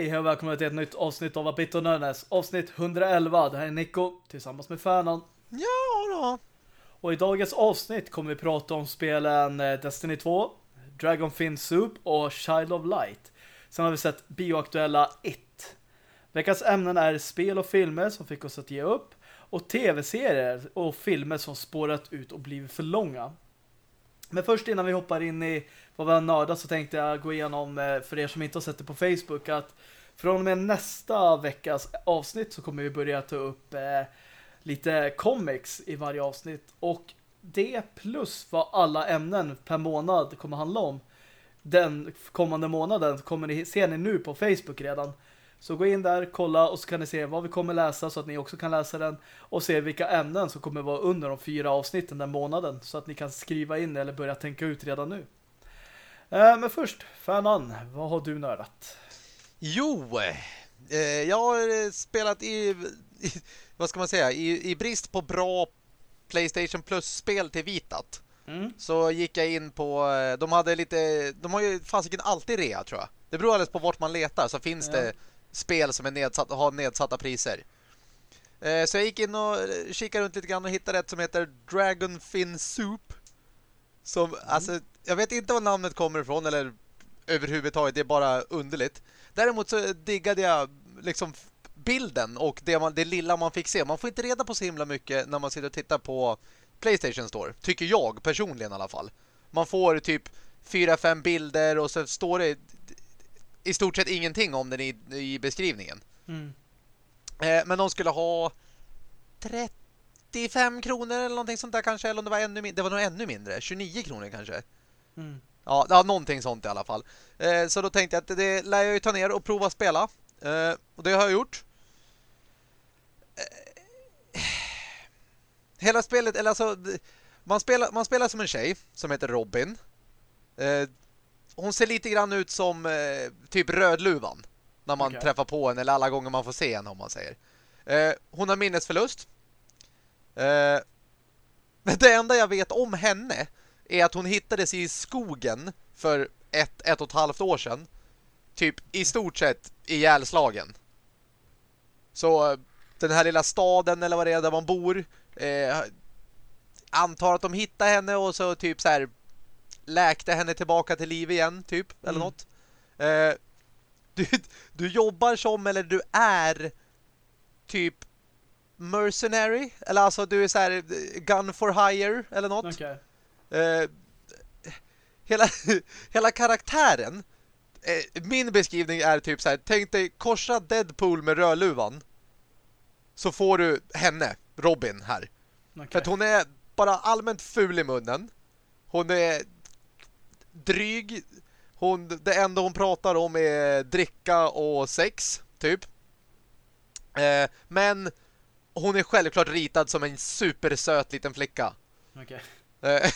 Hej och välkomna till ett nytt avsnitt av Abit och Nörnes. Avsnitt 111. Det här är Nico tillsammans med Färnan. Ja då. Och i dagens avsnitt kommer vi prata om spelen eh, Destiny 2, Dragon Fin Soup och Child of Light. Sen har vi sett bioaktuella 1. Veckans ämnen är spel och filmer som fick oss att ge upp och tv-serier och filmer som spårat ut och blivit för långa. Men först innan vi hoppar in i och var nörda så tänkte jag gå igenom eh, för er som inte har sett det på Facebook att från och med nästa veckas avsnitt så kommer vi börja ta upp eh, lite comics i varje avsnitt och det plus vad alla ämnen per månad kommer handla om den kommande månaden kommer ni, ser ni nu på Facebook redan. Så gå in där, kolla och så kan ni se vad vi kommer läsa så att ni också kan läsa den och se vilka ämnen som kommer vara under de fyra avsnitten den månaden så att ni kan skriva in eller börja tänka ut redan nu. Eh, men först, Fanan, vad har du nördat? Jo, eh, jag har spelat i, i, vad ska man säga, i, i brist på bra Playstation Plus-spel till Vitat. Mm. Så gick jag in på, eh, de hade lite, de har ju fasiken alltid rea tror jag. Det beror alldeles på vart man letar så finns ja. det spel som är nedsatt, har nedsatta priser. Eh, så jag gick in och kikade runt lite grann och hittade ett som heter Dragon Fin Soup. Som, mm. alltså, jag vet inte var namnet kommer ifrån eller överhuvudtaget, det är bara underligt. Däremot så diggade jag liksom bilden och det, man, det lilla man fick se. Man får inte reda på så himla mycket när man sitter och tittar på Playstation Store. Tycker jag personligen i alla fall. Man får typ fyra fem bilder och så står det i stort sett ingenting om den i, i beskrivningen. Mm. Eh, men de skulle ha 35 kronor eller någonting sånt där kanske. Eller om det var ännu mindre. Det var nog ännu mindre. 29 kronor kanske. Mm. Ja, ja, någonting sånt i alla fall. Eh, så då tänkte jag att det lär jag ju ta ner och prova spela. Eh, och det har jag gjort. Eh, hela spelet, eller alltså man spelar, man spelar som en tjej som heter Robin. Eh, hon ser lite grann ut som eh, typ Rödluvan när man okay. träffar på henne eller alla gånger man får se henne om man säger. Eh, hon har minnesförlust. Eh, men det enda jag vet om henne är att hon hittades i skogen för ett, ett och ett halvt år sedan. Typ i stort sett ihjälslagen. Så den här lilla staden eller vad det är där man bor eh, antar att de hittar henne och så typ så här läkte henne tillbaka till liv igen typ, eller mm. något. Eh, du, du jobbar som, eller du är typ mercenary, eller alltså du är så här gun for hire, eller något. Okay. Eh, hela, hela karaktären eh, min beskrivning är typ så här, tänk dig korsa Deadpool med rödluvan så får du henne, Robin här. Okay. För att hon är bara allmänt ful i munnen. Hon är dryg. Hon, det enda hon pratar om är dricka och sex, typ. Eh, men hon är självklart ritad som en supersöt liten flicka. Okej. Eh,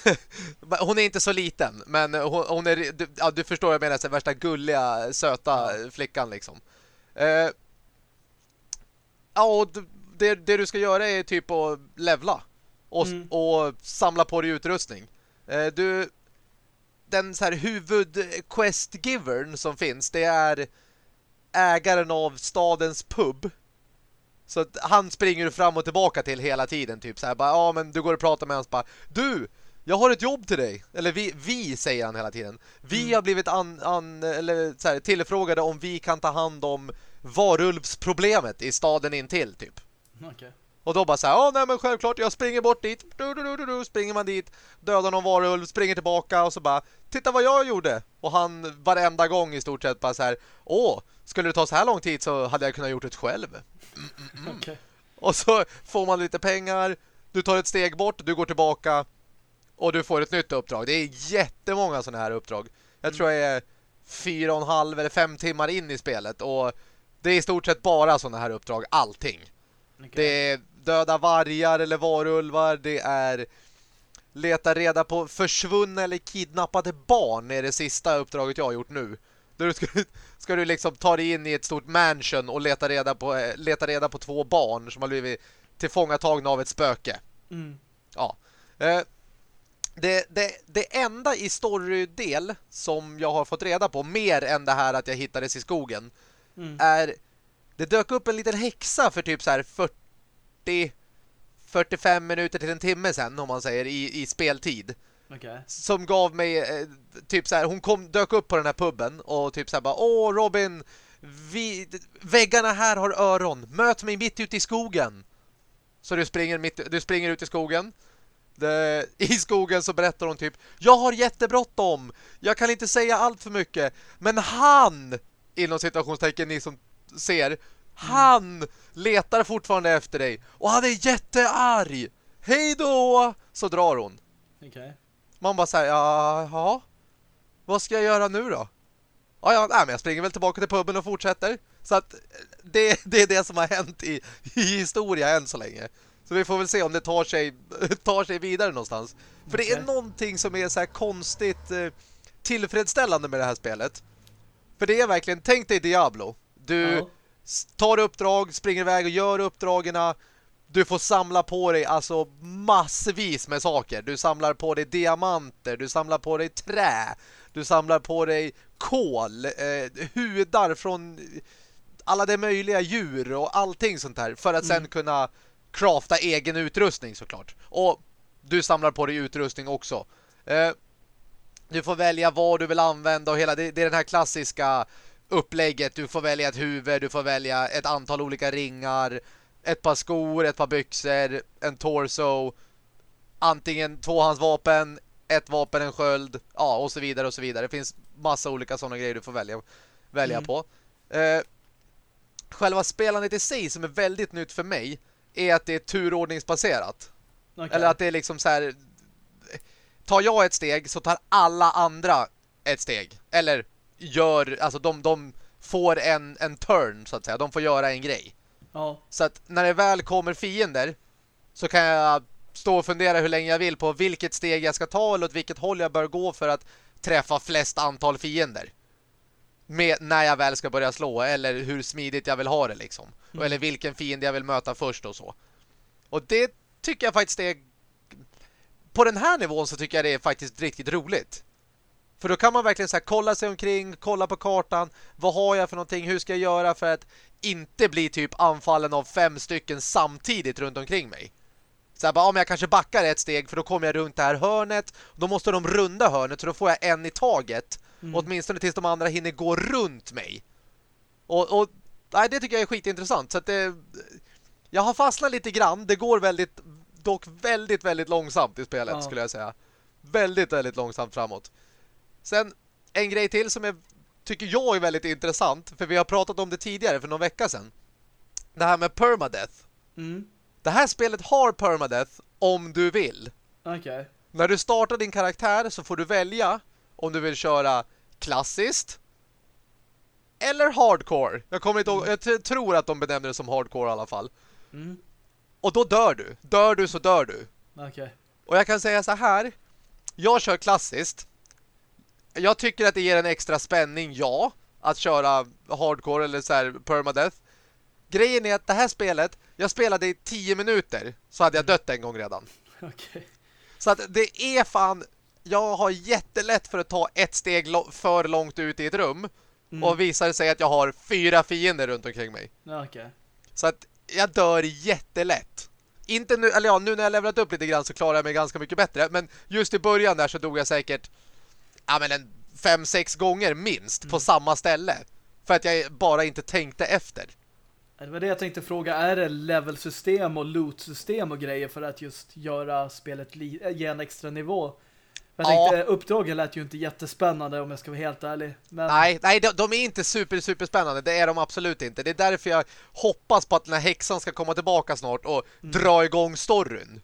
hon är inte så liten, men hon, hon är, du, ja, du förstår jag menar, så värsta gulliga, söta flickan liksom. Eh, ja, och det, det du ska göra är typ att levla och, mm. och samla på dig utrustning. Eh, du den så här huvud-quest-givern som finns, det är ägaren av stadens pub. Så att han springer fram och tillbaka till hela tiden typ så här bara ja men du går och pratar med hans bara du jag har ett jobb till dig. Eller vi, vi säger han hela tiden. Vi mm. har blivit an, an, eller så här, tillfrågade om vi kan ta hand om varulvsproblemet i staden intill typ. Okay. Och då bara så här, ja nej men självklart, jag springer bort dit. Du, du, du, du, springer man dit, dödar någon varulv, springer tillbaka och så bara, titta vad jag gjorde. Och han varenda gång i stort sett bara så här, åh, skulle det ta så här lång tid så hade jag kunnat gjort det själv. Mm, mm, mm. Okay. Och så får man lite pengar, du tar ett steg bort, du går tillbaka och du får ett nytt uppdrag. Det är jättemånga sådana här uppdrag. Jag mm. tror jag är fyra och en halv eller fem timmar in i spelet och det är i stort sett bara sådana här uppdrag, allting. Okay. Det är döda vargar eller varulvar. Det är leta reda på försvunna eller kidnappade barn är det sista uppdraget jag har gjort nu. Då ska, ska du liksom ta dig in i ett stort mansion och leta reda på, eh, leta reda på två barn som har blivit tillfångatagna av ett spöke. Mm. Ja. Eh, det, det, det enda i storydel som jag har fått reda på, mer än det här att jag hittades i skogen, mm. är det dök upp en liten häxa för typ så här 40 45 minuter till en timme sen om man säger i, i speltid. Okay. Som gav mig eh, typ så här hon kom dök upp på den här puben och typ så här bara åh Robin vi, väggarna här har öron. Möt mig mitt ute i skogen. Så du springer mitt, du springer ut i skogen. Det, I skogen så berättar hon typ Jag har jättebråttom. Jag kan inte säga allt för mycket. Men han inom situationstecken ni som ser han letar fortfarande efter dig. Och han är jättearg. Hej då! Så drar hon. Okay. Man bara säger, jaha. Vad ska jag göra nu då? Ja, ja, nej, men jag springer väl tillbaka till puben och fortsätter. Så att det, det är det som har hänt i, i historia än så länge. Så vi får väl se om det tar sig, tar sig vidare någonstans. För okay. det är någonting som är så här konstigt eh, tillfredsställande med det här spelet. För det är verkligen, tänk dig Diablo. Du ja. tar uppdrag, springer iväg och gör uppdragen. Du får samla på dig alltså massvis med saker. Du samlar på dig diamanter, du samlar på dig trä, du samlar på dig kol, eh, hudar från alla de möjliga djur och allting sånt här för att mm. sen kunna crafta egen utrustning såklart. Och du samlar på dig utrustning också. Eh, du får välja vad du vill använda och hela det, det är den här klassiska upplägget. Du får välja ett huvud, du får välja ett antal olika ringar, ett par skor, ett par byxor, en torso, antingen tvåhandsvapen, ett vapen, en sköld, ja, och så vidare och så vidare. Det finns massa olika sådana grejer du får välja, välja mm. på. Eh, själva spelandet i sig som är väldigt nytt för mig är att det är turordningsbaserat. Okay. Eller att det är liksom så här tar jag ett steg så tar alla andra ett steg. Eller gör, alltså de, de får en, en turn så att säga. De får göra en grej. Ja. Så att när det väl kommer fiender så kan jag stå och fundera hur länge jag vill på vilket steg jag ska ta eller åt vilket håll jag bör gå för att träffa flest antal fiender. Med när jag väl ska börja slå eller hur smidigt jag vill ha det liksom. Mm. Eller vilken fiende jag vill möta först och så. Och det tycker jag faktiskt är på den här nivån så tycker jag det är faktiskt riktigt roligt. För då kan man verkligen så kolla sig omkring, kolla på kartan. Vad har jag för någonting? Hur ska jag göra för att inte bli typ anfallen av fem stycken samtidigt runt omkring mig? Så här, bara, om jag kanske backar ett steg för då kommer jag runt det här hörnet. Då måste de runda hörnet så då får jag en i taget. Mm. Åtminstone tills de andra hinner gå runt mig. Och, och nej, det tycker jag är skitintressant. Så att det, jag har fastnat lite grann. Det går väldigt, dock väldigt, väldigt långsamt i spelet ja. skulle jag säga. Väldigt, väldigt långsamt framåt. Sen, en grej till som jag tycker jag är väldigt intressant. För vi har pratat om det tidigare för någon vecka sedan. Det här med permadeath. Mm. Det här spelet har permadeath om du vill. Okay. När du startar din karaktär så får du välja om du vill köra klassiskt eller hardcore. Jag kommer inte ihåg, jag tror att de benämner det som hardcore i alla fall. Mm. Och då dör du. Dör du så dör du. Okay. Och jag kan säga så här. Jag kör klassiskt. Jag tycker att det ger en extra spänning, ja. Att köra hardcore eller så här permadeath. Grejen är att det här spelet, jag spelade i 10 minuter så hade jag dött en gång redan. Okay. Så att det är fan, jag har jättelätt för att ta ett steg för långt ut i ett rum mm. och visar sig att jag har fyra fiender runt omkring mig. Okay. Så att jag dör jättelätt. Inte nu, eller ja, nu när jag levlat upp lite grann så klarar jag mig ganska mycket bättre. Men just i början där så dog jag säkert ja, men en fem, sex gånger minst mm. på samma ställe. För att jag bara inte tänkte efter. Det var det jag tänkte fråga. Är det levelsystem och loot-system och grejer för att just göra spelet ge en extra nivå? Jag tänkte, ja. uppdraget lät ju inte jättespännande om jag ska vara helt ärlig. Men... Nej, nej de, de, är inte super, super spännande. Det är de absolut inte. Det är därför jag hoppas på att den här häxan ska komma tillbaka snart och mm. dra igång storyn.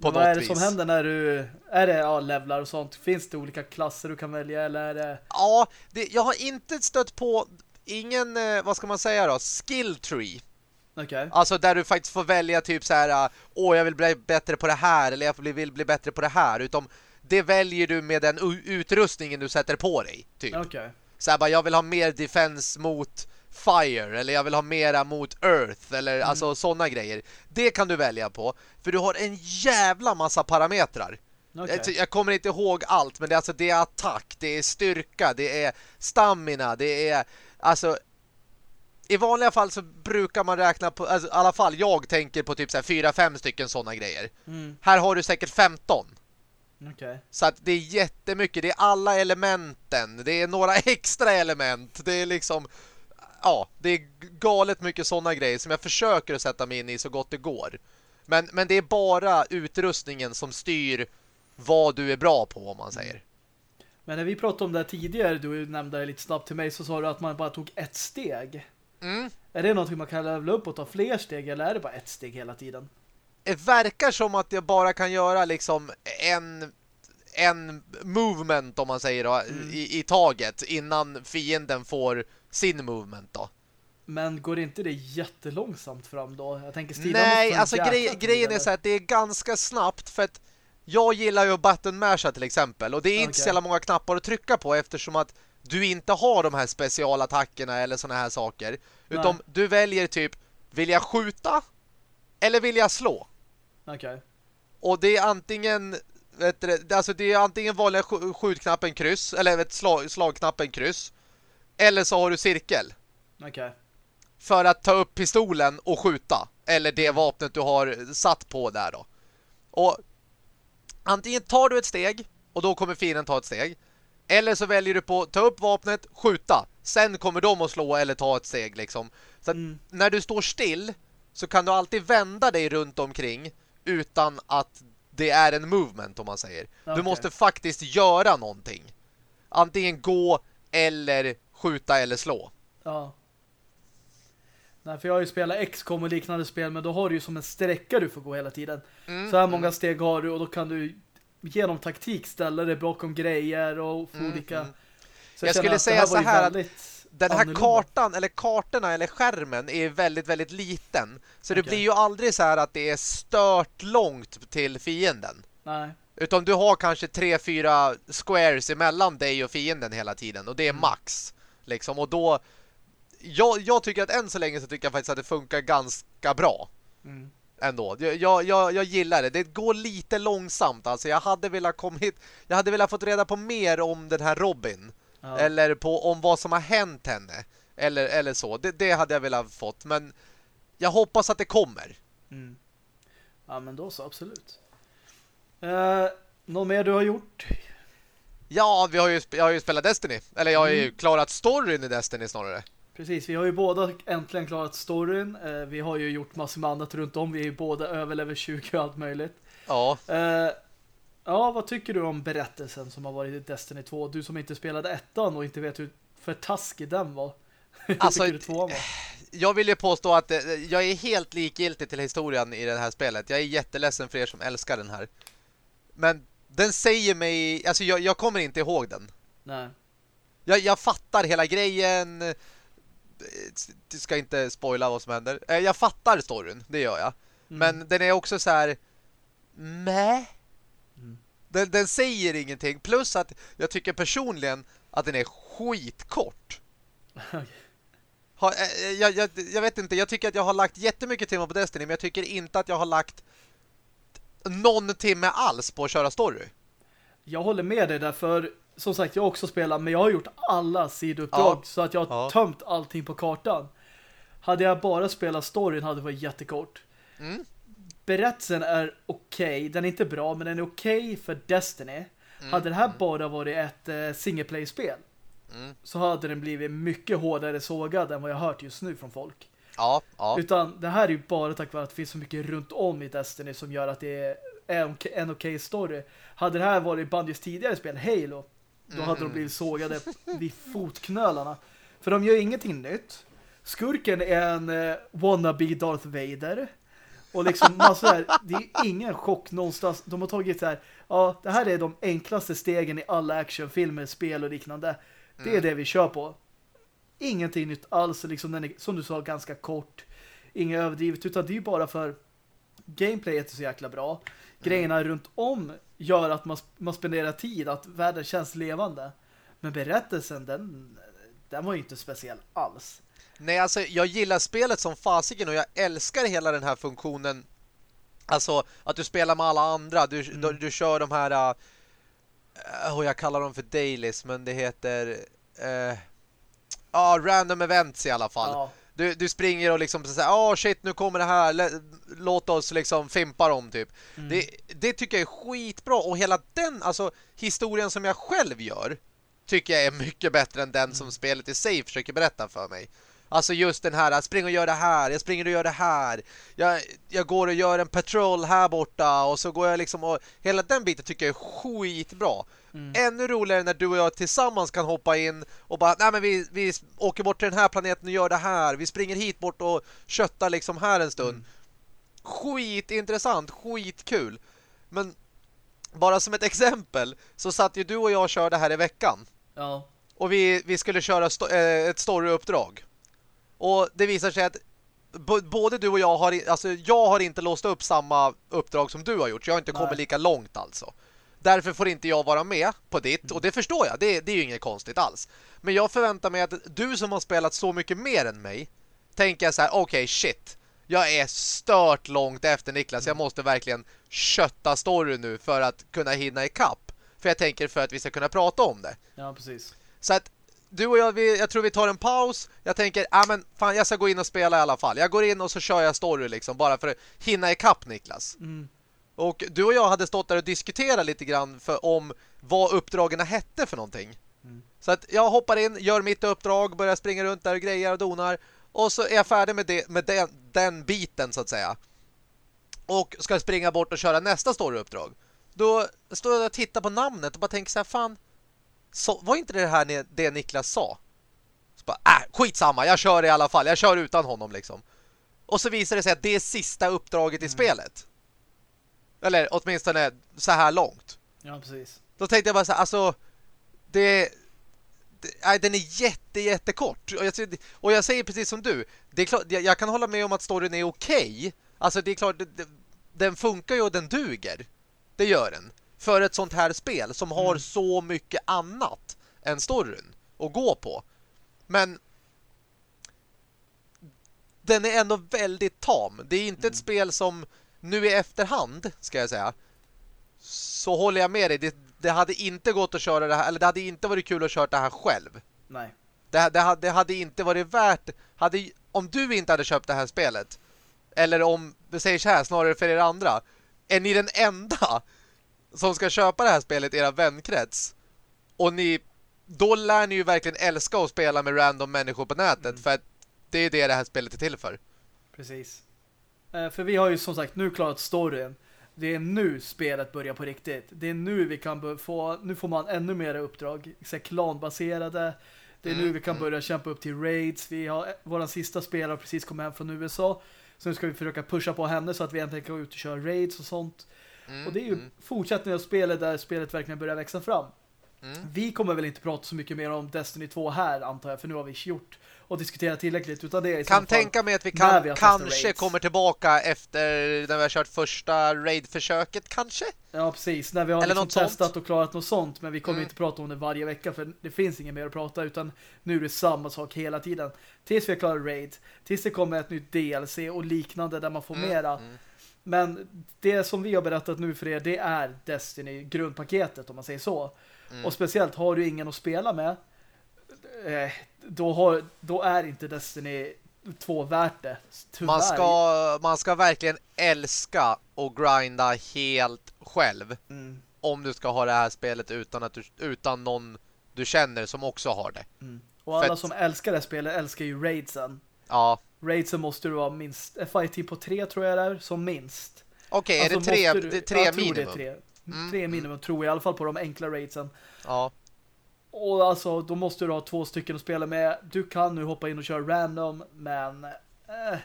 På vad är det vis. som händer när du... Är det ja, levlar och sånt? Finns det olika klasser du kan välja eller är det... Ja, det, jag har inte stött på ingen, eh, vad ska man säga då, skill tree. Okay. Alltså där du faktiskt får välja typ så här, åh jag vill bli bättre på det här eller jag vill bli bättre på det här. Utom det väljer du med den utrustningen du sätter på dig. Typ. Okay. Så här bara, jag vill ha mer defense mot fire eller jag vill ha mera mot earth eller mm. alltså sådana grejer. Det kan du välja på. För du har en jävla massa parametrar. Okay. Jag, jag, kommer inte ihåg allt men det är, alltså, det är attack, det är styrka, det är stamina, det är alltså i vanliga fall så brukar man räkna på, alltså, i alla fall jag tänker på typ 4-5 stycken sådana grejer. Mm. Här har du säkert 15. Okej. Okay. Så att det är jättemycket, det är alla elementen, det är några extra element, det är liksom ja, det är galet mycket sådana grejer som jag försöker att sätta mig in i så gott det går. Men, men det är bara utrustningen som styr vad du är bra på, om man säger. Men när vi pratade om det här tidigare, du nämnde det lite snabbt till mig, så sa du att man bara tog ett steg. Mm. Är det någonting man kan levla upp och ta fler steg, eller är det bara ett steg hela tiden? Det verkar som att jag bara kan göra liksom en en movement om man säger då, mm. i, i taget innan fienden får sin movement då. Men går inte det jättelångsamt fram då? Jag tänker Nej, alltså grej, grejen är så att det är ganska snabbt för att jag gillar ju button masha till exempel och det är okay. inte så jävla många knappar att trycka på eftersom att du inte har de här specialattackerna eller såna här saker. Utan Nej. du väljer typ vill jag skjuta eller vill jag slå? Okej. Okay. Och det är antingen vet du, alltså det är antingen vanliga skjutknappen kryss eller vet, slag, slagknappen kryss eller så har du cirkel. Okej. Okay. För att ta upp pistolen och skjuta eller det vapnet du har satt på där då. Och antingen tar du ett steg och då kommer fienden ta ett steg. Eller så väljer du på ta upp vapnet, skjuta. Sen kommer de att slå eller ta ett steg liksom. Så mm. när du står still så kan du alltid vända dig runt omkring utan att det är en movement om man säger. Okay. Du måste faktiskt göra någonting. Antingen gå eller skjuta eller slå. Ja. Nej, för jag har ju spelat XCOM och liknande spel men då har du ju som en sträcka du får gå hela tiden. Mm. Så här många steg har du och då kan du genom taktik ställa dig bakom grejer och få mm. olika... Mm. Så jag, jag skulle säga så här att den här annorlunda. kartan, eller kartorna eller skärmen är väldigt, väldigt liten. Så okay. det blir ju aldrig så här att det är stört långt till fienden. Nej. Utan du har kanske tre, fyra squares emellan dig och fienden hela tiden. Och det är mm. max. Liksom. Och då... Jag, jag tycker att än så länge så tycker jag faktiskt att det funkar ganska bra. Mm. Ändå. Jag, jag, jag gillar det. Det går lite långsamt. Alltså jag hade velat kommit... Jag hade velat fått reda på mer om den här Robin. Ja. Eller på om vad som har hänt henne. Eller, eller så. Det, det hade jag velat fått. Men jag hoppas att det kommer. Mm. Ja, men då så, absolut. Uh, något mer du har gjort? Ja, vi har ju, jag har ju spelat Destiny. Eller jag har ju mm. klarat storyn i Destiny snarare. Precis, vi har ju båda äntligen klarat storyn. Uh, vi har ju gjort massor med annat runt om. Vi är ju båda över level 20 och allt möjligt. Ja. Uh, Ja, vad tycker du om berättelsen som har varit i Destiny 2? Du som inte spelade ettan och inte vet hur för taskig den var. Alltså, var? jag vill ju påstå att eh, jag är helt likgiltig till historien i det här spelet. Jag är jätteledsen för er som älskar den här. Men den säger mig... Alltså jag, jag kommer inte ihåg den. Nej. Jag, jag fattar hela grejen. Du ska inte spoila vad som händer. Eh, jag fattar storyn, det gör jag. Mm. Men den är också så här... Mäh? Den, den säger ingenting. Plus att jag tycker personligen att den är skitkort. Ha, eh, jag, jag, jag, vet inte, jag tycker att jag har lagt jättemycket timmar på Destiny men jag tycker inte att jag har lagt någon timme alls på att köra story. Jag håller med dig därför som sagt, jag också spelat men jag har gjort alla sidouppdrag ja. så att jag har ja. tömt allting på kartan. Hade jag bara spelat storyn hade det varit jättekort. Mm berättelsen är okej. Okay. Den är inte bra, men den är okej okay för Destiny. Mm. Hade det här mm. bara varit ett uh, singleplay-spel mm. så hade den blivit mycket hårdare sågad än vad jag hört just nu från folk. Ja, ja. Utan det här är ju bara tack vare att det finns så mycket runt om i Destiny som gör att det är en okej okay story. Hade det här varit Bungies tidigare spel, Halo, då hade mm. de blivit sågade vid fotknölarna. För de gör ingenting nytt. Skurken är en uh, wannabe Darth Vader. Och liksom massor här, det är ingen chock någonstans. De har tagit så här, ja, det här är de enklaste stegen i alla actionfilmer, spel och liknande. Det är mm. det vi kör på. Ingenting nytt alls, liksom den är, som du sa, ganska kort. Inget överdrivet, utan det är bara för gameplayet är så jäkla bra. Mm. Grejerna runt om gör att man, man spenderar tid, att världen känns levande. Men berättelsen, den, den var ju inte speciell alls. Nej, alltså jag gillar spelet som fasiken och jag älskar hela den här funktionen. Alltså att du spelar med alla andra. Du, mm. du, du kör de här... Uh, jag kallar dem för dailies, men det heter... Uh, ja, random events i alla fall. Ja. Du, du springer och liksom säger, oh, shit, nu kommer det här. Låt oss liksom fimpa dem typ. Mm. Det, det tycker jag är skitbra. Och hela den, alltså historien som jag själv gör tycker jag är mycket bättre än den mm. som spelet i sig försöker berätta för mig. Alltså just den här, spring och gör det här, jag springer och gör det här. Jag, jag går och gör en patrol här borta och så går jag liksom och hela den biten tycker jag är skitbra. Mm. Ännu roligare när du och jag tillsammans kan hoppa in och bara, nej men vi, vi åker bort till den här planeten och gör det här. Vi springer hit bort och köttar liksom här en stund. Mm. Skitintressant, skitkul. Men bara som ett exempel så satt ju du och jag och körde här i veckan. Ja. Och vi, vi skulle köra sto äh, ett storyuppdrag. Och det visar sig att både du och jag har, alltså jag har inte låst upp samma uppdrag som du har gjort. Så jag har inte Nej. kommit lika långt alltså. Därför får inte jag vara med på ditt. Och det förstår jag, det, det är ju inget konstigt alls. Men jag förväntar mig att du som har spelat så mycket mer än mig tänker så här, okej okay, shit. Jag är stört långt efter Niklas. Jag måste verkligen kötta story nu för att kunna hinna i kapp. För jag tänker för att vi ska kunna prata om det. Ja, precis. Så att du och jag, vi, jag tror vi tar en paus. Jag tänker, ja men fan jag ska gå in och spela i alla fall. Jag går in och så kör jag story liksom, bara för att hinna i kapp Niklas. Mm. Och du och jag hade stått där och diskuterat lite grann för, om vad uppdragen hette för någonting. Mm. Så att jag hoppar in, gör mitt uppdrag, börjar springa runt där och grejer och donar. Och så är jag färdig med, det, med den, den biten så att säga. Och ska springa bort och köra nästa storyuppdrag. Då står jag och tittar på namnet och bara tänker så här, fan, så, var inte det här det Niklas sa? Så bara, äh, skitsamma, jag kör i alla fall. Jag kör utan honom liksom. Och så visar det sig att det är sista uppdraget i mm. spelet. Eller åtminstone så här långt. Ja, precis. Då tänkte jag bara så här, alltså det, det nej, den är jätte jättekort och jag, och jag säger precis som du. Det är klart jag, jag kan hålla med om att storyn är okej. Okay. Alltså det är klart det, den funkar ju och den duger. Det gör den för ett sånt här spel som har mm. så mycket annat än storyn att gå på. Men den är ändå väldigt tam. Det är inte mm. ett spel som nu i efterhand, ska jag säga, så håller jag med dig. Det, det, hade inte gått att köra det här, eller det hade inte varit kul att köra det här själv. Nej. Det, det, hade, det hade inte varit värt, hade, om du inte hade köpt det här spelet, eller om, vi säger så här, snarare för er andra, är ni den enda som ska köpa det här spelet era vänkrets och ni då lär ni ju verkligen älska att spela med random människor på nätet mm. för att det är det det här spelet är till för. Precis. Eh, för vi har ju som sagt nu klarat storyn. Det är nu spelet börjar på riktigt. Det är nu vi kan få, nu får man ännu mer uppdrag, så klanbaserade. Det är mm. nu vi kan mm. börja kämpa upp till raids. Vi har våran sista spelare precis kommit hem från USA. Så nu ska vi försöka pusha på henne så att vi äntligen kan gå ut och köra raids och sånt. Mm, och det är ju mm. fortsättningen av spelet där spelet verkligen börjar växa fram. Mm. Vi kommer väl inte prata så mycket mer om Destiny 2 här antar jag, för nu har vi gjort och diskuterat tillräckligt utan det är Kan tänka mig att vi, kan, vi kanske kommer tillbaka efter när vi har kört första raid-försöket, kanske? Ja, precis. När vi har liksom testat sånt. och klarat något sånt, men vi kommer mm. inte prata om det varje vecka för det finns inget mer att prata utan nu är det samma sak hela tiden. Tills vi har klarat raid, tills det kommer ett nytt DLC och liknande där man får mm. mera mm. Men det som vi har berättat nu för er, det är Destiny, grundpaketet om man säger så. Mm. Och speciellt har du ingen att spela med, eh, då, har, då är inte Destiny 2 värt det. Tyvärr. Man ska, man ska verkligen älska och grinda helt själv. Mm. Om du ska ha det här spelet utan, att du, utan någon du känner som också har det. Mm. Och alla Fett. som älskar det spelet älskar ju raidsen. Ja. Raidsen måste du ha minst FIT på tre tror jag det är, som minst. Okej, okay, alltså, är det tre, du, tre jag minimum? Tror det är tre. Mm. tre minimum tror jag, i alla fall på de enkla raidsen. Ja. Och alltså, då måste du ha två stycken att spela med. Du kan nu hoppa in och köra random, men eh,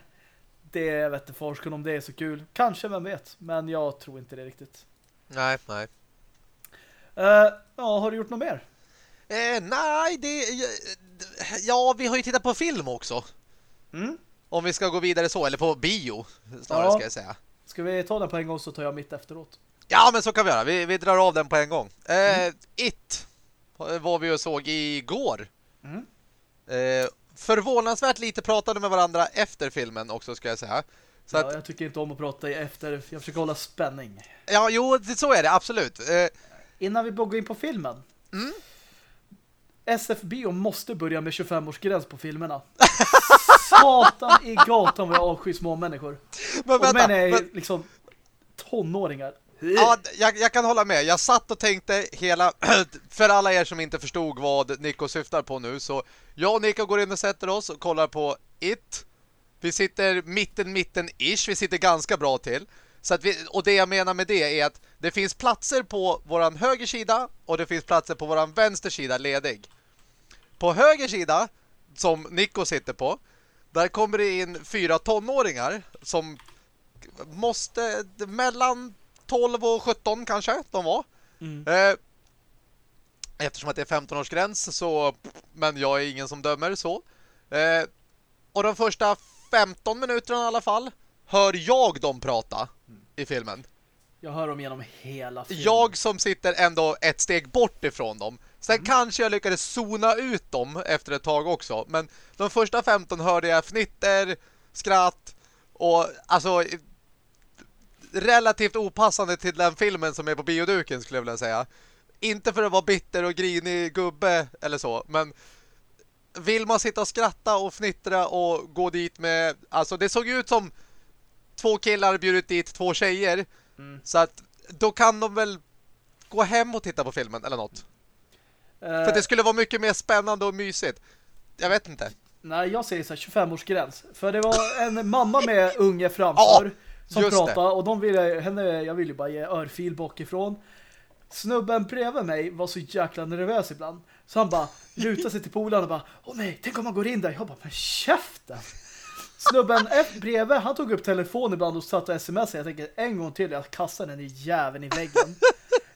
det vet inte forskarna om det är så kul. Kanske, vem vet. Men jag tror inte det riktigt. Nej, nej. Uh, ja, har du gjort något mer? Eh, nej, det... Ja, vi har ju tittat på film också. Mm. Om vi ska gå vidare så, eller på bio snarare ja. ska jag säga. Ska vi ta den på en gång så tar jag mitt efteråt. Ja, men så kan vi göra. Vi, vi drar av den på en gång. Eh, mm. It var vi och såg igår. Mm. Eh, förvånansvärt lite pratade med varandra efter filmen också ska jag säga. Så ja, att, jag tycker inte om att prata efter. Jag försöker hålla spänning. Ja, jo, så är det, absolut. Eh, Innan vi går in på filmen. Mm. SFBO måste börja med 25-årsgräns på filmerna. Satan i gatan vad jag avskyr små människor. Men Och vänta, är men, liksom tonåringar. ja, jag, jag kan hålla med. Jag satt och tänkte hela... för alla er som inte förstod vad Nico syftar på nu så jag och Nico går in och sätter oss och kollar på It. Vi sitter mitten, mitten-ish. Vi sitter ganska bra till. Så vi, och det jag menar med det är att det finns platser på våran höger sida och det finns platser på våran vänster sida ledig. På höger sida, som Nico sitter på, där kommer det in fyra tonåringar som måste mellan 12 och 17 kanske de var. Mm. Eh, eftersom att det är 15-årsgräns så men jag är ingen som dömer så. Eh, och de första 15 minuterna i alla fall hör jag dem prata i filmen. Jag hör dem genom hela filmen. Jag som sitter ändå ett steg bort ifrån dem. Sen kanske jag lyckades zona ut dem efter ett tag också. Men de första 15 hörde jag fnitter, skratt och alltså relativt opassande till den filmen som är på bioduken skulle jag vilja säga. Inte för att vara bitter och grinig gubbe eller så, men vill man sitta och skratta och fnittra och gå dit med, alltså det såg ut som två killar bjudit dit två tjejer. Mm. Så att då kan de väl gå hem och titta på filmen eller något. Eh, För det skulle vara mycket mer spännande och mysigt. Jag vet inte. Nej, jag säger så här 25-årsgräns. För det var en mamma med unge framför Ja, som pratade och de ville, henne, jag ville bara ge örfil bakifrån. Snubben bredvid mig var så jäkla nervös ibland. Så han bara lutade sig till polaren och bara Åh nej, tänk om man går in där. Jag bara, men käften! Snubben bredvid, han tog upp telefonen ibland och satt och smsade. Jag tänker en gång till, jag kastar den i jäveln i väggen.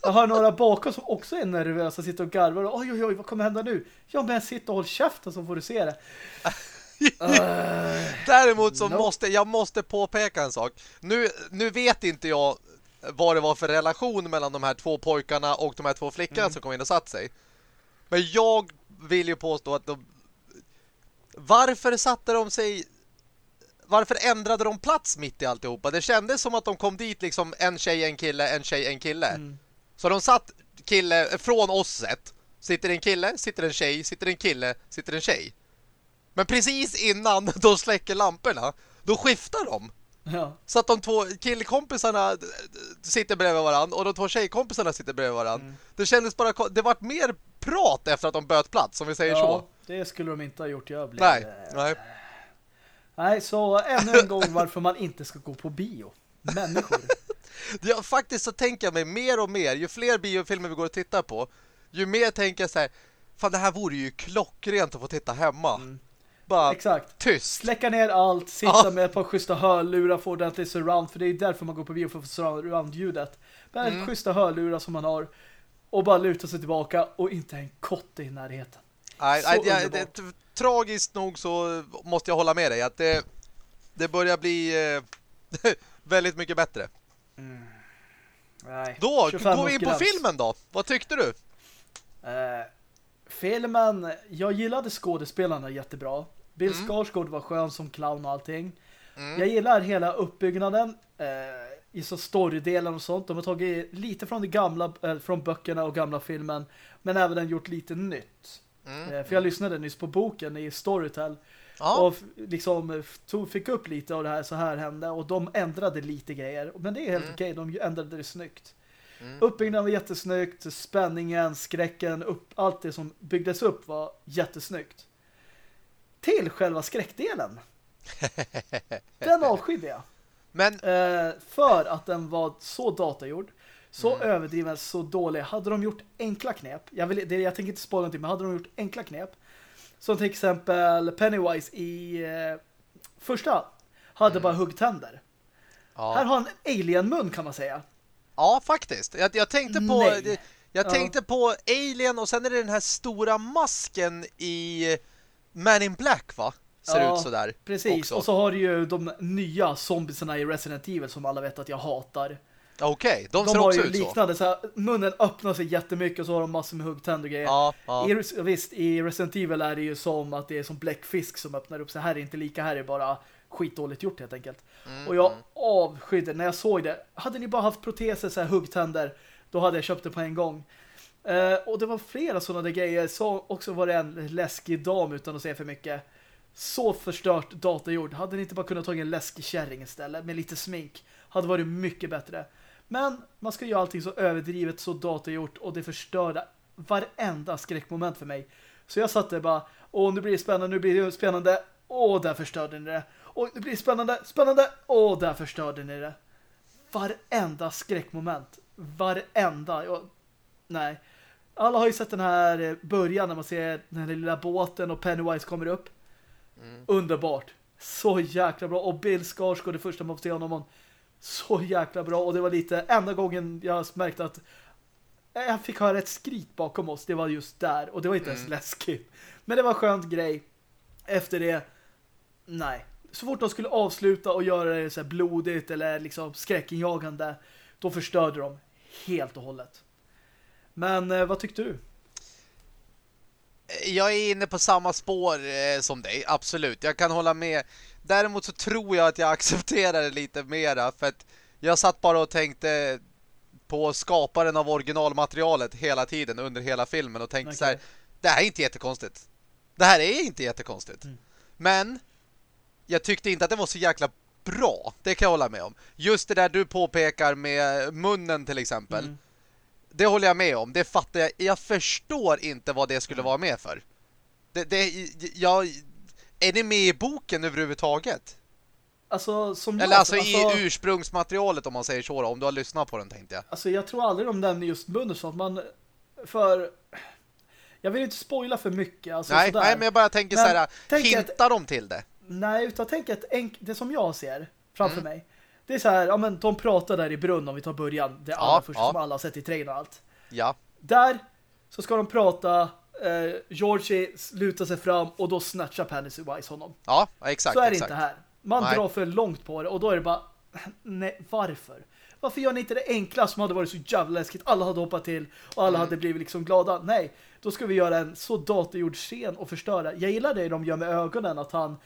Jag har några bakom som också är nervösa, sitter och garvar. Och, oj, oj, oj, vad kommer hända nu? Ja, men sitt och håll käften så får du se det. Däremot så Nope. måste jag måste påpeka en sak. Nu, nu vet inte jag vad det var för relation mellan de här två pojkarna och de här två flickorna Mm. som kom in och satt sig. Men jag vill ju påstå att de... Varför satte de sig... Varför ändrade de plats mitt i alltihopa? Det kändes som att de kom dit liksom en tjej, en kille, en tjej, en kille. Mm. Så de satt kille från oss sett. Sitter en kille, sitter en tjej, sitter en kille, sitter en tjej. Men precis innan de släcker lamporna, då skiftar de. ja. Så att de två killkompisarna d- d- sitter bredvid varandra och de två tjejkompisarna sitter bredvid varandra. Mm. Det kändes bara... Det vart mer prat efter att de böt plats, om vi säger så. ja, det skulle de inte ha gjort. Jag blev... Nej, nej. Nej, så ännu en gång varför man inte ska gå på bio. Människor. Ja, faktiskt så tänker jag mig mer och mer, ju fler biofilmer vi går och tittar på, ju mer tänker jag så här, fan det här vore ju klockrent att få titta hemma. Mm. Bara Exakt. tyst. Släcka ner allt, sitta Ja. med ett par schyssta hörlurar, få ordentligt surround, för det är därför man går på bio för att få surround-ljudet. Med Mm. schyssta hörlurar som man har och bara luta sig tillbaka och inte en kotte i närheten. Nej, nej, det, det, tragiskt nog så måste jag hålla med dig att det, det börjar bli eh, väldigt mycket bättre. Nej. Då 25 går vi in på filmen då. Vad tyckte du? Eh, filmen, jag gillade skådespelarna jättebra. Bill Mm. Skarsgård var skön som clown och allting. Mm. Jag gillar hela uppbyggnaden eh, i så storydelen och sånt. De har tagit lite från det gamla, eh, från böckerna och gamla filmen, men även gjort lite nytt. Mm. Eh, för jag lyssnade nyss på boken i Storytel Ja, och liksom eh, tog, fick upp lite av det här, så här hände och de ändrade lite grejer. Men det är helt Mm. okej, de ändrade det snyggt. Mm. Uppbyggnaden var jättesnyggt, spänningen, skräcken, upp, allt det som byggdes upp var jättesnyggt. Till själva skräckdelen. Den avskydde jag. men Eh, för att den var så datagjord, så Mm. överdriven, så dålig. Hade de gjort enkla knep, jag, vill, det, jag tänker inte spoila någonting, men hade de gjort enkla knep, som till exempel Pennywise i eh, första, hade Mm. bara huggtänder. Här ja, har han alien-mun kan man säga. ja faktiskt. Jag, jag tänkte på Nej. jag Ja. tänkte på Alien och sen är det den här stora masken i Man in Black va? Ser Ja, ut sådär. Precis, också. och så har du ju de nya zombiesarna i Resident Evil som alla vet att jag hatar. Okej, de, De, ser har också ju ut så. liknande, så här, munnen öppnar sig jättemycket och så har de massor med huggtänder och grejer. Ja, ja. I, visst, i Resident Evil är det ju som att det är som bläckfisk som öppnar upp sig. Här är inte lika, här är bara skitdåligt gjort helt enkelt. Mm, och jag mm. avskydde, när jag såg det, hade ni bara haft proteser, så här huggtänder, då hade jag köpt det på en gång. Eh, och det var flera sådana där grejer. Så också var det en läskig dam utan att säga för mycket. Så förstört datagjord. Hade ni inte bara kunnat ta en läskig kärring istället med lite smink. Hade varit mycket bättre. Men man ska göra allting så överdrivet, så datagjort och det förstörde varenda skräckmoment för mig. Så jag satt där bara, åh nu blir det spännande, nu blir det spännande. Åh, där förstörde ni det. Och det blir spännande, spännande. Åh, där förstörde ni det. Varenda skräckmoment. Varenda. Jag, nej. Alla har ju sett den här eh, början när man ser den här lilla båten och Pennywise kommer upp. Mm. Underbart. Så jäkla bra. Och Bill Skarsgård, det första man får se honom så jäkla bra. Och det var lite, enda gången jag märkte att jag fick höra ett skrik bakom oss. Det var just där. Och det var inte mm. ens läskigt. Men det var en skönt grej. Efter det, nej. Så fort de skulle avsluta och göra det så blodigt eller liksom skräckinjagande, då förstörde de helt och hållet. Men eh, vad tyckte du? Jag är inne på samma spår eh, som dig, absolut. Jag kan hålla med. Däremot så tror jag att jag accepterar det lite mera för att jag satt bara och tänkte på skaparen av originalmaterialet hela tiden under hela filmen och tänkte okay. så här, det här är inte jättekonstigt. Det här är inte jättekonstigt. Mm. Men jag tyckte inte att det var så jäkla bra. Det kan jag hålla med om. Just det där du påpekar med munnen till exempel. Mm. Det håller jag med om. Det fattar jag. Jag förstår inte vad det skulle vara med för. Det, det, jag, är det med i boken överhuvudtaget? Alltså, som Eller jag, alltså, alltså, i ursprungsmaterialet om man säger så då, om du har lyssnat på den tänkte jag. Alltså jag tror aldrig om den just att man för jag vill inte spoila för mycket alltså, nej, nej, men jag bara tänker men, så här, hintar de till det? Nej, utan tänk att det som jag ser framför mm. mig det är så här, ja men de pratar där i brunn om vi tar början. Det allra ja, första ja. som alla har sett i trailern och allt. Ja. Där så ska de prata eh, Georgie lutar sig fram och då snatchar Pennywise honom. Ja, exakt. Så är det exakt. inte här. Man nej. drar för långt på det och då är det bara nej, varför? Varför gör ni inte det enkla som hade varit så jävla läskigt? Alla hade hoppat till och alla mm. hade blivit liksom glada. Nej, då ska vi göra en så datorgjord scen och förstöra. Jag gillar det de gör med ögonen att han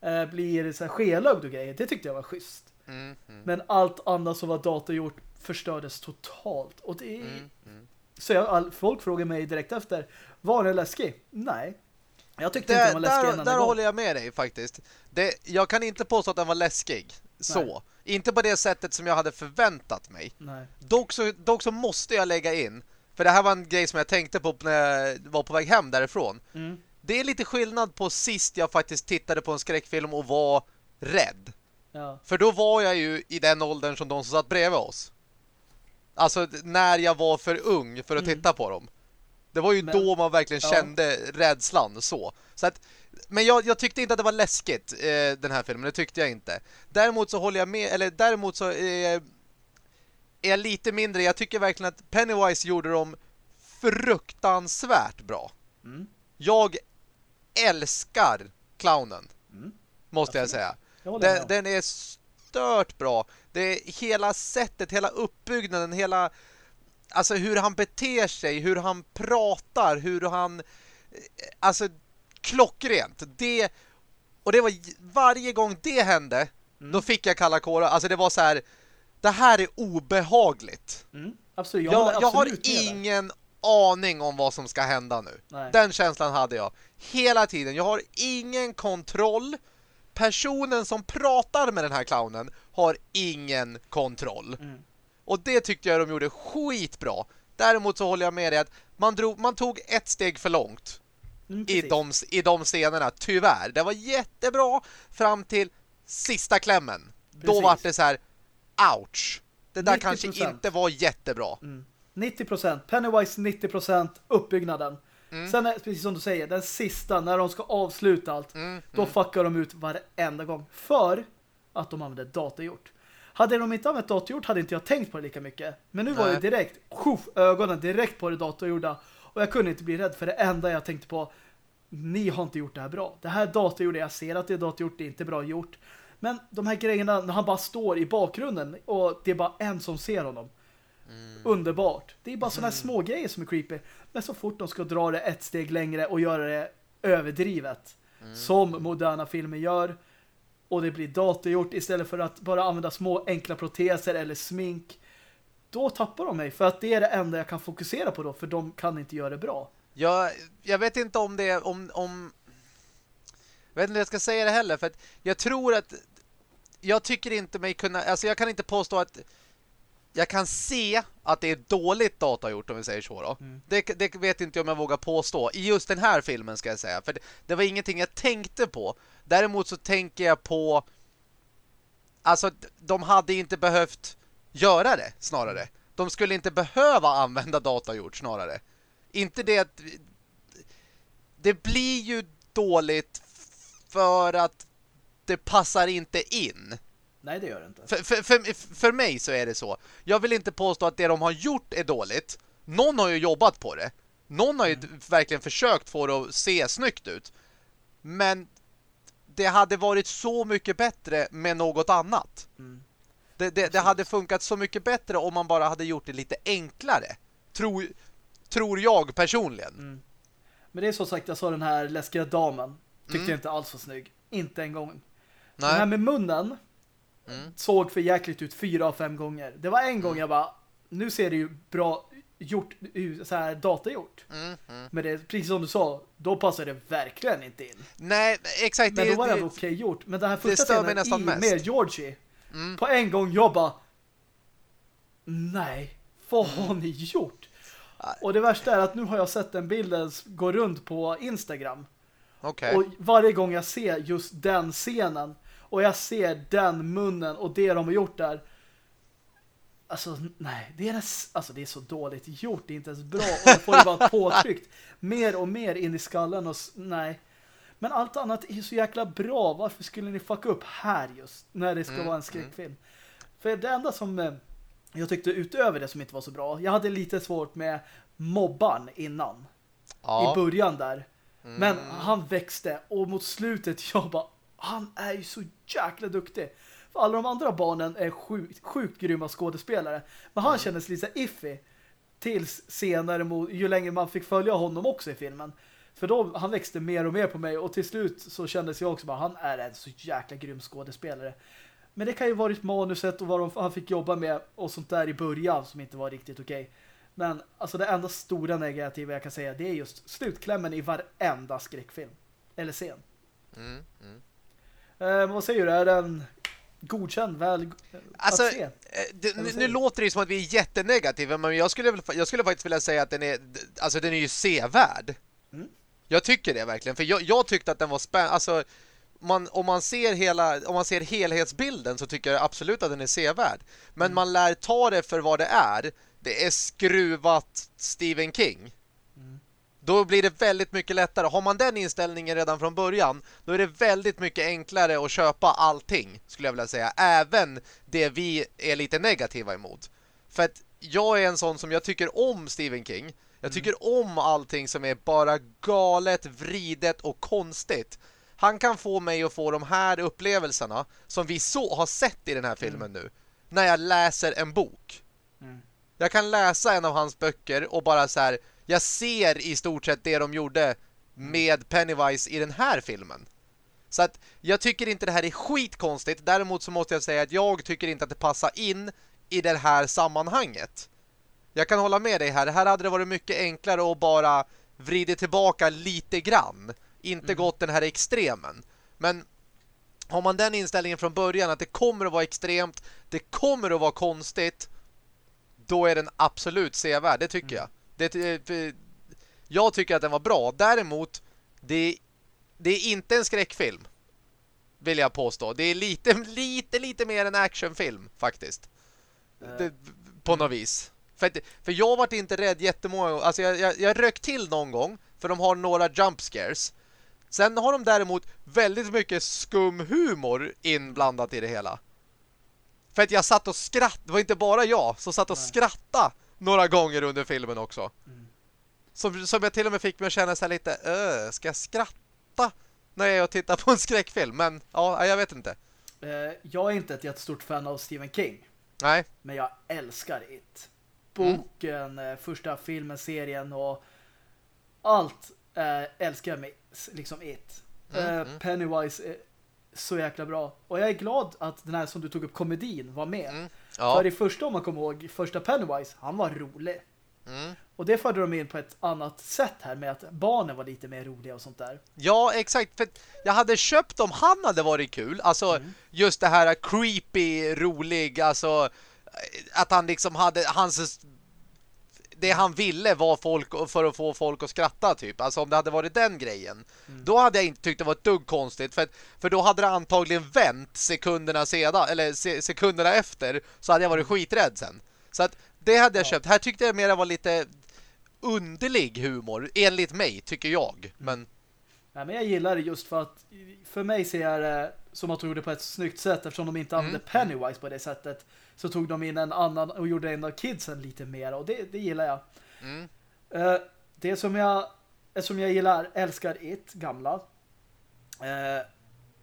eh, blir så här skelögd och grejer. Det tyckte jag var schysst. Mm, mm. Men allt annat som var datorgjort förstördes totalt. Och det är... Mm, mm. Så jag, folk frågar mig direkt efter, var den läskig? Nej. Jag tyckte det, inte den var läskig Där, där håller jag med dig faktiskt. Det, jag kan inte påstå att den var läskig. Så. Nej. Inte på det sättet som jag hade förväntat mig. Nej. Dock, så, dock så måste jag lägga in, för det här var en grej som jag tänkte på när jag var på väg hem därifrån. Mm. Det är lite skillnad på sist jag faktiskt tittade på en skräckfilm och var rädd. Ja. För då var jag ju i den åldern som de som satt bredvid oss. Alltså när jag var för ung för att mm. titta på dem. Det var ju men, då man verkligen ja. kände rädslan så. så att, men jag, jag, tyckte inte att det var läskigt eh, den här filmen, det tyckte jag inte. Däremot så håller jag med, eller däremot så eh, är jag lite mindre. Jag tycker verkligen att Pennywise gjorde dem fruktansvärt bra. Mm. Jag älskar clownen. Mm. Måste jag säga. Den, den, är stört bra. Det är hela sättet, hela uppbyggnaden, hela alltså hur han beter sig, hur han pratar, hur han alltså klockrent. Det och det var varje gång det hände, mm. då fick jag kalla kårar. Alltså det var så här det här är obehagligt. Mm. Absolut, jag, jag, jag har ingen aning om vad som ska hända nu. Nej. Den känslan hade jag hela tiden. Jag har ingen kontroll personen som pratar med den här clownen har ingen kontroll. Mm. Och det tyckte jag de gjorde skitbra. Däremot så håller jag med dig att man, drog, man tog ett steg för långt mm, i, de, i de scenerna, tyvärr. Det var jättebra fram till sista klämmen. Precis. Då var det så här, ouch. Det där 90%. kanske inte var jättebra. Mm. 90%. Pennywise 90%. Uppbyggnaden. Mm. Sen är precis som du säger, den sista, när de ska avsluta allt, mm. då mm. fuckar de ut varenda gång. För att de använder datagjort. Hade de inte använt datorgjort hade inte jag tänkt på det lika mycket. Men nu Nej. var det direkt, sjuff, ögonen direkt på det datorgjorda. Och jag kunde inte bli rädd för det enda jag tänkte på, ni har inte gjort det här bra. Det här datorgjorda, jag ser att det är datorgjort, det är inte bra gjort. Men de här grejerna, när han bara står i bakgrunden och det är bara en som ser honom. Mm. Underbart. Det är bara sådana här mm. små grejer som är creepy. Men så fort de ska dra det ett steg längre och göra det överdrivet mm. som moderna filmer gör och det blir datorgjort istället för att bara använda små enkla proteser eller smink då tappar de mig för att det är det enda jag kan fokusera på då för de kan inte göra det bra. Jag, jag vet inte om det om, om Jag vet inte hur jag ska säga det heller för att jag tror att jag tycker inte mig kunna, alltså jag kan inte påstå att jag kan se att det är dåligt datagjort om vi säger så då. Mm. Det, det, vet inte om jag vågar påstå. I just den här filmen ska jag säga. För det, det, var ingenting jag tänkte på. Däremot så tänker jag på alltså de hade inte behövt göra det snarare. De skulle inte behöva använda datagjort snarare. Inte det att det blir ju dåligt för att det passar inte in. Nej, det gör det inte. För, för, för, för mig så är det så. Jag vill inte påstå att det de har gjort är dåligt. Någon har ju jobbat på det. Någon har ju mm. verkligen försökt få det att se snyggt ut. Men det hade varit så mycket bättre med något annat. Mm. Det, det, det, hade funkat så mycket bättre om man bara hade gjort det lite enklare. Tror, tror jag personligen. Mm. Men det är så sagt, jag sa den här läskiga damen. Tyckte mm. jag inte alls var snygg. Inte en gång. Nej. Den här med munnen mm. såg för jäkligt ut fyra av fem gånger. Det var en gång mm. jag bara, nu ser det ju bra gjort, så här datagjort. Mm, mm. Men det precis som du sa, då passar det verkligen inte in. Nej, exakt. Men då var det, det okej okay gjort. Men den här första scenen i mest. med Georgie, mm. på en gång jag bara, nej, vad har ni gjort? Och det värsta är att nu har jag sett den bilden gå runt på Instagram. Okay. Och varje gång jag ser just den scenen och jag ser den munnen och det de har gjort där Alltså, nej, det är, alltså, det är så dåligt gjort, det är inte ens bra och får det bara påtryckt mer och mer in i skallen och nej. Men allt annat är så jäkla bra, varför skulle ni fucka upp här just när det ska mm, vara en mm. skräckfilm? Mm. För det enda som eh, jag tyckte utöver det som inte var så bra, jag hade lite svårt med mobban innan. Ja. I början där. Mm. Men han växte och mot slutet jag bara, han är ju så jäkla duktig. För alla de andra barnen är sjukt, sjukt grymma skådespelare. Men han kändes lite iffy. Tills senare, ju längre man fick följa honom också i filmen. För då, han växte mer och mer på mig. Och till slut så kändes jag också bara, han är en så jäkla grym skådespelare. Men det kan ju varit manuset och vad han fick jobba med och sånt där i början som inte var riktigt okej. Okay. Men alltså det enda stora negativa jag kan säga det är just slutklämmen i varenda skräckfilm. Eller scen. Mm, mm. Eh, vad säger du? Är den godkänd, väl alltså, att se? Eh, det, nu, nu låter det som att vi är jättenegativa men jag skulle, jag skulle faktiskt vilja säga att den är alltså den är ju sevärd. Mm. Jag tycker det verkligen. För jag, jag tyckte att den var spännande. Alltså, man, om, man ser hela, om man ser helhetsbilden så tycker jag absolut att den är sevärd. Men mm. man lär ta det för vad det är. Det är skruvat Stephen King då blir det väldigt mycket lättare. Har man den inställningen redan från början, då är det väldigt mycket enklare att köpa allting, skulle jag vilja säga. Även det vi är lite negativa emot. För att jag är en sån som jag tycker om Stephen King. Jag mm. tycker mm. om allting som är bara galet, vridet och konstigt. Han kan få mig att få de här upplevelserna som vi så har sett i den här filmen mm. nu. När jag läser en bok. Mm. Jag kan läsa en av hans böcker och bara så här jag ser i stort sett det de gjorde med Pennywise i den här filmen. Så att jag tycker inte det här är skitkonstigt. Däremot så måste jag säga att jag tycker inte att det passar in i det här sammanhanget. Jag kan hålla med dig här. Här hade det varit mycket enklare att bara vrida tillbaka lite grann. Inte mm. gått den här extremen. Men har man den inställningen från början att det kommer att vara extremt, det kommer att vara konstigt, då är den absolut sevärd. Det tycker mm. jag. Det, jag tycker att den var bra. Däremot, det, det är inte en skräckfilm. Vill jag påstå. Det är lite, lite, lite mer en actionfilm faktiskt. Äh. Det, på något vis. För, för jag varit inte rädd jättemånga Alltså jag, jag, jag rök till någon gång. För de har några jump scares. Sen har de däremot väldigt mycket skum humor inblandat i det hela. För att jag satt och skrattade. Det var inte bara jag som satt och skrattade några gånger under filmen också. Mm. Som, som jag till och med fick mig att känna sig lite, öh, ska jag skratta när jag tittar på en skräckfilm? Men ja, jag vet inte. Eh, jag är inte ett jättestort fan av Stephen King. Nej. Men jag älskar It. Boken, mm. första filmen, serien och allt äh, älskar jag med liksom It. Mm, mm. Pennywise så jäkla bra. Och jag är glad att den här som du tog upp, komedin, var med. Mm. Ja. För i första, om man kommer ihåg, första Pennywise, han var rolig. Mm. Och det förde de in på ett annat sätt här med att barnen var lite mer roliga och sånt där. Ja, exakt. För jag hade köpt om han hade varit kul. Alltså, mm. just det här creepy, rolig, alltså att han liksom hade hans det han ville var folk för att få folk att skratta typ. Alltså om det hade varit den grejen. Mm. Då hade jag inte tyckt det var ett dugg konstigt. För, för då hade det antagligen vänt sekunderna sedan. Eller se, sekunderna efter. Så hade jag varit skiträdd sen. Så att det hade jag ja. köpt. Här tyckte jag mer det var lite underlig humor. Enligt mig, tycker jag. Mm. Men... Ja, men jag gillar det just för att för mig ser jag det som att de gjorde på ett snyggt sätt eftersom de inte använde mm. Pennywise på det sättet så tog de in en annan och gjorde en av kidsen lite mer och det, det gillar jag. Mm. Uh, det som jag som jag gillar, älskar It, gamla. Uh,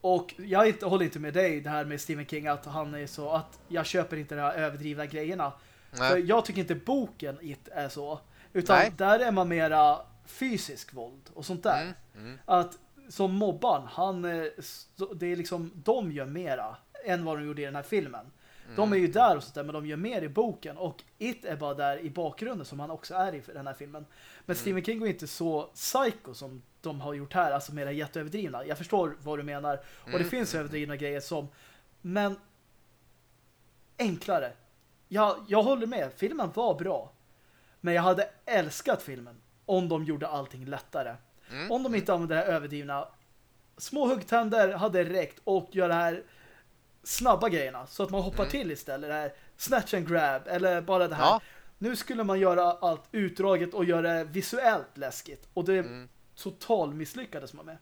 och jag inte, håller inte med dig det här med Stephen King att han är så att jag köper inte de här överdrivna grejerna. Nej. För jag tycker inte boken It är så. Utan Nej. där är man mera fysisk våld och sånt där. Mm. Mm. Att som mobban, han det är liksom de gör mera än vad de gjorde i den här filmen. De är ju där och sådär, men de gör mer i boken. Och It är bara där i bakgrunden som han också är i den här filmen. Men mm. Stephen King är inte så psycho som de har gjort här, alltså mer jätteöverdrivna. Jag förstår vad du menar. Och det mm. finns överdrivna grejer som, men enklare. Jag, jag håller med, filmen var bra. Men jag hade älskat filmen om de gjorde allting lättare. Mm. Om de inte använde det här överdrivna. Små huggtänder hade räckt och gör det här snabba grejerna. Så att man hoppar mm. till istället. Det här snatch and grab. Eller bara det här. Ja. Nu skulle man göra allt utdraget och göra det visuellt läskigt. Och det mm. total misslyckades man med.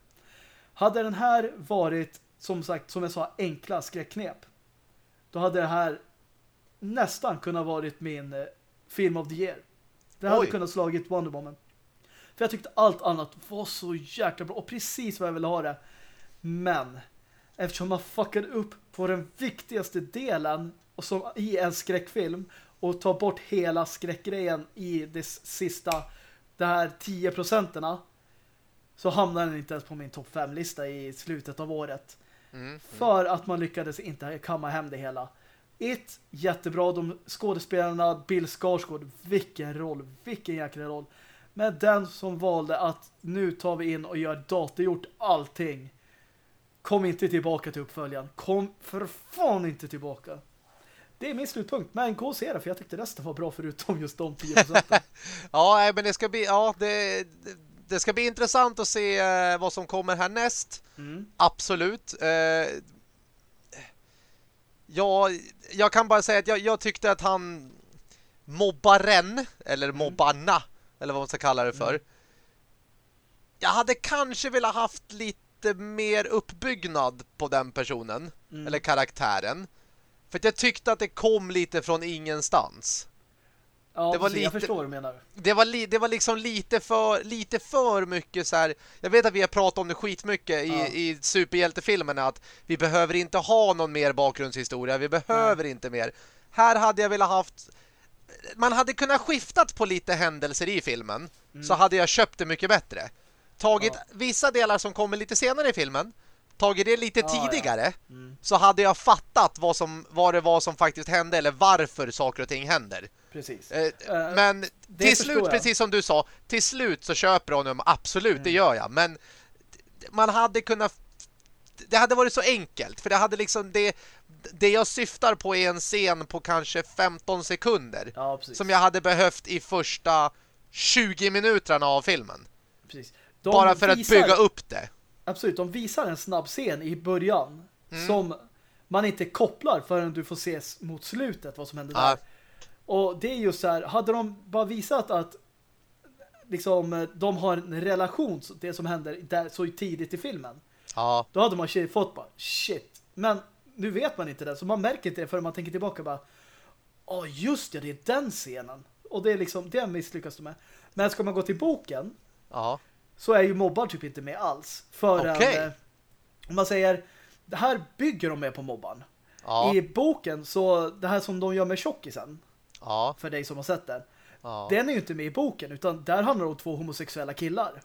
Hade den här varit, som sagt, som jag sa, enkla skräckknep. Då hade det här nästan kunnat varit min eh, film of the year. Det hade Oj. kunnat slagit Wonder Woman. För jag tyckte allt annat var så jäkla bra. Och precis vad jag ville ha det. Men eftersom man fuckade upp på den viktigaste delen och som i en skräckfilm och tar bort hela skräckgrejen i det sista det här 10 procenterna så hamnar den inte ens på min topp 5-lista i slutet av året. Mm. För att man lyckades inte kamma hem det hela. Ett, jättebra. De skådespelarna, Bill Skarsgård, vilken roll, vilken jäkla roll. Men den som valde att nu tar vi in och gör datorgjort allting Kom inte tillbaka till uppföljaren. Kom för fan inte tillbaka. Det är min slutpunkt. Men gå och se det, för jag tyckte resten var bra förutom just de 10%. ja, men det ska bli ja, det, det ska bli intressant att se uh, vad som kommer härnäst. Mm. Absolut. Uh, ja, jag kan bara säga att jag, jag tyckte att han mobbaren, eller mm. mobbarna, eller vad man ska kalla det för. Mm. Jag hade kanske velat haft lite lite mer uppbyggnad på den personen. Mm. Eller karaktären. För att jag tyckte att det kom lite från ingenstans. Ja, det var lite, jag förstår vad du menar. Det var, li, det var liksom lite för, lite för mycket så här. Jag vet att vi har pratat om det skitmycket i, ja. i superhjältefilmerna att vi behöver inte ha någon mer bakgrundshistoria. Vi behöver Nej. inte mer. Här hade jag velat haft man hade kunnat skiftat på lite händelser i filmen mm. så hade jag köpt det mycket bättre tagit ja. vissa delar som kommer lite senare i filmen tagit det lite ja, tidigare ja. Mm. så hade jag fattat vad, som, vad det var som faktiskt hände eller varför saker och ting händer. Precis. Eh, uh, men till slut, jag. precis som du sa, till slut så köper honom, absolut, mm. det gör jag. Men man hade kunnat det hade varit så enkelt för det hade liksom det, det jag syftar på är en scen på kanske 15 sekunder ja, som jag hade behövt i första 20 minuterna av filmen. Precis. De Bara för visar, att bygga upp det. Absolut, de visar en snabb scen i början mm. som man inte kopplar förrän du får se mot slutet vad som händer ah. där. Och det är just så här, hade de bara visat att liksom de har en relation det som händer där så tidigt i filmen. Ja. Då hade man fått bara shit. Men nu vet man inte det så man märker inte det förrän man tänker tillbaka bara Ja oh, just det, det är den scenen. Och det är liksom det misslyckas de med. Men ska man gå till boken Ja så är ju mobbar typ inte med alls. För okay. eh, om man säger, det här bygger de med på mobban. Ja. I boken så, det här som de gör med tjockisen, ja. för dig som har sett den, ja. den är ju inte med i boken, utan där handlar det om två homosexuella killar.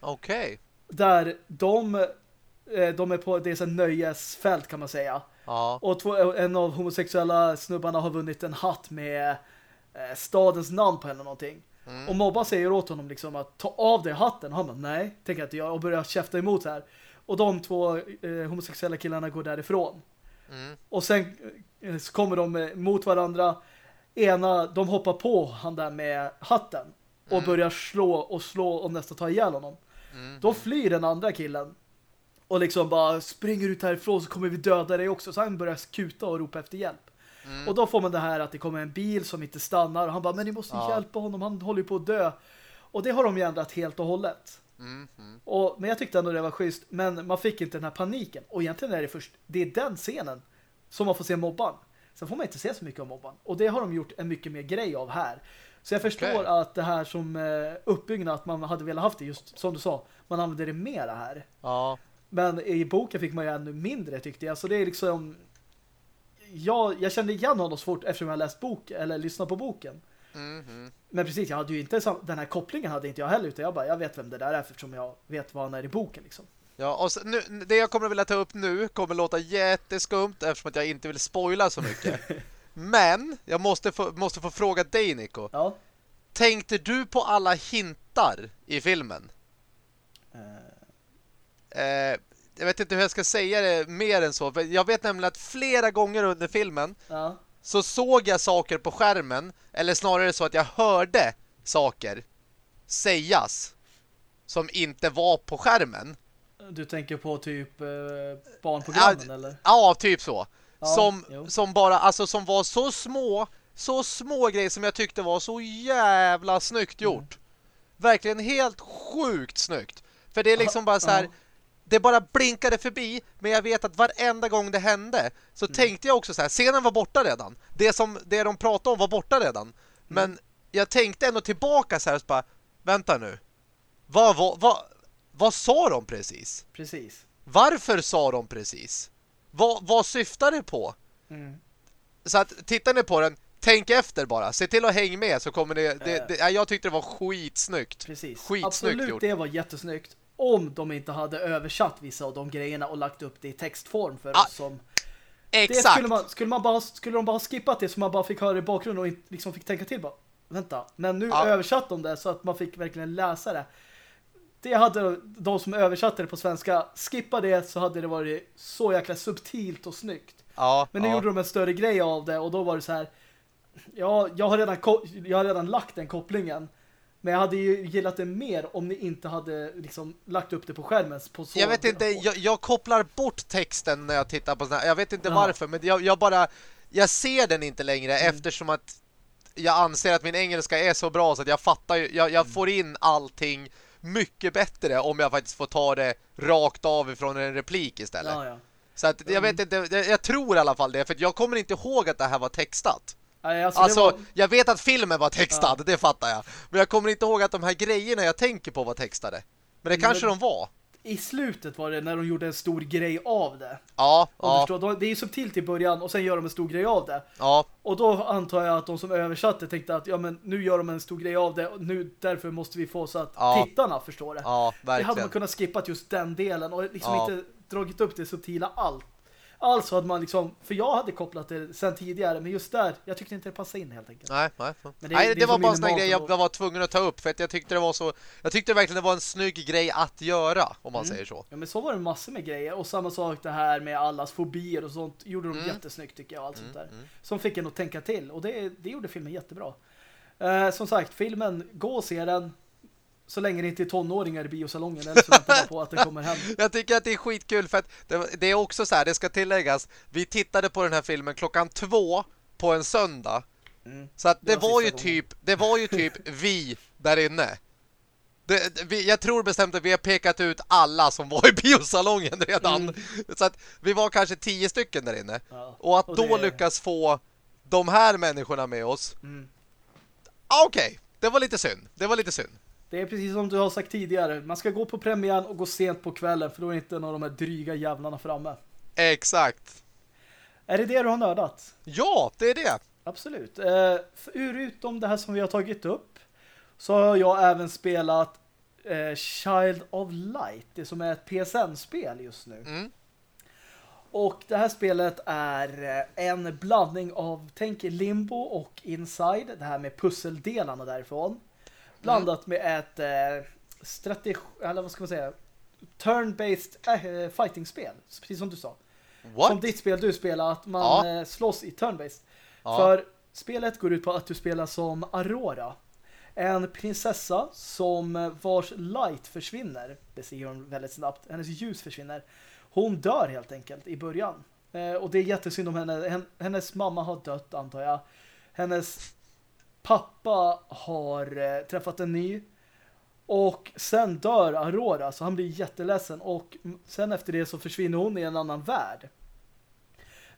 Okej. Okay. Där de, eh, de är på, det är en nöjesfält kan man säga. Ja. Och två, en av homosexuella snubbarna har vunnit en hatt med eh, stadens namn på eller någonting. Mm. Och mobbar säger åt honom liksom att ta av dig hatten. Och han bara, nej, tänker inte jag. Och börjar käfta emot här. Och de två eh, homosexuella killarna går därifrån. Mm. Och sen eh, så kommer de eh, mot varandra. Ena, de hoppar på han där med hatten. Och mm. börjar slå och slå och nästan ta ihjäl honom. Mm. Då flyr den andra killen. Och liksom bara springer ut härifrån så kommer vi döda dig också. Så han börjar kuta och ropa efter hjälp. Mm. Och då får man det här att det kommer en bil som inte stannar. Och han bara, men ni måste ja. hjälpa honom. Han håller på att dö. Och det har de ju ändrat helt och hållet. Mm. Och, men jag tyckte ändå det var schysst. Men man fick inte den här paniken. Och egentligen är det först, det är den scenen som man får se mobban. Sen får man inte se så mycket av mobban. Och det har de gjort en mycket mer grej av här. Så jag förstår okay. att det här som eh, uppbyggnad, att man hade velat haft det just som du sa, man använder det mera här. Ja. Men i boken fick man ju ännu mindre tyckte jag. Så det är liksom jag, jag kände igen honom så fort eftersom jag läst bok eller lyssnat på boken. Mm -hmm. Men precis, jag hade ju inte den här kopplingen hade inte jag heller utan jag bara, jag vet vem det där är eftersom jag vet vad han är i boken liksom. Ja, och så, nu, det jag kommer att vilja ta upp nu kommer låta jätteskumt eftersom att jag inte vill spoila så mycket. Men jag måste få, måste få fråga dig, Nico. Ja. Tänkte du på alla hintar i filmen? Uh... Eh, jag vet inte hur jag ska säga det mer än så. Jag vet nämligen att flera gånger under filmen ja. så såg jag saker på skärmen. Eller snarare så att jag hörde saker sägas som inte var på skärmen. Du tänker på typ eh, barnprogrammen ja, eller? Ja, typ så. Ja, som, som bara, alltså som var så små, så små grejer som jag tyckte var så jävla snyggt gjort. Mm. Verkligen helt sjukt snyggt. För det är liksom bara så här, det bara blinkade förbi, men jag vet att varenda gång det hände så mm. tänkte jag också så här, scenen var borta redan. Det som det de pratade om var borta redan. Mm. Men jag tänkte ändå tillbaka så här och bara, vänta nu. Vad, vad, vad, vad sa de precis? Precis. Varför sa de precis? Vad, vad syftar det på? Mm. Så att tittar ni på den, tänk efter bara. Se till att hänga med så kommer ni... Det, äh. det, jag tyckte det var skitsnyggt. Precis. Skitsnyggt Absolut, gjort. det var jättesnyggt om de inte hade översatt vissa av de grejerna och lagt upp det i textform för ah, oss som... Exakt. Det skulle, man, skulle, man bara, skulle de bara skippat det så man bara fick höra i bakgrunden och inte, liksom fick tänka till bara, vänta. Men nu ah. översatt de det så att man fick verkligen läsa det. Det hade de som översatte det på svenska skippa det så hade det varit så jäkla subtilt och snyggt. Ja, Men nu gjorde de en större grej av det och då var det så här ja, jag har redan, jag har redan lagt den kopplingen. Men jag hade ju gillat det mer om ni inte hade liksom lagt upp det på skärmen. På så jag vet inte, jag, jag, kopplar bort texten när jag tittar på sådana här. Jag vet inte ja. varför, men jag, jag, bara... Jag ser den inte längre mm. eftersom att jag anser att min engelska är så bra så att jag fattar jag, jag mm. får in allting mycket bättre om jag faktiskt får ta det rakt av ifrån en replik istället. Ja, ja. Så att jag vet inte, jag tror i alla fall det, för jag kommer inte ihåg att det här var textat. Alltså, alltså var... jag vet att filmen var textad, ja. det fattar jag. Men jag kommer inte ihåg att de här grejerna jag tänker på var textade. Men det kanske Men... de var. I slutet var det när de gjorde en stor grej av det. Ja, ja. Förstår, det är ju subtilt i början och sen gör de en stor grej av det. Ja. Och då antar jag att de som översatte tänkte att ja men nu gör de en stor grej av det och nu därför måste vi få så att ja. tittarna förstår det. Ja, verkligen. Det hade man kunnat skippa just den delen och liksom ja. inte dragit upp det subtila allt. Alltså hade man liksom, för jag hade kopplat det sen tidigare, men just där, jag tyckte inte det passade in helt enkelt. Nej, nej. det, nej, det, det var bara en sån grej jag, var tvungen att ta upp för att jag tyckte det var så, jag tyckte verkligen det var en snygg grej att göra, om man mm. säger så. Ja, men så var det massor med grejer. Och samma sak det här med allas fobier och sånt, gjorde de mm. jättesnyggt tycker jag, allt mm, sånt där. Mm. Som fick en att tänka till, och det, det gjorde filmen jättebra. Uh, som sagt, filmen, gå och se den. Så länge det inte är tonåringar i biosalongen eller så väntar på att den kommer hem. Jag tycker att det är skitkul för att det, det, är också så här, det ska tilläggas. Vi tittade på den här filmen klockan två på en söndag. Mm. Så att det, det var ju gången. typ det var ju typ vi där inne. Det, vi, jag tror bestämt att vi har pekat ut alla som var i biosalongen redan. Mm. Så att vi var kanske tio stycken där inne. Ja. Och att och då det... lyckas få de här människorna med oss. Mm. Okej, okay. det var lite synd. Det var lite synd. Det är precis som du har sagt tidigare. Man ska gå på premiären och gå sent på kvällen för då är inte någon av de här dryga jävlarna framme. Exakt. Är det det du har nördat? Ja, det är det. Absolut. Eh, förutom det här som vi har tagit upp så har jag även spelat eh, Child of Light, det som är ett PSN-spel just nu. Mm. Och det här spelet är eh, en blandning av, tänk Limbo och Inside, det här med pusseldelarna därifrån. Blandat med ett eh, strategi, eller vad ska man säga turn-based äh, fighting-spel, precis som du sa. What? Som ditt spel du spelar, att man Ja. eh, slåss i turn-based. Ja. För spelet går ut på att du spelar som Aurora. En prinsessa som eh, vars light försvinner. Det ser hon väldigt snabbt. Hennes ljus försvinner. Hon dör helt enkelt i början. Eh, och det är jättesynd om henne. Hen- Hennes mamma har dött antar jag. Hennes pappa har eh, träffat en ny. Och sen dör Aurora så han blir jätteledsen. Och sen efter det så försvinner hon i en annan värld.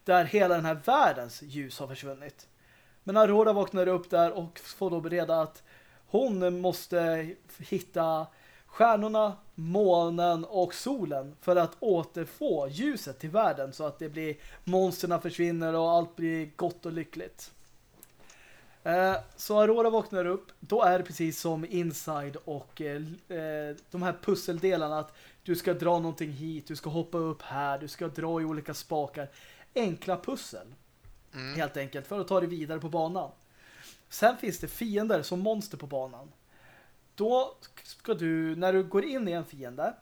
Där hela den här världens ljus har försvunnit. Men Aurora vaknar upp där och får då bereda att hon måste hitta stjärnorna, månen och solen för att återfå ljuset till världen så att det blir monsterna försvinner och allt blir gott och lyckligt. Eh, Så Aurora vaknar upp, då är det precis som Inside och eh, eh, de här pusseldelarna att du ska dra någonting hit, du ska hoppa upp här, du ska dra i olika spakar. Enkla pussel Mm. helt enkelt för att ta dig vidare på banan. Sen finns det fiender som monster på banan. Då ska du, när du går in i en fiende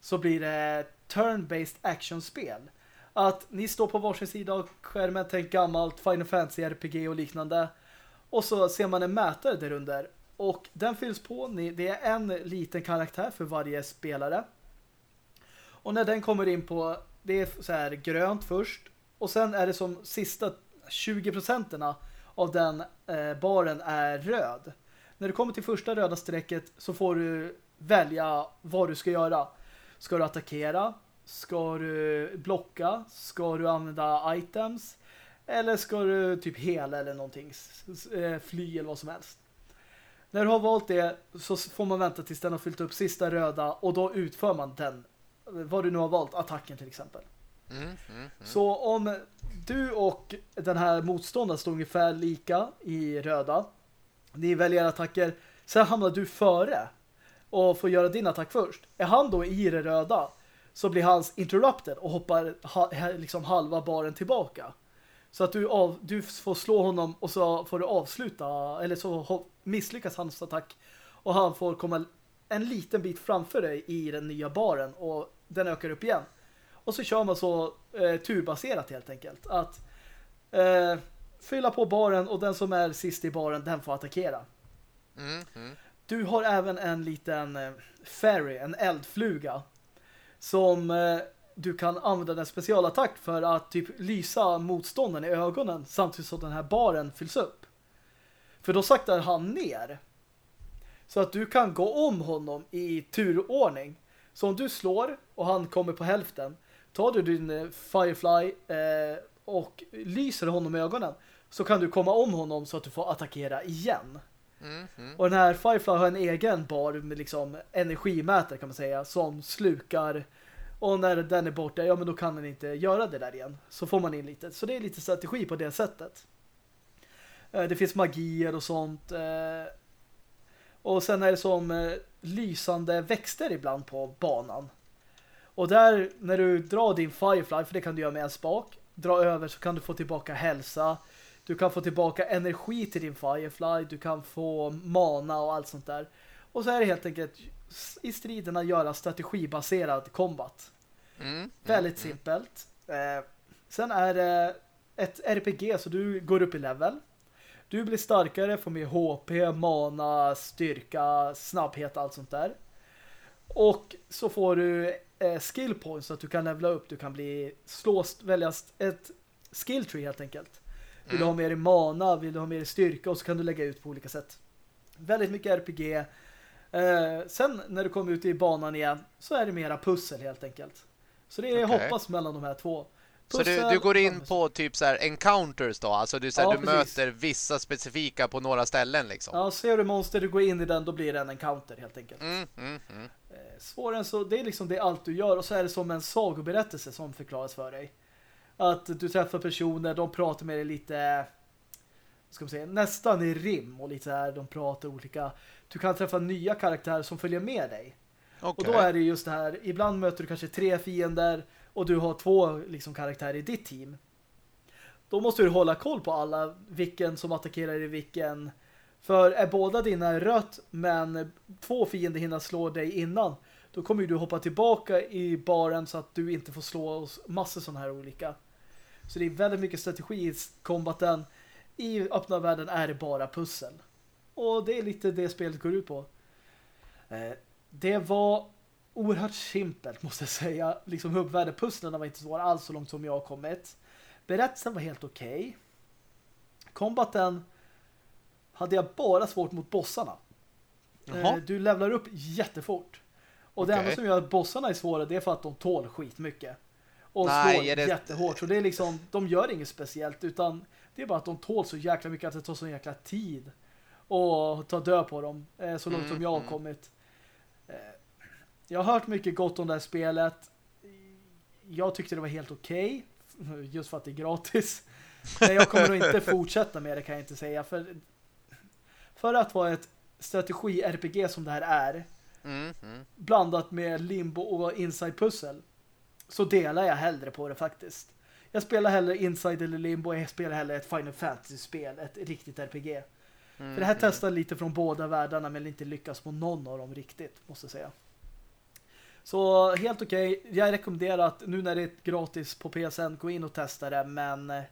så blir det turn-based actionspel. Att ni står på varsin sida av skärmen, tänk gammalt Final Fantasy RPG och liknande. Och så ser man en mätare där under. Och den fylls på, det är en liten karaktär för varje spelare. Och när den kommer in på, det är så här grönt först. Och sen är det som sista 20 procenterna av den eh, baren är röd. När du kommer till första röda strecket så får du välja vad du ska göra. Ska du attackera? Ska du blocka? Ska du använda items? Eller ska du typ hela eller någonting? Eh, Fly eller vad som helst. När du har valt det så får man vänta tills den har fyllt upp sista röda och då utför man den. Vad du nu har valt, attacken till exempel. Mm, mm, mm. Så om du och den här motståndaren står ungefär lika i röda, ni väljer attacker, sen hamnar du före och får göra din attack först. Är han då i det röda så blir hans interrupted och hoppar ha, liksom halva baren tillbaka. Så att du, av, du får slå honom och så får du avsluta eller så misslyckas hans attack och han får komma en liten bit framför dig i den nya baren och den ökar upp igen. Och så kör man så eh, turbaserat helt enkelt. Att eh, fylla på baren och den som är sist i baren, den får attackera. Mm, mm. Du har även en liten eh, fairy, en eldfluga som eh, du kan använda en specialattack för att typ lysa motståndaren i ögonen samtidigt som den här baren fylls upp. För då saktar han ner. Så att du kan gå om honom i turordning. Så om du slår och han kommer på hälften tar du din eh, Firefly eh, och lyser honom i ögonen så kan du komma om honom så att du får attackera igen. Mm, mm. Och den här Firefly har en egen bar med liksom energimätare kan man säga som slukar och när den är borta, ja men då kan den inte göra det där igen. Så får man in lite. Så det är lite strategi på det sättet. Eh, det finns magier och sånt. Eh. Och sen är det som eh, lysande växter ibland på banan. Och där, när du drar din Firefly, för det kan du göra med en spak, dra över så kan du få tillbaka hälsa. Du kan få tillbaka energi till din Firefly. Du kan få mana och allt sånt där. Och så är det helt enkelt i striderna göra strategibaserad combat. Mm, Väldigt simpelt. Eh, sen är det ett RPG så du går upp i level. Du blir starkare, får mer HP, mana, styrka, snabbhet, allt sånt där. Och så får du eh, skill points så att du kan levela upp. Du kan bli slås, väljas ett skill tree helt enkelt. Vill du ha mer i mana, vill du ha mer i styrka och så kan du lägga ut på olika sätt. Väldigt mycket RPG. Eh, sen när du kommer ut i banan igen så är det mera pussel helt enkelt. Så det är Okej. hoppas mellan de här två. Så du, du går in på typ så här encounters då? Alltså du, så här, Ja, du precis. möter vissa specifika på några ställen liksom? Ja, ser du monster, du går in i den, då blir det en encounter helt enkelt. Mm, mm, mm. Eh, Svårare än så, det är liksom det allt du gör och så är det som en sagoberättelse som förklaras för dig. Att du träffar personer, de pratar med dig lite ska man säga, nästan i rim och lite så här, de pratar olika. Du kan träffa nya karaktärer som följer med dig. Och Okej. då är det just det här, ibland möter du kanske tre fiender och du har två liksom, karaktärer i ditt team. Då måste du hålla koll på alla, vilken som attackerar i vilken För är båda dina rött men två fiender hinner slå dig innan då kommer du hoppa tillbaka i baren så att du inte får slå oss massor sådana här olika. Så det är väldigt mycket strategi i kombaten. I öppna världen är det bara pussel. Och det är lite det spelet går ut på. Det var oerhört simpelt måste jag säga. Liksom hubbvärdepusslen var inte så alls så långt som jag har kommit. Berättelsen var helt okej. Okay. Kombaten hade jag bara svårt mot bossarna. Jaha. Eh, du levlar upp jättefort. Och okay. det enda som gör att bossarna är svåra det är för att de tål skitmycket. Och Nej, slår det... jättehårt. Så det är liksom, de gör inget speciellt utan det är bara att de tål så jäkla mycket att det tar så jäkla tid och ta död på dem eh, så långt mm, som jag har mm. kommit. Jag har hört mycket gott om det här spelet. Jag tyckte det var helt okej okay, just för att det är gratis. Men jag kommer nog inte fortsätta med det kan jag inte säga för för att vara ett strategi-RPG som det här är mm, mm. blandat med limbo och inside-pussel så delar jag hellre på det faktiskt. Jag spelar hellre inside eller limbo jag spelar hellre ett Final Fantasy-spel, ett riktigt RPG. Mm, för det här mm. testar lite från båda världarna men inte lyckas på någon av dem riktigt, måste jag säga. Så helt okej. Okay. Jag rekommenderar att nu när det är gratis på PSN gå in och testa det men eh,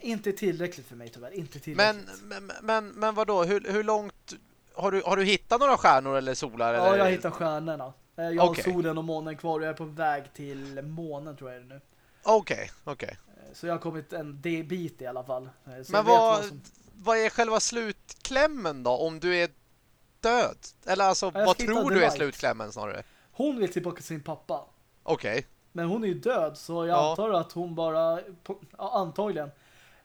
inte tillräckligt för mig tyvärr. Inte tillräckligt. Men, men, men, men vadå? Hur, hur långt har du, har du hittat några stjärnor eller solar? Ja, eller? jag har hittat stjärnorna. Eh, jag okay. har solen och månen kvar och jag är på väg till månen tror jag nu. Okej, okay, okej. Okay. Eh, så jag har kommit en bit i alla fall. Så men vad, vad, som... vad, är själva slutklämmen då? Om du är död? Eller alltså, vad tror du är slutklämmen snarare? Hon vill tillbaka till sin pappa. Okej. Okay. Men hon är ju död så jag ja. antar att hon bara ja, antagligen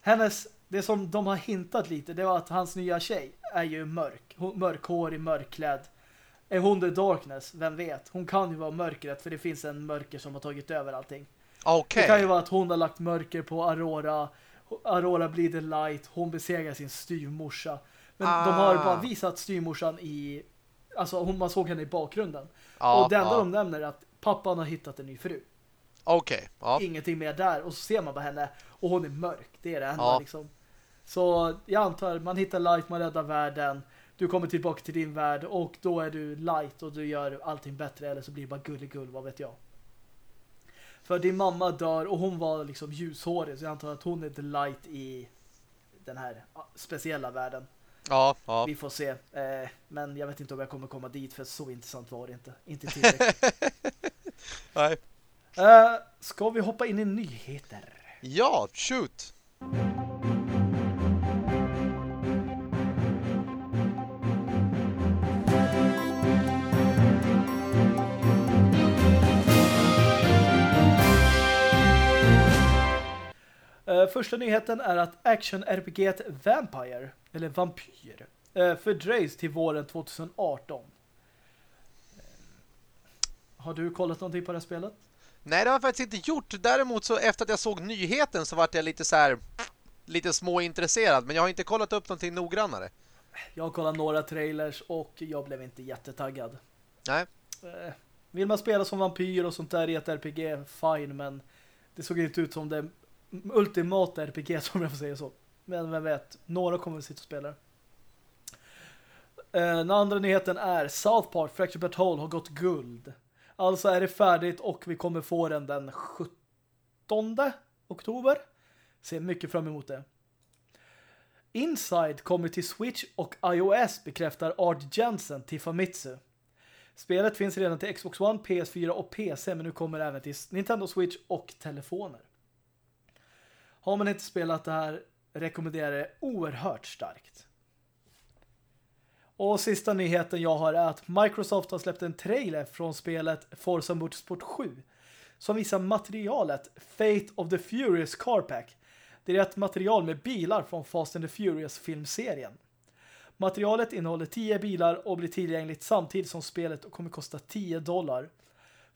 hennes, det som de har hintat lite det var att hans nya tjej är ju mörk. Hon, mörkhårig, mörkklädd. Är hon the darkness? Vem vet? Hon kan ju vara mörkret för det finns en mörker som har tagit över allting. Okay. Det kan ju vara att hon har lagt mörker på Aurora. Aurora blir the light. Hon besegrar sin styrmorsa. Men ah. de har ah. bara visat styrmorsan i... Alltså hon, man såg henne i bakgrunden. Ah, och det enda ah. de nämner är att pappan har hittat en ny fru. Okej. Okay. Ingenting mer där. Och så ser man bara henne. Och hon är mörk. Det är det enda ja. liksom. Så jag antar, man hittar light, man räddar världen. Du kommer tillbaka till din värld. Och då är du light och du gör allting bättre. Eller så blir det bara gulligull, vad vet jag. För din mamma dör och hon var liksom ljushårig. Så jag antar att hon är the light i den här speciella världen. Ja, ja. Vi får se. Eh, men jag vet inte om jag kommer komma dit för så intressant var det inte. Inte tillräckligt. Nej. Uh, ska vi hoppa in i nyheter? Ja, shoot! Uh, första nyheten är att action-RPG Vampire, eller Vampyr, uh, fördröjs till våren 2018. Har du kollat någonting på det här spelet? Nej, det har jag faktiskt inte gjort. Däremot så efter att jag såg nyheten så vart jag lite så här lite småintresserad. Men jag har inte kollat upp någonting noggrannare. Jag har kollat några trailers och jag blev inte jättetaggad. Nej. Eh, vill man spela som vampyr och sånt där i ett RPG, fine. Men det såg inte ut som det ultimata RPG som jag får säga så. Men vem vet, några kommer att sitta och spela. Eh, den andra nyheten är South Park Fracture But har gått guld. Alltså är det färdigt och vi kommer få den den 17 oktober. Ser mycket fram emot det. Inside kommer till Switch och iOS bekräftar Art Jensen till Famitsu. Spelet finns redan till Xbox One, PS4 och PC men nu kommer det även till Nintendo Switch och telefoner. Har man inte spelat det här rekommenderar det oerhört starkt. Och sista nyheten jag har är att Microsoft har släppt en trailer från spelet Forza Motorsport 7 som visar materialet Fate of the Furious Car Pack. Det är ett material med bilar från Fast and the Furious filmserien. Materialet innehåller 10 bilar och blir tillgängligt samtidigt som spelet och kommer kosta 10 dollar.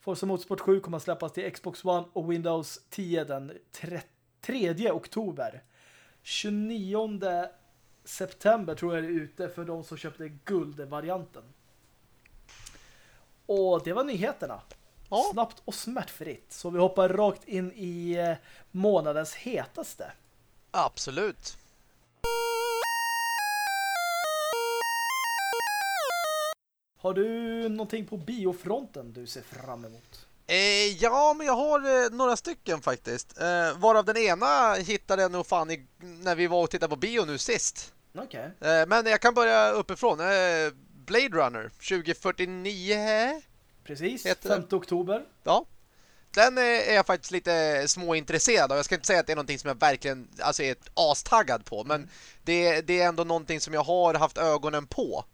Forza Motorsport 7 kommer att släppas till Xbox One och Windows 10 den 3 oktober. 29 september tror jag det är ute för de som köpte guldvarianten. Och det var nyheterna. Ja. Snabbt och smärtfritt. Så vi hoppar rakt in i eh, månadens hetaste. Absolut. Har du någonting på biofronten du ser fram emot? Eh, ja, men jag har eh, några stycken faktiskt. Eh, varav den ena hittade jag nog fan i, när vi var och tittade på bio nu sist. Okej. Eh, men jag kan börja uppifrån. Eh, Blade Runner 2049. Precis, Heter 5 oktober. Ja. Den eh, är jag faktiskt lite småintresserad av. Jag ska inte säga att det är någonting som jag verkligen alltså, är astaggad på. Men det, det är ändå någonting som jag har haft ögonen på.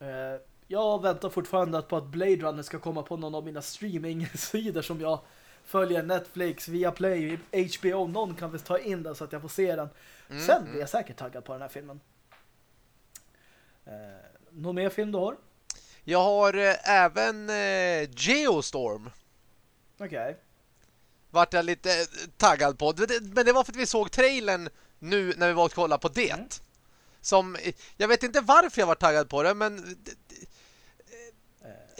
Eh, jag väntar fortfarande på att Blade Runner ska komma på någon av mina streaming-sidor som jag följer Netflix, Viaplay, HBO. Någon kan väl ta in den så att jag får se den. Mm, Sen blir jag säkert taggad på den här filmen. Eh, någon mer film du har? Jag har eh, även eh, Geostorm. Okej. Vart jag lite eh, taggad på. Men det var för att vi såg trailern nu när vi var och kollade på det. Mm. Som, jag vet inte varför jag var taggad på det, men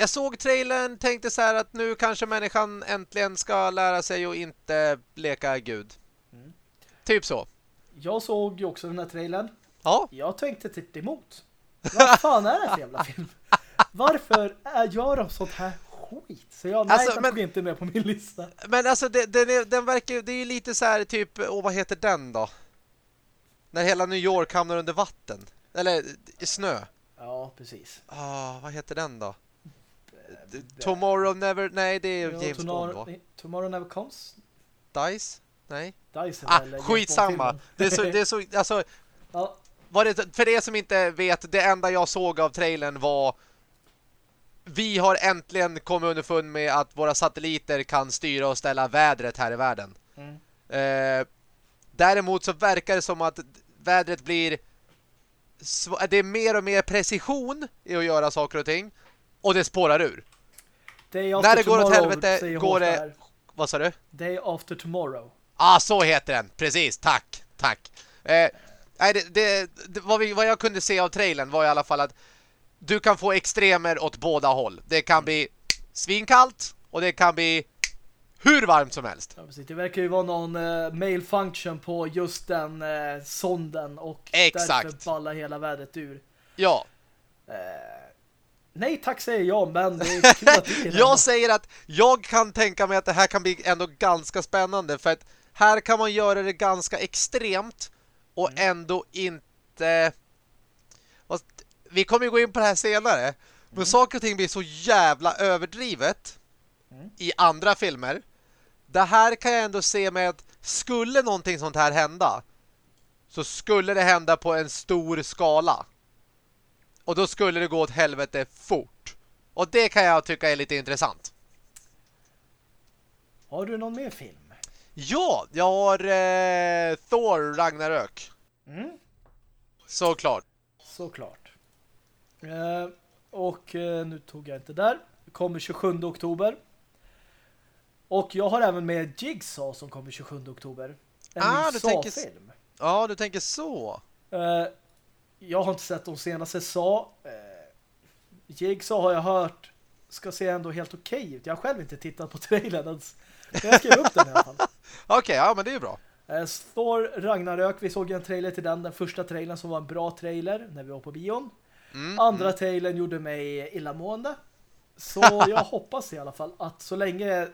jag såg trailern, tänkte så här att nu kanske människan äntligen ska lära sig att inte leka Gud. Mm. Typ så. Jag såg ju också den här trailern. Ja, Jag tänkte typ emot. Vad fan är det för jävla film? Varför är, gör de sånt här skit? Så jag, nej, Alltså, men- inte med på min lista. men alltså det, den, är, den verkar det är ju lite så här typ, åh vad heter den då? När hela New York hamnar under vatten. Eller i snö. Ja, precis. Ah, vad heter den då? Tomorrow Never... Nej, det är Ja, James Bond va? tomorrow, Never Comes. Dice? Nej? Dice Ah, skitsamma! Det är så... Det är så alltså, ja, var det, för er som inte vet, det enda jag såg av trailern var... Vi har äntligen kommit underfund med att våra satelliter kan styra och ställa vädret här i världen. mm. Eh, däremot så verkar det som att vädret blir... Det är mer och mer precision i att göra saker och ting. Och det spårar ur. Day När After det går åt helvete går det-. Vad sa du? Day After Tomorrow. Ah, så heter den. Precis, tack. Tack. Eh, nej, det, det, det, vad, vi, vad jag kunde se av trailern var i alla fall att du kan få extremer åt båda håll. Det kan bli svinkallt och det kan bli hur varmt som helst. Ja, precis. Det verkar ju vara någon uh, mail function på just den uh, sonden och Exakt. därför ballar hela vädret ur. Ja, Eh, nej, tack säger jag, men det är kul att det är jag säger att jag kan tänka mig att det här kan bli ändå ganska spännande för att här kan man göra det ganska extremt och ändå inte... Vi kommer ju gå in på det här senare. Men saker och ting blir så jävla överdrivet Mm. i andra filmer. Det här kan jag ändå se med att skulle någonting sånt här hända så skulle det hända på en stor skala. Och då skulle det gå åt helvete fort. Och det kan jag tycka är lite intressant. Har du någon mer film? Ja, jag har eh, Thor Ragnarök. Mm. Såklart. Såklart. Eh, och eh, nu tog jag inte där. Kommer 27 oktober. Och jag har även med Jigsaw som kommer 27 oktober. En Ah, du tänker Saw-film. Ja, du tänker så. Jag har inte sett de senaste Saw. Eh, Jigsaw har jag hört ska se ändå helt okej ut. Jag har själv inte tittat på trailern ens. Men jag skrev upp den i alla fall. Okej, ja men det är ju bra. Eh, Thor Ragnarök, vi såg en trailer till den. Den första trailern som var en bra trailer när vi var på bion. Mm, Andra trailern gjorde mig illamående. Så jag hoppas i alla fall att så länge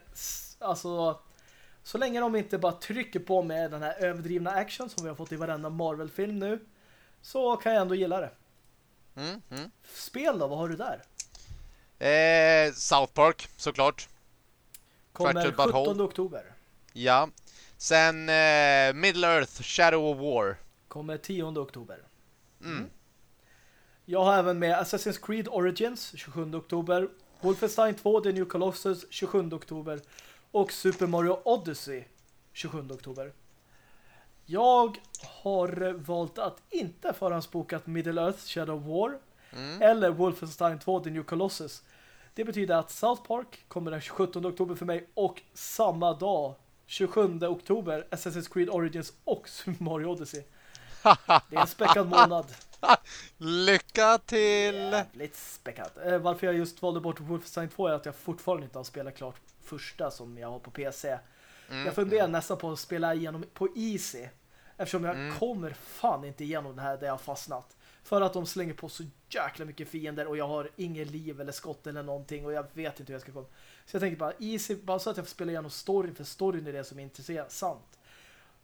alltså så länge de inte bara trycker på med den här överdrivna action som vi har fått i varenda Marvel-film nu så kan jag ändå gilla det. Mm, mm. Spel då, vad har du där? Eh, South Park, såklart. Kommer Fractured But 17 Whole. oktober. Ja. Sen eh, Middle Earth, Shadow of War. Kommer 10 oktober. Mm. Jag har även med Assassin's Creed Origins 27 oktober. Wolfenstein 2 The New Colossus 27 oktober. Och Super Mario Odyssey 27 oktober. Jag har valt att inte förhandsbokat Middle Earth Shadow of War Mm. eller Wolfenstein 2 The New Colossus. Det betyder att South Park kommer den 17 oktober för mig och samma dag 27 oktober Assassin's Creed Origins och Super Mario Odyssey. Det är en späckad månad. Lycka till! Jävligt späckad. Eh, varför jag just valde bort Wolfenstein 2 är att jag fortfarande inte har spelat klart första som jag har på PC. Mm, jag funderar nästan på att spela igenom på Easy. Eftersom jag Mm. kommer fan inte igenom det här där jag har fastnat. För att de slänger på så jäkla mycket fiender och jag har ingen liv eller skott eller någonting och jag vet inte hur jag ska komma. Så jag tänker bara, easy, bara så att jag får spela igenom storyn, för storyn är det som är intressant.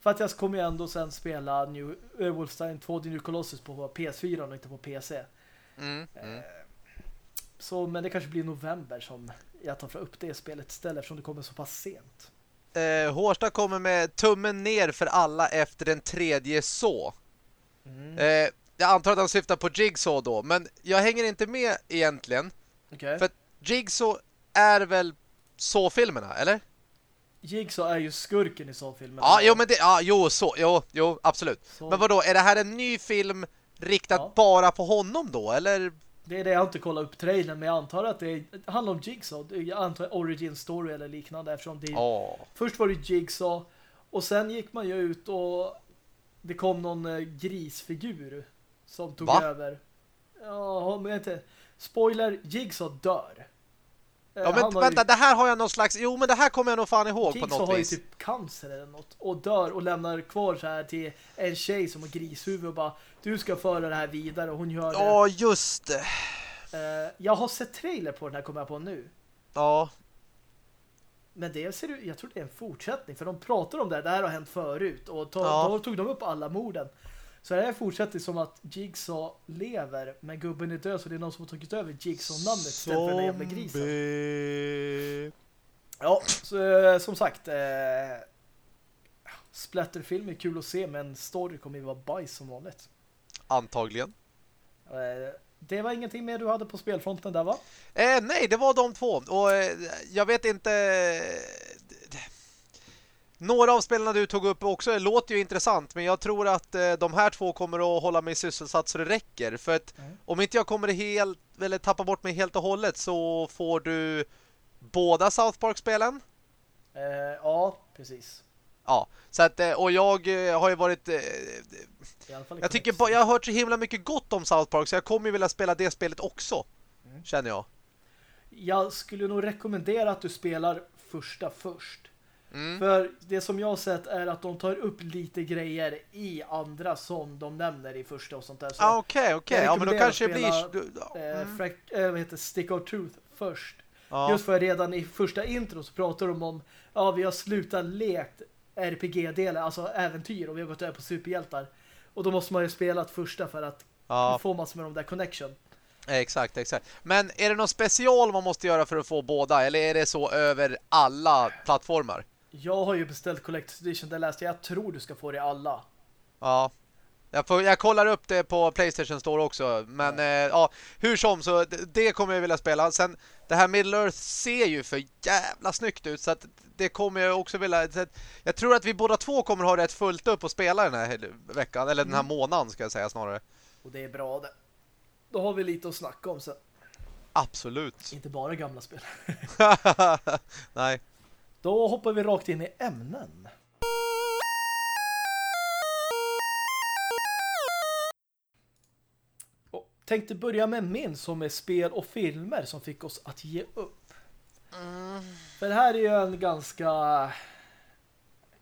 För att jag kommer ju ändå sen spela New, äh, Wolfenstein 2 The New Colossus på PS4 och inte på PC. Mm, mm. Eh, så, men det kanske blir november som jag tar upp det spelet istället eftersom det kommer så pass sent. Eh, Hårsta kommer med tummen ner för alla efter den tredje så. Mm. Eh, jag antar att han syftar på Jigsaw då, men jag hänger inte med egentligen. Okay. För Jigsaw är väl så-filmerna, eller? Jigsaw är ju skurken i så-filmen. Ja, jo, men det, ja, jo, så, jo, jo, absolut. Så- Men vad då är det här en ny film riktad Ja. bara på honom då, eller? Det är det jag inte kollat upp trailern men jag antar att det, är, det handlar om Jigsaw. Jag antar origin story eller liknande eftersom det Ja. Först var det Jigsaw och sen gick man ju ut och det kom någon eh, grisfigur som tog Va? över. Ja, men inte. Spoiler, Jigsaw dör. Ja, men har vänta, ju, det här har jag någon slags... Jo, men det här kommer jag nog fan ihåg på Jigsaw något har ju vis. typ cancer eller något och dör och lämnar kvar så här till en tjej som har grishuvud och bara du ska föra det här vidare och hon gör det. Ja, just det. Eh, jag har sett trailer på den här kommer jag på nu. Ja, Men det ser ut, jag tror det är en fortsättning för de pratar om det här, det här har hänt förut och to, Ja. då tog de upp alla morden. Så det här är fortsättning som att Jigsaw lever men gubben är död så det är någon som har tagit över Jigsaw-namnet istället för den jävla grisen. Ja, så, eh, som sagt eh, Splatterfilm är kul att se men story kommer ju vara bajs som vanligt. Antagligen. Eh, det var ingenting mer du hade på spelfronten där va? Eh, nej, det var de två. Och eh, jag vet inte... Några av spelarna du tog upp också låter ju intressant, men jag tror att eh, de här två kommer att hålla mig sysselsatt så det räcker. För att Mm. om inte jag kommer helt, eller tappa bort mig helt och hållet så får du båda South Park-spelen. Eh, ja, precis. Ja, så att, eh, och jag eh, har ju varit... eh, I alla fall i Jag tycker jag har hört så himla mycket gott om South Park så jag kommer ju vilja spela det spelet också. Mm. Känner jag. Jag skulle nog rekommendera att du spelar första först. Mm. För det som jag har sett är att de tar upp lite grejer i andra som de nämner i första och sånt där. Så, Ah, Okej, okej. jag Ja, men då kanske det blir... eh, mm. frack, eh, vad heter Stick of Truth först. Ja. Just för redan i första intro så pratar de om ja, vi har slutat lekt RPG-delar, alltså äventyr och vi har gått över på superhjältar. Och då måste man ju spela ett första för att Ja, få massor med de där connection. exakt, exakt. Men är det någon special man måste göra för att få båda? Eller är det så över alla plattformar? Jag har ju beställt Collector's Edition, där läste jag, jag tror du ska få det alla. Ja. Jag, får, jag kollar upp det på Playstation Store också. Men ja, eh, ja hur som så det, kommer jag vilja spela. Sen det här Middle Earth ser ju för jävla snyggt ut så att det kommer jag också vilja. Jag tror att vi båda två kommer ha rätt fullt upp och spela den här veckan eller den här Mm. månaden ska jag säga snarare. Och det är bra det. Då har vi lite att snacka om sen. Absolut. Inte bara gamla spel. Nej. Då hoppar vi rakt in i ämnen. Och tänkte börja med min som är spel och filmer som fick oss att ge upp. För det här är ju en ganska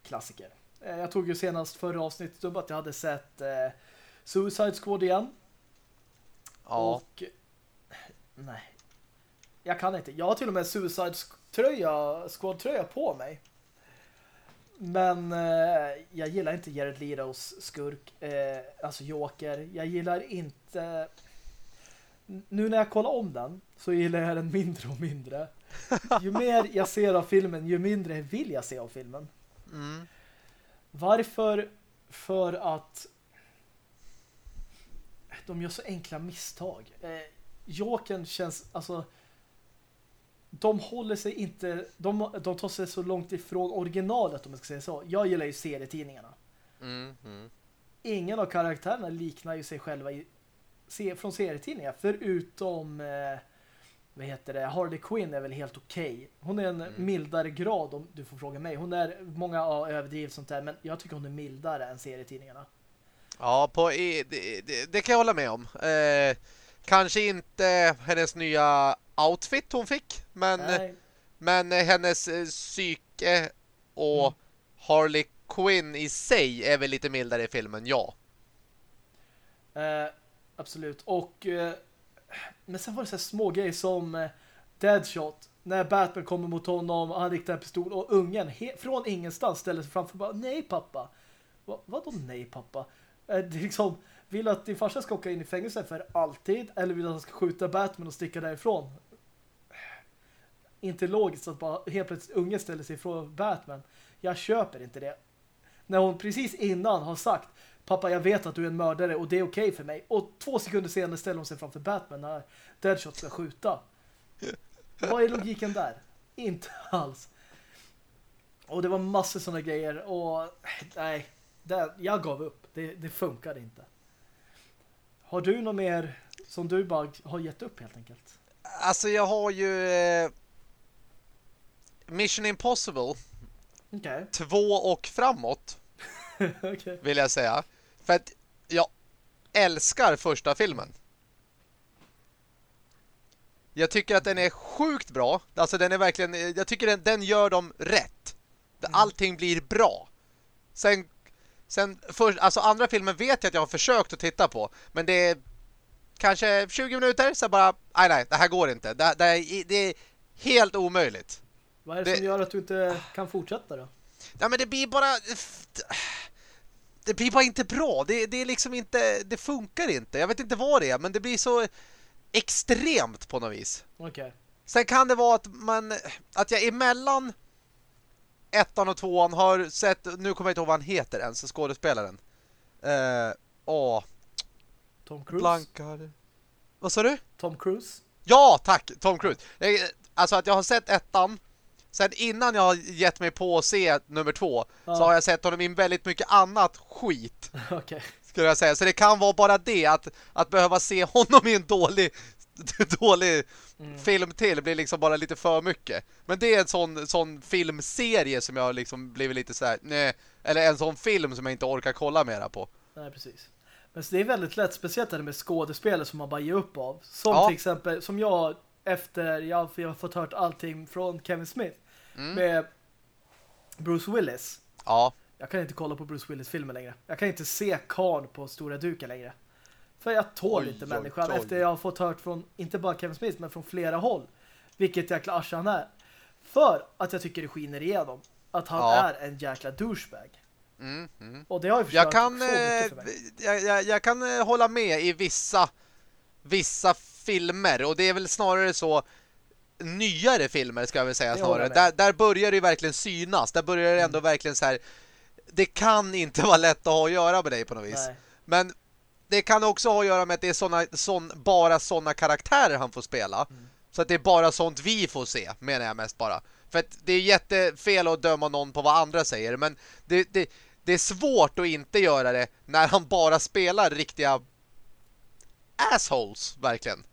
klassiker. Eh, Jag tog ju senast förra avsnittet upp att jag hade sett eh, Suicide Squad igen. Ja. Och nej. Jag kan inte. Jag har till och med Suicide Sk- tröja, Squad-tröja på mig. Men eh, jag gillar inte Jared Letos skurk, eh, alltså Joker. Jag gillar inte... Nu när jag kollar om den så gillar jag den mindre och mindre. Ju mer jag ser av filmen, ju mindre vill jag se av filmen. Mm. Varför? För att de gör så enkla misstag. Eh, Jokern känns, alltså de håller sig inte, de, de tar sig så långt ifrån originalet om man ska säga så. Jag gillar ju serietidningarna. Mm. Mm. Ingen av karaktärerna liknar ju sig själva i, se, från serietidningar förutom eh, vad heter det, Harley Quinn är väl helt okej. Hon är en Mm. mildare grad om du får fråga mig. Hon är, många har överdrivit sånt där men jag tycker hon är mildare än serietidningarna. Ja, på, i, det, det, det kan jag hålla med om. Eh, kanske inte hennes nya outfit hon fick, men, Nej, men hennes eh, psyke och Mm. Harley Quinn i sig är väl lite mildare i filmen, ja. Eh, Absolut. Och eh, men sen var det så små grejer som eh, Deadshot. När Batman kommer mot honom och han riktar en pistol och ungen från ingenstans ställer sig framför bara, nej pappa. Va vadå nej pappa? Eh, det är liksom, vill att din farsa ska åka in i fängelse för alltid eller vill att han ska skjuta Batman och sticka därifrån? Inte logiskt att bara helt plötsligt ungen ställer sig ifrån Batman. Jag köper inte det. När hon precis innan har sagt Pappa, jag vet att du är en mördare och det är okej okay för mig. Och två sekunder senare ställer hon sig framför Batman när Deadshot ska skjuta. Vad är logiken där? Inte alls. Och det var massor sådana grejer och nej, det, jag gav upp. Det, det funkade inte. Har du något mer som du bara har gett upp helt enkelt? Alltså jag har ju eh, Mission Impossible okay. två och framåt okay. vill jag säga. För att jag älskar första filmen. Jag tycker att den är sjukt bra. Alltså den är verkligen, jag tycker den, den gör dem rätt. Mm. Allting blir bra. Sen, sen för, alltså andra filmen vet jag att jag har försökt att titta på. Men det är kanske 20 minuter så bara, nej nej, det här går inte. Det, det, är, det är helt omöjligt. Vad är det, det som gör att du inte kan fortsätta då? Ja men det blir bara det blir bara inte bra. Det, det är liksom inte, det funkar inte. Jag vet inte vad det är, men det blir så extremt på något vis. Okej. Okay. Sen kan det vara att man att jag emellan ettan och tvåan har sett, nu kommer jag inte ihåg vad han heter ens, skådespelaren. Eh, åh. Tom Cruise. Blankar. Vad sa du? Tom Cruise. Ja, tack. Tom Cruise. Alltså att jag har sett ettan Sen innan jag har gett mig på att se nummer två ja. så har jag sett honom i väldigt mycket annat skit. Okej. Okay. Skulle jag säga. Så det kan vara bara det att, att behöva se honom i en dålig, dålig mm. film till blir liksom bara lite för mycket. Men det är en sån, sån filmserie som jag liksom blivit lite så här, nej, eller en sån film som jag inte orkar kolla mera på. Nej, precis. Men det är väldigt lätt, speciellt det med skådespelare som man bara ger upp av. Som ja. till exempel, som jag efter jag, jag har fått hört allting från Kevin Smith mm. med Bruce Willis. Ja. Jag kan inte kolla på Bruce Willis-filmer längre. Jag kan inte se Karn på stora duken längre. För jag tål oj, inte människan oj, oj. efter jag har fått hört från, inte bara Kevin Smith, men från flera håll. Vilket jäkla arsche han är. För att jag tycker det skiner igenom. Att han ja. är en jäkla douchebag. Mm, mm. Och det har ju förstört jag kan, eh, jag, jag, jag, kan eh, hålla med i vissa vissa filmer. Och det är väl snarare så nyare filmer ska jag väl säga snarare. Där, där börjar det ju verkligen synas. Där börjar det ändå mm. verkligen så här det kan inte vara lätt att ha att göra med dig på något vis. Nej. Men det kan också ha att göra med att det är såna, sån, bara sådana karaktärer han får spela. Mm. Så att det är bara sånt vi får se, menar jag mest bara. För att det är jättefel att döma någon på vad andra säger. Men det, det, det är svårt att inte göra det när han bara spelar riktiga assholes, verkligen.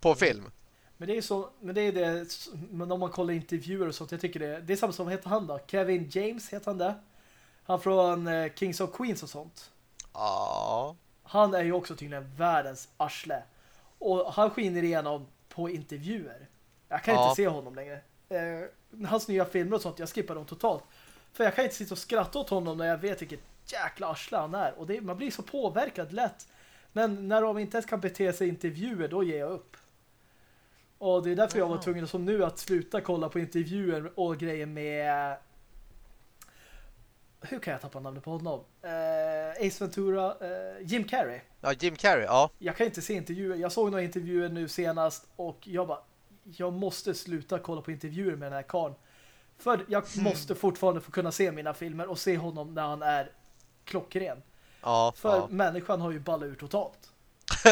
På mm. film. Men det är så, men det är det, men om man kollar intervjuer och sånt, jag tycker det, det är samma som heter han då, Kevin James heter han det. Han från eh, Kings of Queens och sånt. Ja. Han är ju också tydligen världens arsle. Och han skiner igenom på intervjuer. Jag kan ja. inte se honom längre. Eh, hans nya filmer och sånt, jag skippar dem totalt. För jag kan inte sitta och skratta åt honom när jag vet vilket jäkla arsle han är. Och det, man blir så påverkad lätt. Men när de inte ens kan bete sig i intervjuer, då ger jag upp. Och det är därför jag var tvungen som nu att sluta kolla på intervjuer och grejer med hur kan jag tappa namnet på honom? Uh, Ace Ventura, uh, Jim Carrey. Ja, Jim Carrey, ja. Jag kan inte se intervjuer. Jag såg några intervjuer nu senast och jag bara, jag måste sluta kolla på intervjuer med den här karn. För jag mm. måste fortfarande få kunna se mina filmer och se honom när han är klockren. Ja, För ja. människan har ju ballat ur totalt.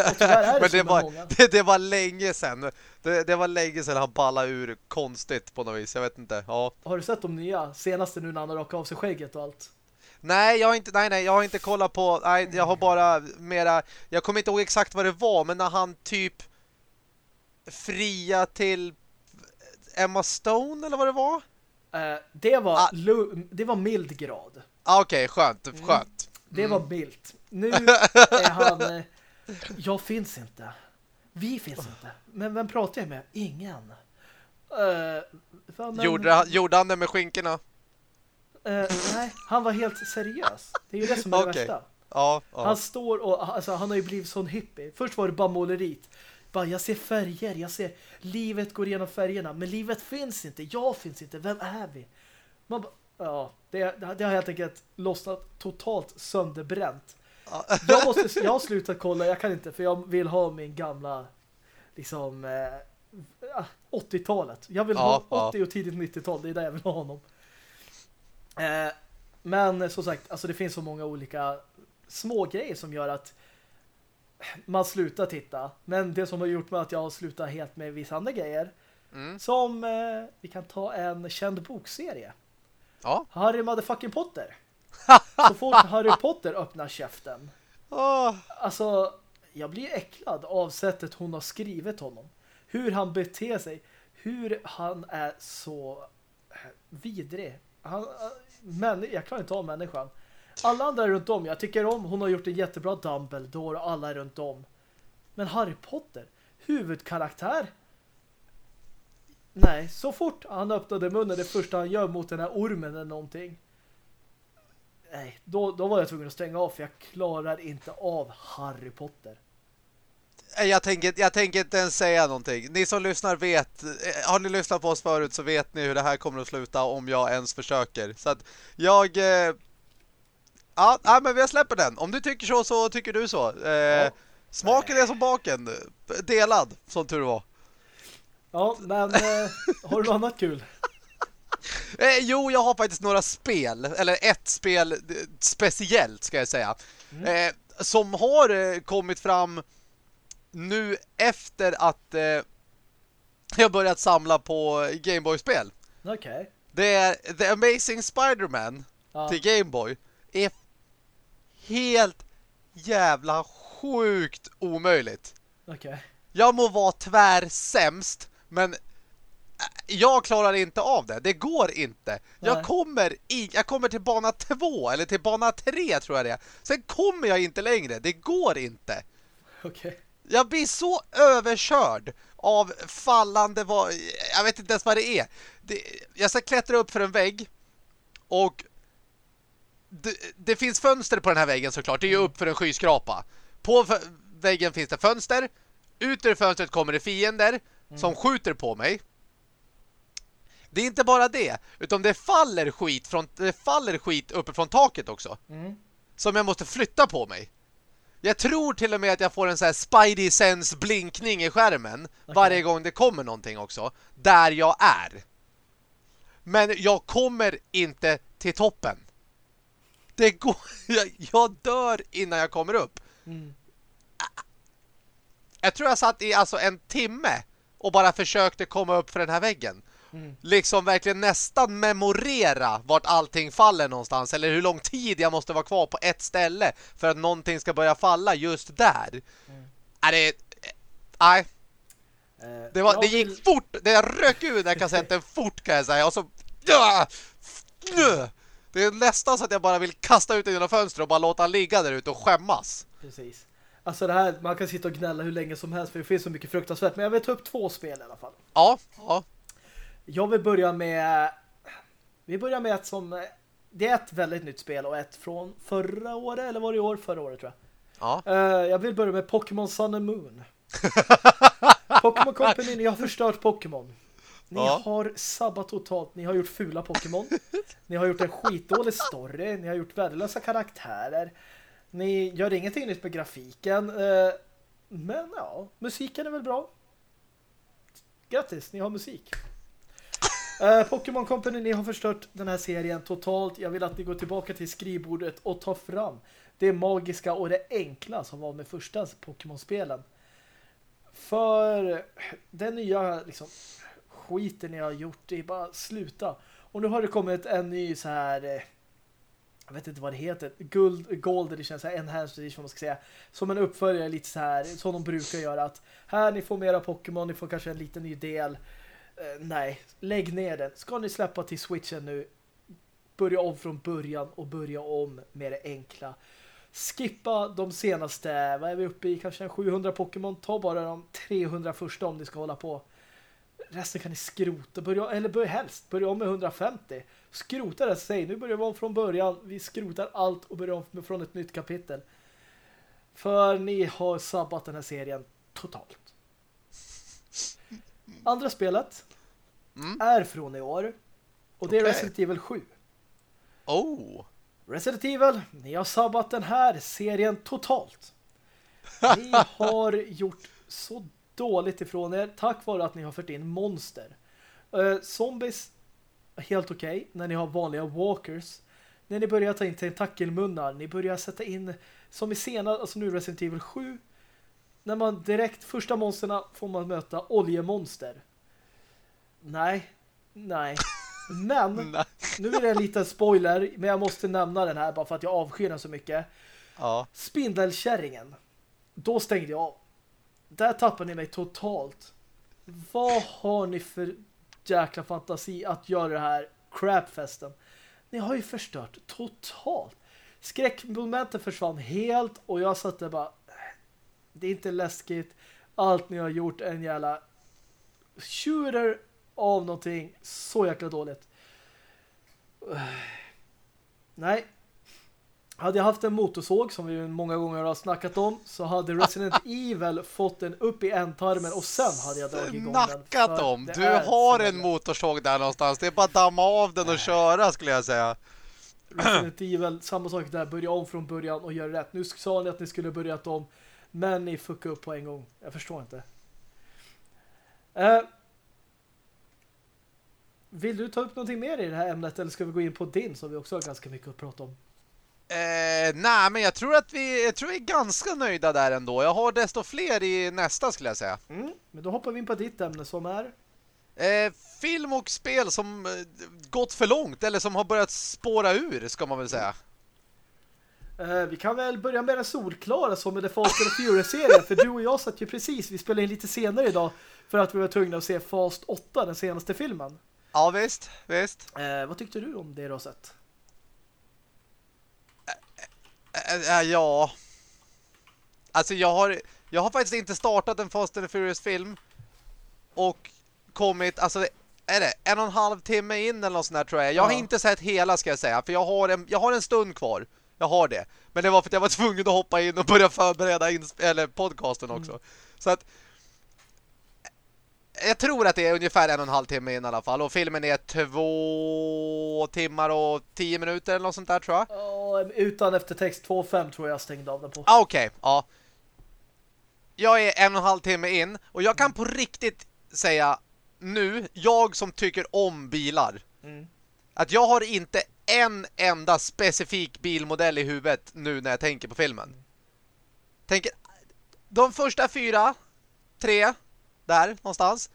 Men det var, det, det, var länge sedan. Det, det, var länge sedan han ballade ur konstigt på något vis. Jag vet inte. Ja. Har du sett de nya? Senaste nu när han har rakat av sig skägget och allt. Nej, jag har inte, nej, nej, jag har inte kollat på... Nej, jag har bara mera... Jag kommer inte ihåg exakt vad det var, men när han typ fria till Emma Stone, eller vad det var? Uh, det var ah. det var mild grad. Ah, Okej, okay, skönt, skönt. Mm. Det var milt. Nu är han... Jag finns inte. Vi finns inte. Men vem pratar jag med? Ingen. Uh, men... gjorde, han, gjorde han det med skinkorna? Uh, nej, han var helt seriös. Det är ju det som är okay. det värsta. Ja, ja. Han står och alltså, han har ju blivit sån hippie. Först var det bara måleriet. Bara, jag ser färger, jag ser livet går igenom färgerna. Men livet finns inte, jag finns inte, vem är vi? Man bara, ja, det, det har helt enkelt lossnat totalt sönderbränt. Jag, måste, jag har slutat kolla, jag kan inte, för jag vill ha min gamla liksom eh, 80-talet. Jag vill Ja, ha ja. 80 och tidigt 90-tal, det är där jag vill ha honom. Eh, men som sagt, alltså det finns så många olika små grejer som gör att man slutar titta. Men det som har gjort mig att jag har slutat helt med vissa andra grejer Mm. som eh, vi kan ta en känd bokserie. Ja. Harry motherfucking Potter. Så fort Harry Potter öppnar käften. Alltså, jag blir äcklad av sättet hon har skrivit honom. Hur han beter sig. Hur han är så eh, vidrig. Han, eh, men jag klarar inte av människan. Alla andra runt om, jag tycker om, hon har gjort en jättebra Dumbledore och alla runt om. Men Harry Potter, huvudkaraktär. Nej, så fort han öppnade munnen, det första han gör mot den här ormen eller någonting. Nej, då, då var jag tvungen att stänga av för jag klarar inte av Harry Potter. Nej, Jag tänker, jag tänker inte ens säga någonting. Ni som lyssnar vet, eh, har ni lyssnat på oss förut så vet ni hur det här kommer att sluta om jag ens försöker. Så att jag... Eh, ja, nej, men jag släpper den. Om du tycker så, så tycker du så. Eh, Smaken är som baken. Delad, som tur var. Ja, men eh, har du något annat kul? Eh, jo, jag har faktiskt några spel, eller ett spel eh, speciellt ska jag säga, eh, som har eh, kommit fram nu efter att eh, jag börjat samla på Gameboy-spel. Okej. Det är The Amazing Spider-Man Ja, till Gameboy är helt jävla sjukt omöjligt. okej. Jag må vara tvärsämst, men jag klarar inte av det. Det går inte. Jag kommer, i, jag kommer till bana två eller till bana tre tror jag det är. Sen kommer jag inte längre. Det går inte. Okej. Jag blir så överkörd av fallande vad, jag vet inte ens vad det är. Det, jag ska klättra upp för en vägg och det, det finns fönster på den här väggen såklart. Det är ju upp för en skyskrapa. På väggen finns det fönster. Ut ur fönstret kommer det fiender som skjuter på mig. Det är inte bara det, utan det faller skit från det faller skit uppe från taket också Mm. som jag måste flytta på mig. Jag tror till och med att jag får en sån här Spidey Sense blinkning i skärmen varje gång det kommer någonting också. Där jag är. Men jag kommer inte till toppen. Det går... Jag, jag dör innan jag kommer upp. Mm. Jag tror jag satt i alltså en timme och bara försökte komma upp för den här väggen. Mm. Liksom verkligen nästan memorera vart allting faller någonstans. Eller hur lång tid jag måste vara kvar på ett ställe för att någonting ska börja falla just där. Mm. Är det... Nej, Eh, det, var, det vill- gick fort. Det rök ur den här kassetten fort kan jag säga. Och så... Ja! Det är nästan så att jag bara vill kasta ut den genom fönstret och bara låta han ligga där ute och skämmas. Precis. Alltså det här, man kan sitta och gnälla hur länge som helst för det finns så mycket fruktansvärt. Men jag vill ta upp två spel i alla fall. Ja, ja. Jag vill börja med... Vi börjar med ett som... Det är ett väldigt nytt spel och ett från förra året, eller var det i år? Förra året tror jag. Ja. Eh, jag vill börja med Pokémon Sun and Moon. Pokémon Company, ni har förstört Pokémon. Ni Ja. har sabbat totalt. Ni har gjort fula Pokémon. Ni har gjort en skitdålig story. Ni har gjort värdelösa karaktärer. Ni gör ingenting nytt med grafiken. Eh, men ja, musiken är väl bra. Grattis, ni har musik. Eh, Pokémon Company, ni har förstört den här serien totalt. Jag vill att ni går tillbaka till skrivbordet och tar fram det magiska och det enkla som var med första Pokémon-spelen. För den nya liksom, skiten ni har gjort, det är bara sluta. Och nu har det kommit en ny så här eh, jag vet inte vad det heter, Gold, Gold edition, så här enhanced edition vad man ska säga, som en uppföljare lite så här, som de brukar göra att här ni får mera Pokémon, ni får kanske en liten ny del. Eh, nej, lägg ner den. Ska ni släppa till Switchen nu, börja om från början och börja om med det enkla. Skippa de senaste, vad är vi uppe i, kanske en 700 Pokémon, ta bara de 300 första om ni ska hålla på. resten kan ni skrota. Börja, eller börja helst, börja om med 150. Skrota det, säg. Nu börjar vi om från början. Vi skrotar allt och börjar om från ett nytt kapitel. För ni har sabbat den här serien totalt. Andra spelet Mm. är från i år. Och det är Okej. Resident Evil 7. Oh. Resident Evil, ni har sabbat den här serien totalt. Ni har gjort så dåligt ifrån er tack vare att ni har fört in monster. Eh, zombies, helt okej. när ni har vanliga walkers. När ni börjar ta in tentakelmunnar, ni börjar sätta in, som i senare, alltså nu Resident Evil 7, när man direkt, första monsterna får man möta oljemonster. Nej, nej. Men, Nej. nu är det en liten spoiler, men jag måste nämna den här bara för att jag avskyr den så mycket. Ja. Spindelkärringen. Då stängde jag av. Där tappade ni mig totalt. Vad har ni för jäkla fantasi att göra det här crapfesten? Ni har ju förstört totalt. Skräckmomenten försvann helt och jag satt där bara det är inte läskigt. Allt ni har gjort en jävla shooter av någonting så jäkla dåligt. Nej, hade jag haft en motorsåg som vi många gånger har snackat om så hade Resident Evil fått den upp i ändtarmen och sen hade jag dragit igång den. Snackat om. Du har en motorsåg där någonstans. Det är bara att damma av den och köra skulle jag säga. Resident Evil, samma sak där, börja om från början och göra rätt. Nu sa ni att ni skulle börjat om, men ni fuckade upp på en gång. Jag förstår inte. Eh, vill du ta upp någonting mer i det här ämnet eller ska vi gå in på din som vi också har ganska mycket att prata om? Eh, nej, men jag tror att vi, jag tror vi är ganska nöjda där ändå. Jag har desto fler i nästa skulle jag säga. Mm, men då hoppar vi in på ditt ämne som är... Eh, film och spel som eh, gått för långt eller som har börjat spåra ur ska man väl säga. Eh, vi kan väl börja med den solklara som är The Fast and Furious-serien. För du och jag satt ju precis, vi spelade in lite senare idag för att vi var tvungna att se Fast 8, den senaste filmen. Ja, visst, visst. Eh, vad tyckte du om det har sett? Eh, eh, ja. Alltså jag har, jag har faktiskt inte startat en Fast and the Furious-film och kommit, alltså är det en och en halv timme in eller något sånt där tror jag. Jag har Ja. inte sett hela ska jag säga, för jag har en, jag har en stund kvar. Jag har det. Men det var för att jag var tvungen att hoppa in och börja förbereda eller podcasten också. Så att jag tror att det är ungefär en och en halv timme in i alla fall. Och filmen är två timmar och tio minuter eller något sånt där tror jag. Ja, utan eftertext 2.5 tror jag stängde av den på. Ah, Okej, ja. Jag är en och en halv timme in och jag kan på riktigt säga nu, jag som tycker om bilar, Mm att jag har inte en enda specifik bilmodell i huvudet nu när jag tänker på filmen. Tänker, de första fyra, tre, där någonstans,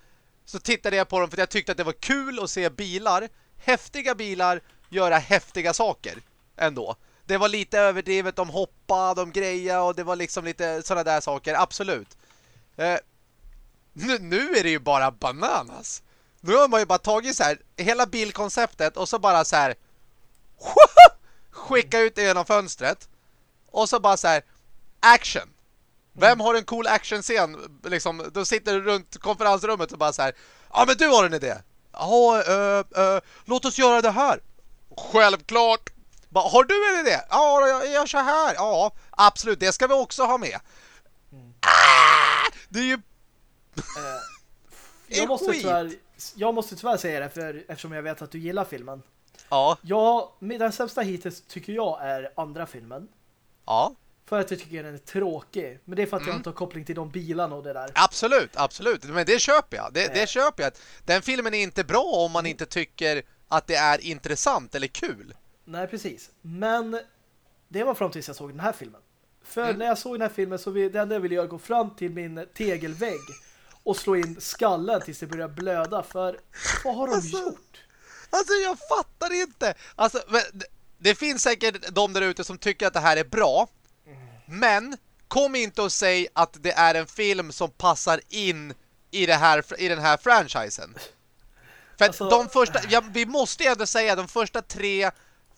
så tittade jag på dem för att jag tyckte att det var kul att se bilar, häftiga bilar, göra häftiga saker ändå. Det var lite överdrivet, de hoppade, de grejade och det var liksom lite sådana där saker, absolut. Eh, nu, nu är det ju bara bananas. Nu har man ju bara tagit så här hela bilkonceptet och så bara så här skicka ut det genom fönstret och så bara så här action. Vem har en cool actionscen liksom, då sitter du runt konferensrummet och bara så här Ja men du har en idé. Ja, uh, uh, låt oss göra det här. Självklart. Bara, har du en idé? Ja, jag gör så här. Ja, absolut. Det ska vi också ha med. Ah! Det är ju Eh, jag, måste skit. tyvärr, jag måste tyvärr säga det för, eftersom jag vet att du gillar filmen. Ja, Ja, den sämsta hittills tycker jag är andra filmen. ja. För att jag tycker den är tråkig. Men det är för att Mm. jag inte har koppling till de bilarna och det där. Absolut, absolut. Men det köper jag. Det, det Eh. köper jag. Den filmen är inte bra om man inte tycker att det är intressant eller kul. Nej, precis. Men det var fram tills jag såg den här filmen. För Mm. när jag såg den här filmen så det enda jag ville göra gå fram till min tegelvägg och slå in skallen tills det börjar blöda. För vad har de Alltså, gjort? Alltså jag fattar inte. Alltså, det- det finns säkert de där ute som tycker att det här är bra. Men kom inte och säg att det är en film som passar in i, det här, i den här franchisen. För att Alltså- de första, ja, vi måste ju ändå säga de första tre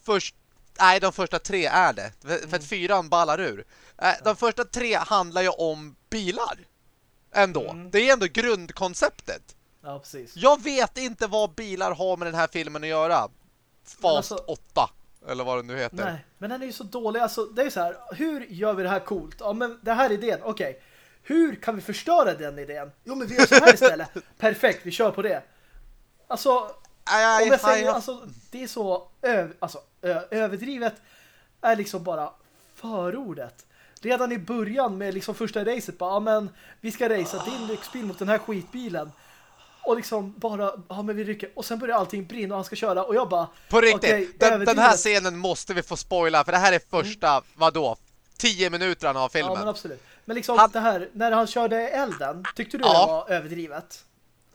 först, nej de första tre är det. För, för att fyran ballar ur. Eh, De första tre handlar ju om bilar. Ändå. Mm. Det är ändå grundkonceptet. Ja, precis. Jag vet inte vad bilar har med den här filmen att göra. Fast alltså- 8. Eller vad det nu heter. Nej, men den är ju så dålig. Alltså, det är så här, hur gör vi det här coolt? Ja, men det här är idén, okej. Hur kan vi förstöra den idén? Jo, men vi gör så här istället. Perfekt, vi kör på det. Alltså, Aj, aj, om jag säger, aj, aj. alltså, det är så öv, alltså, överdrivet är liksom bara förordet. Redan i början med liksom första racet bara, ja men vi ska racea din lyxbil mot den här skitbilen. Och liksom bara, ja men vi rycker. Och sen börjar allting brinna och han ska köra. Och jag bara, På riktigt, okej, den, den här scenen måste vi få spoila. För det här är första, vadå? 10 minuterna av filmen. Ja men absolut. Men liksom Han- det här, när han körde elden, tyckte du Ja. det var överdrivet?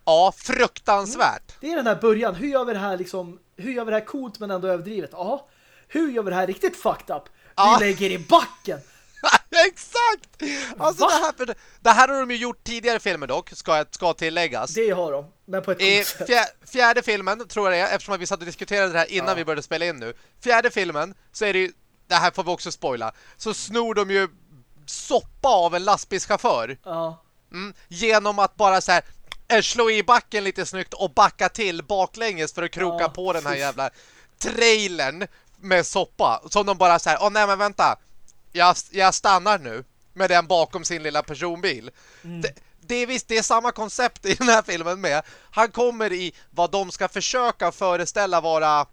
Ja, fruktansvärt. Det är den här början. Hur gör vi det här liksom, hur gör vi det här coolt men ändå överdrivet? Ja. Hur gör vi det här riktigt fucked up? Vi Ja. lägger i backen. Exakt! Alltså Va? det här, det här har de ju gjort tidigare filmer dock, ska, ska tilläggas. Det har de, men på ett I fjär, fjärde filmen, tror jag det är, eftersom vi satt och diskuterade det här innan Ja. vi började spela in nu. Fjärde filmen, så är det ju, det här får vi också spoila, så snor de ju soppa av en lastbilschaufför. Ja. Mm, genom att bara så här eh, slå i backen lite snyggt och backa till baklänges för att kroka Ja, på den här jävla trailern med soppa. Som de bara så här, åh nej men vänta, jag, jag stannar nu med den bakom sin lilla personbil. Mm. Det, det är visst, det är samma koncept i den här filmen med. Han kommer i vad de ska försöka föreställa vara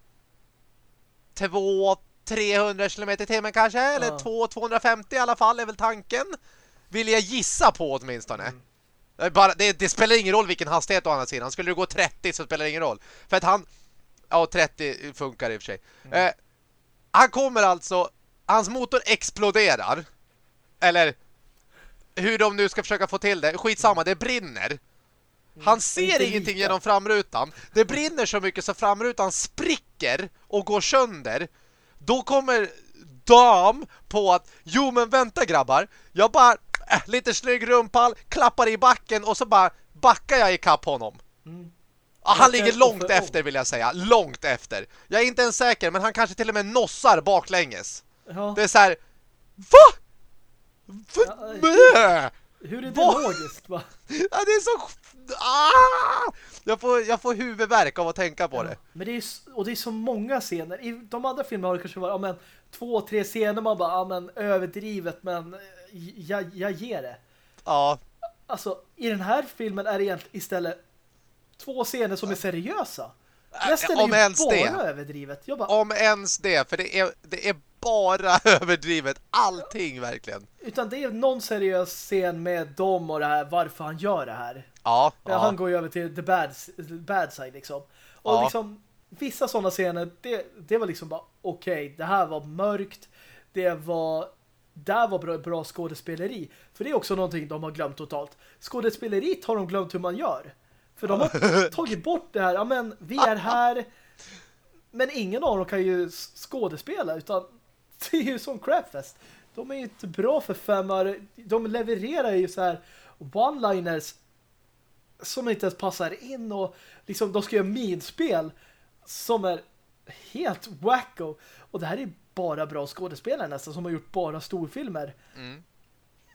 2 300 km i timmen kanske, eller Ja. 2 250 i alla fall är väl tanken. Vill jag gissa på åtminstone. Mm. Det Bara, det, det spelar ingen roll vilken hastighet å andra sidan. Skulle du gå 30 så spelar det ingen roll. För att han... Ja, 30 funkar i och för sig. Mm. Eh, han kommer alltså... Hans motor exploderar. Eller hur de nu ska försöka få till det. Skitsamma, det brinner. Han ser Mm. Inte ingenting genom framrutan. Det brinner så mycket så framrutan spricker och går sönder. Då kommer Dam på att jo men vänta grabbar. Jag bara äh, lite snygg rumpall, klappar i backen och så bara backar jag i kapp honom. Mm. Han ligger långt efter vill jag säga. Långt efter. Jag är inte ens säker men han kanske till och med nossar baklänges. Ja. Det är så här. Va? Va? Ja, Bäh! Hur är det Vad? logiskt? Va? Ja, det är så... Ah! Jag, får, jag får huvudvärk av att tänka på det. Men det är och det är så många scener. I de andra filmerna har det kanske varit ja, men, två, tre scener man bara, ja, men överdrivet, men eh, jag, jag ger det. Ja, Alltså, i den här filmen är det egentligen istället två scener som är seriösa. Resten om är ju ens bara det. överdrivet. Bara, om ens det. För det är, det är bara överdrivet. Allting verkligen. utan det är någon seriös scen med dem och det här, varför han gör det här. Ja, Ja. Han går ju över till the bad, the bad side liksom. Och Ja. liksom vissa sådana scener, det, det var liksom bara okej, det här var mörkt. Det var där var bra, bra skådespeleri. För det är också någonting de har glömt totalt. Skådespeleriet har de glömt hur man gör. För de har tagit bort det här, ja men vi är här men ingen av dem kan ju skådespela utan det är ju som crapfest. De är ju inte bra för femmar. De levererar ju så här one-liners som inte ens passar in och liksom de ska göra minspel som är helt wacko. Och det här är bara bra skådespelare nästan som har gjort bara storfilmer. Mm.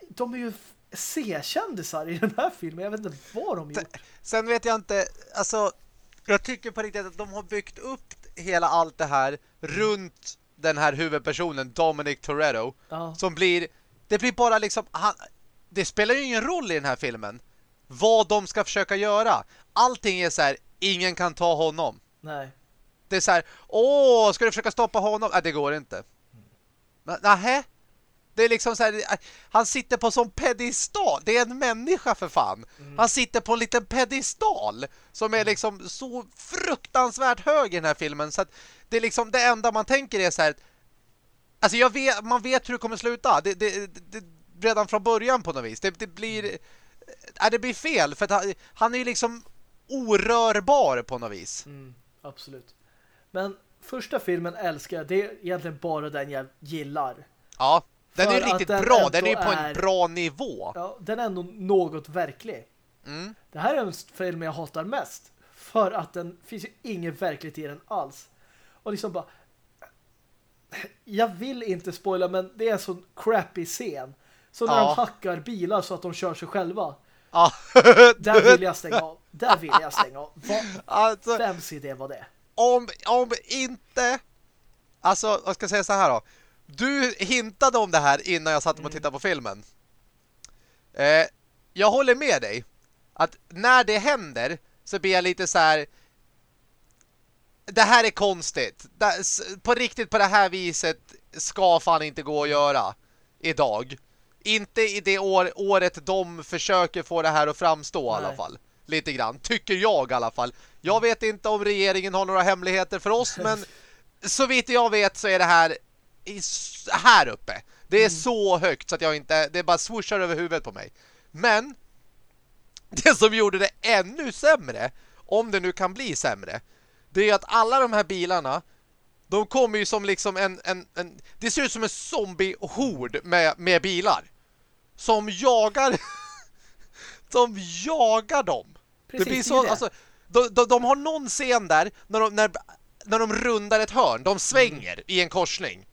De är ju C-kändisar i den här filmen. Jag vet inte vad de gjort. Sen vet jag inte, alltså jag tycker på riktigt att de har byggt upp hela allt det här runt den här huvudpersonen Dominic Toretto Ja, som blir, det blir bara liksom han, det spelar ju ingen roll i den här filmen vad de ska försöka göra. Allting är så här, ingen kan ta honom. nej. Det är så här, åh, ska du försöka stoppa honom? Nej, det går inte. Men, nähä? Det är liksom så här, äh, han sitter på sån pedestal. Det är en människa för fan. Han sitter på en liten pedestal som är liksom så fruktansvärt hög i den här filmen. Så att det är liksom det enda man tänker är så här. Alltså jag vet, man vet hur det kommer sluta. Det, det, det, redan från början på något vis. Det, det blir, äh, det blir fel för han, han är ju liksom orörbar på något vis. Mm, absolut. Men första filmen älskar jag. Det är egentligen bara den jag gillar. Ja, den är ju riktigt den bra. Den är ju på är- en bra nivå. Ja, den är ändå något verklig. Mm. Det här är den film jag hatar mest. För att den finns ju ingen verklighet i den alls. Och liksom bara... Jag vill inte spoila men det är en sån crappy scen. Så när Ja. de hackar bilar så att de kör sig själva. Ja. Där vill jag stänga av. Där vill jag stänga av. Alltså, vems idé var det? om, om inte... Alltså, jag ska säga så här då. Du hintade om det här innan jag satt och tittade på filmen. Eh, jag håller med dig. Att när det händer så blir jag lite så här... Det här är konstigt. På riktigt på det här viset ska fan inte gå att göra idag. Inte i det år, året de försöker få det här att framstå i alla Nej. fall. Lite grann. Tycker jag i alla fall. Jag vet inte om regeringen har några hemligheter för oss, men så vitt jag vet så är det här i, här uppe. Det är så högt så att jag inte... Det bara swooshar över huvudet på mig. Men det som gjorde det ännu sämre, om det nu kan bli sämre, det är att alla de här bilarna de kommer ju som liksom en, en, en det ser ut som en zombie-hord med, med bilar. Som jagar de jagar dem. Precis, det blir så, det. alltså, de, de, de har någon scen där när de, när, när de rundar ett hörn, de svänger i en korsning.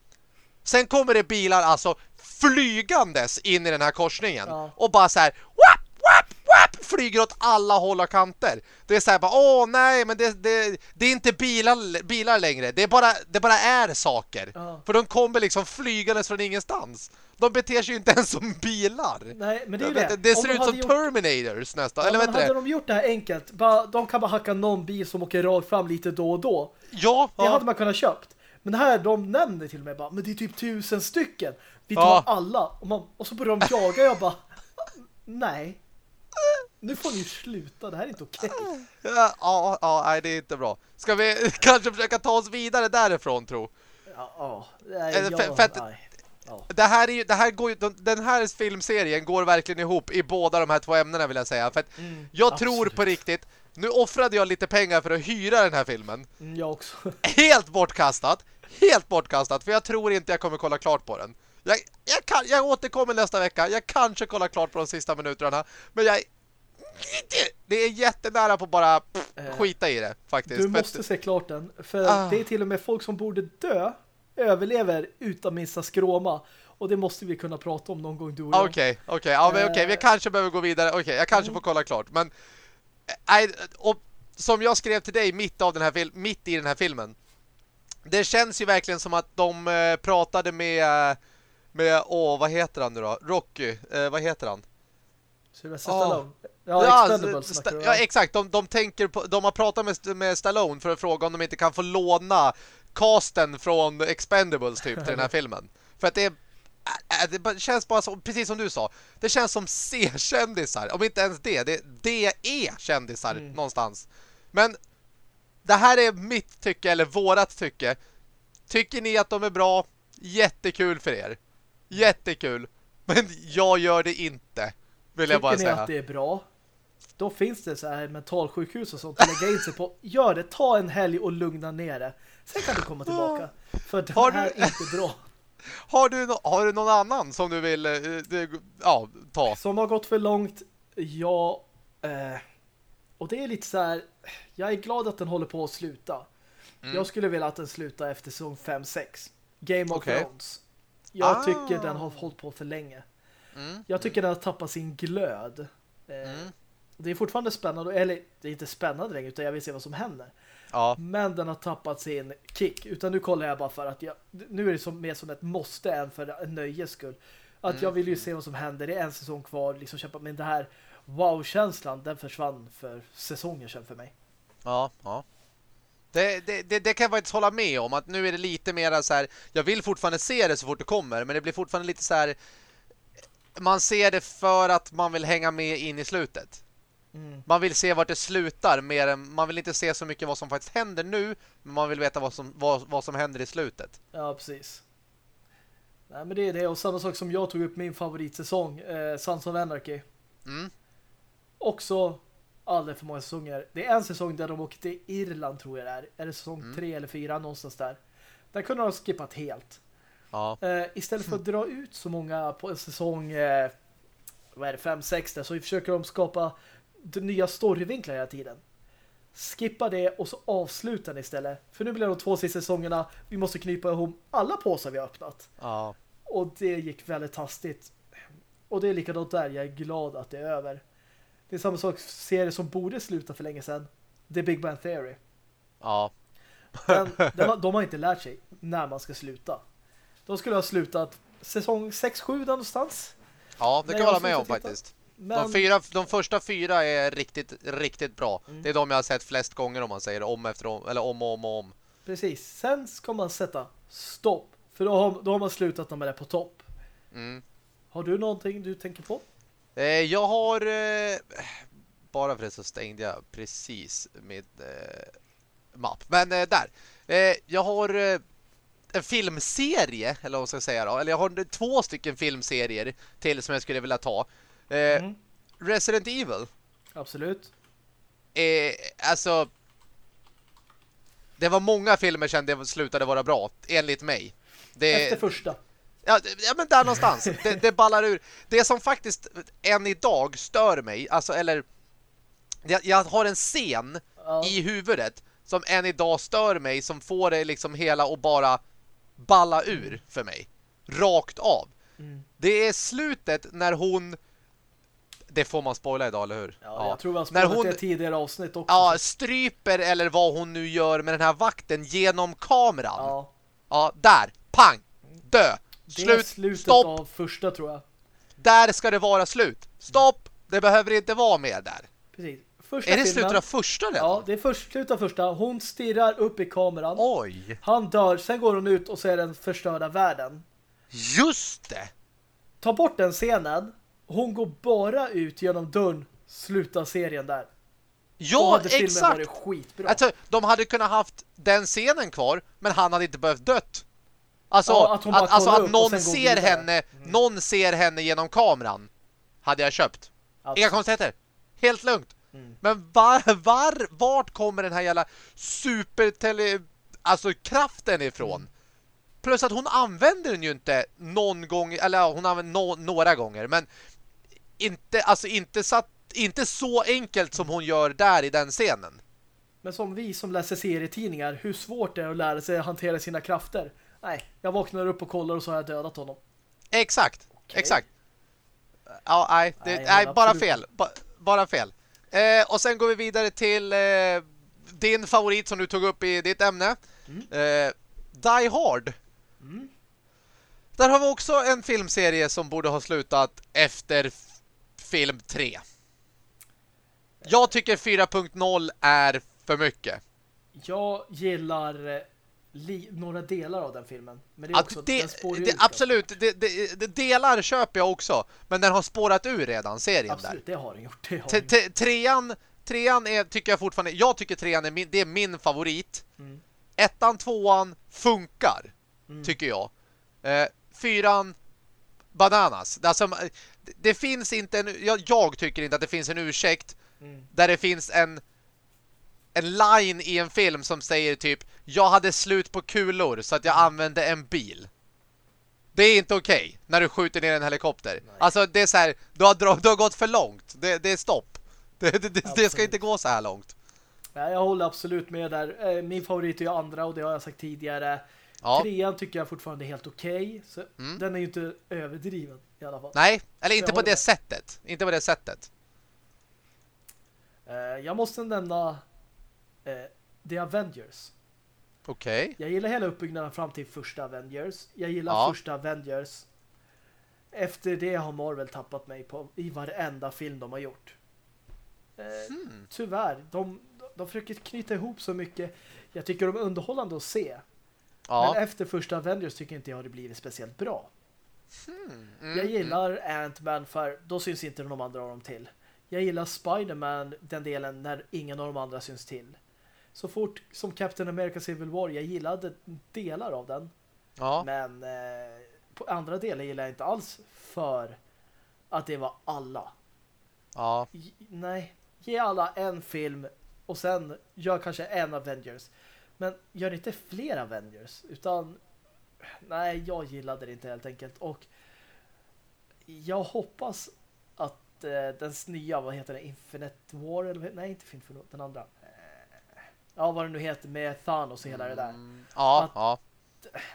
Sen kommer det bilar alltså flygandes in i den här korsningen Ja. och bara så här wap, wap, wap, flyger åt alla håll och kanter. Det är så här bara, åh nej, men det, det, det är inte bilar, bilar längre. Det, är bara, det bara är saker. Ja. För de kommer liksom flygandes från ingenstans. De beter sig ju inte ens som bilar. Nej, men det är det, det. det ser de ut som gjort- Terminators nästan. Ja, Eller men hade det? de gjort det här enkelt, bara, de kan bara hacka någon bil som åker rakt fram lite då och då. Ja, Det ja. hade man kunnat köpt. Men här, de nämner till och med bara, men det är typ tusen stycken. Vi tar Ja. alla. Och, man, och så börjar de jaga, jag bara, nej. Nu får ni sluta, det här är inte okej. Ja, ja, ja, nej, det är inte bra. Ska vi kanske försöka ta oss vidare därifrån, tro? Ja, ja. Nej, Eller för- ja, för att- nej. Ja. Det här är ju, det här går ju, den här filmserien går verkligen ihop i båda de här två ämnena vill jag säga. För att Mm, jag tror absolut. på riktigt, nu offrade jag lite pengar för att hyra den här filmen. Mm, jag också. Helt bortkastat, helt bortkastat, för jag tror inte jag kommer kolla klart på den. Jag, jag, kan, jag återkommer nästa vecka, jag kanske kollar klart på de sista minuterna, men jag det är jättenära på bara pff, Eh, skita i det faktiskt. Du måste se klart den. För Ah. det är till och med folk som borde dö överlever utan minsta skråma. Och det måste vi kunna prata om någon gång du och jag. Okej, okej, ja, men okej, vi Eh. kanske behöver gå vidare. Okej, jag kanske får kolla klart, men eh, nej, och som jag skrev till dig mitt av den här mitt i den här filmen. Det känns ju verkligen som att de eh, pratade med med åh, vad heter han nu då? Rocky, eh, vad heter han? Sylvester Ah. Stallone. Ja, Expendables sta- snackar du ja, exakt. De, de, tänker på, de har pratat med, med Stallone för att fråga om de inte kan få låna casten från Expendables typ till den här filmen. För att det är äh, det känns bara som, precis som du sa, det känns som C-kändisar. Om inte ens det, det, det är kändisar Mm. någonstans. Men det här är mitt tycke, eller vårat tycke. Tycker ni att de är bra? Jättekul för er. Jättekul. Men jag gör det inte. Vill jag bara Tycker ni säga. att det är bra? Då finns det så här mentalsjukhus och sånt att lägga in sig på. Gör det, ta en helg och lugna ner det. Sen kan du komma tillbaka. För det här är inte bra. Har du, no har du någon annan som du vill eh, du, ja, ta? Som har gått för långt, ja. Eh, och det är lite så här. Jag är glad att den håller på att sluta. Mm. Jag skulle vilja att den slutar efter säsong 5-6. Game of Okej. Thrones. Jag Ah. tycker den har hållit på för länge. Mm. Jag tycker den har tappat sin glöd. Eh, Mm. Det är fortfarande spännande, eller det är inte spännande längre utan jag vill se vad som händer. Ja, Men den har tappat sin kick. Utan nu kollar jag bara för att jag, nu är det som, mer som ett måste än för en nöjes skull. Att Mm. jag vill ju se vad som händer. Det är en säsong kvar, liksom kämpa. Men det här wow-känslan, den försvann för säsonger sedan för mig. ja, ja. Det, det, det, det kan jag faktiskt hålla med om att nu är det lite mer så här jag vill fortfarande se det så fort det kommer men det blir fortfarande lite så här man ser det för att man vill hänga med in i slutet. Mm. Man vill se vart det slutar mer än, man vill inte se så mycket vad som faktiskt händer nu men man vill veta vad som, vad, vad som händer i slutet. Ja, precis. Nej, men det är det. Och samma sak som jag tog upp min favoritsäsong, eh, Sons of Anarchy. Mm. Också alldeles för många säsonger. Det är en säsong där de åker till Irland tror jag det är. Det säsong Mm. tre eller fyra någonstans där. Där kunde de ha skippat helt. Ja. Eh, istället för att dra ut så många på en säsong eh, vad är det, fem, sex där, så försöker de skapa nya storyvinklar hela tiden. Skippa det och så avsluta den istället. För nu blir de två sista säsongerna, vi måste knypa ihop alla påsar vi har öppnat. Ja. Och det gick väldigt hastigt. Och det är likadant där, jag är glad att det är över. Det är samma sak serie som borde sluta för länge sedan. The Big Bang Theory. Ja. Men de, har, de har inte lärt sig när man ska sluta. De skulle ha slutat säsong 6-7 någonstans. Ja, det kan jag hålla med om faktiskt. Men, De, fyra, de första fyra är riktigt, riktigt bra. Mm. Det är de jag har sett flest gånger om man säger om efter om, eller om och om och om. Precis. Sen ska man sätta stopp. För då har, då har man slutat när man är på topp. Mm. Har du någonting du tänker på? Eh, jag har... Eh, bara för det så stängde jag precis min eh, mapp. Men där. Jag har en filmserie, eller vad man ska säga då. Eller jag har två stycken filmserier till som jag skulle vilja ta. Mm. Resident Evil. Absolut. Eh, alltså... Det var många filmer sedan det slutade vara bra, enligt mig. Det, Efter första. Ja, ja men där någonstans. Det, det ballar ur. Det som faktiskt än idag stör mig, alltså eller jag, jag har en scen Ja. i huvudet som än idag stör mig, som får det liksom hela och bara balla ur för mig. Rakt av. Mm. Det är slutet när hon det får man spoila idag, eller hur? Ja, jag tror vi har När hon- det tidigare avsnitt också. Ja, stryper eller vad hon nu gör med den här vakten genom kameran. Ja, ja. där. Pang. Dö. Det är Slut. slutet Stopp. av första tror jag. Där ska det vara slut. Stopp! Det behöver inte vara mer där. Precis. Första Är det filmen, slutet av första redan? Ja, det är först, slutet av första. Hon stirrar upp i kameran. Oj! Han dör, sen går hon ut och ser den förstörda världen. Just det! Ta bort den scenen. Hon går bara ut genom dörren. Sluta serien där. Ja, hade filmen exakt! varit skitbra. Alltså, de hade kunnat haft den scenen kvar, men han hade inte behövt dött. Alltså, Ja, att att, alltså att någon ser vidare. Mm. henne, någon ser henne genom kameran. Hade jag köpt. Alltså, Inga konstigheter. Helt lugnt. Mm. Men var, var, vart kommer den här jävla supertele... Alltså kraften ifrån? Mm. Plus att hon använder den ju inte någon gång, eller hon använder no, några gånger, men inte, alltså inte, satt, inte så enkelt som hon gör där i den scenen. Men som vi som läser serietidningar, hur svårt det är att lära sig att hantera sina krafter. Nej, jag vaknar upp och kollar och så har jag dödat honom. Exakt, Okej. exakt. Ja, nej, det, Nej, nej, bara fel. Ba, bara fel. Eh, och sen går vi vidare till eh, din favorit som du tog upp i ditt ämne. Eh, Die Hard. Mm. Där har vi också en filmserie som borde ha slutat efter film 3. Jag tycker 4.0 är för mycket. Jag gillar eh, några delar av den filmen. Men det är också, det, den spår ju det, ut absolut, det, det, det delar köper jag också. Men den har spårat ur redan, serien också. där. Absolut, det har den gjort. Det har T- t- trean, trean är, tycker jag fortfarande Jag tycker trean är min, det är min favorit Mm. Ettan, tvåan funkar Mm. Tycker jag eh, Fyran Bananas alltså, det, det finns inte en, jag, jag tycker inte att det finns en ursäkt Mm. Där det finns en En line i en film som säger typ Jag hade slut på kulor så att jag använde en bil det är inte okej när du skjuter ner en helikopter. Nej. Alltså det är så här, du har, du har gått för långt. Det, det är stopp. Det, det, det, ska inte gå så här långt. Nej, jag håller absolut med där. Eh, Min favorit är andra och det har jag sagt tidigare. Ja. Trean tycker jag fortfarande är helt okej. Så Mm. Den är ju inte överdriven i alla fall. Nej, eller inte på det med. sättet. Inte på det sättet. Eh, Jag måste nämna eh, The Avengers. Okej. Jag gillar hela uppbyggnaden fram till första Avengers. Jag gillar Ja. första Avengers. Efter det har Marvel tappat mig på i varenda film de har gjort. Eh, Hmm. Tyvärr. De, de försöker knyta ihop så mycket. Jag tycker de är underhållande att se. Ja. Men efter första Avengers tycker inte jag det blivit speciellt bra. Mm, Jag gillar Ant-Man för då syns inte de andra av dem till. Jag gillar Spider-Man den delen när ingen av de andra syns till. Så fort som Captain America Civil War, jag gillade delar av den. Ja. Men eh, på andra delar gillar jag inte alls för att det var alla. Ja. J- nej, ge alla en film och sen gör kanske en Avengers. Men gör inte fler Avengers utan nej, jag gillade det inte helt enkelt och jag hoppas att eh, den nya, vad heter det, Infinite War eller nej, inte Infinite War, den andra. Ja, vad det nu heter med Thanos och hela det där. Mm, Ja, Att- ja.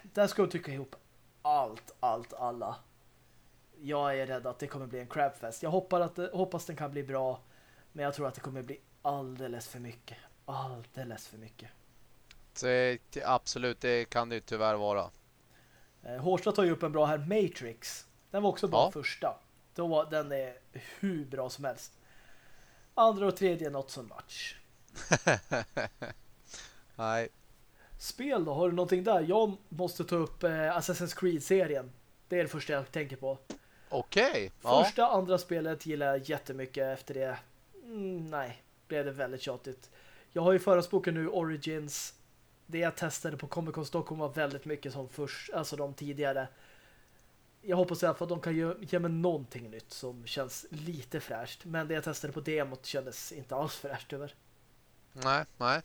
Där ska de trycka ihop allt, allt, alla. Jag är rädd att det kommer bli en crabfest. Jag hoppas att det, hoppas den kan bli bra. Men jag tror att det kommer bli alldeles för mycket. Alldeles för mycket. Det, absolut, det kan det ju tyvärr vara. Eh, Hårstad tar ju upp en bra här, Matrix. Den var också bra Ja. första. Då var, den är hur bra som helst. Andra och tredje, not so much. Nej. Spel då, har du någonting där? Jag måste ta upp eh, Assassin's Creed-serien. Det är det första jag tänker på. Okej. Ja. Första, andra spelet gillar jag jättemycket efter det. Mm, nej, blev det väldigt tjatigt. Jag har ju förhandsboken nu, Origins. Det jag testade på Comic Con Stockholm var väldigt mycket som först, alltså de tidigare. Jag hoppas i alla fall att de kan ge, ge mig någonting nytt som känns lite fräscht. Men det jag testade på demot kändes inte alls fräscht över. Nej, nej.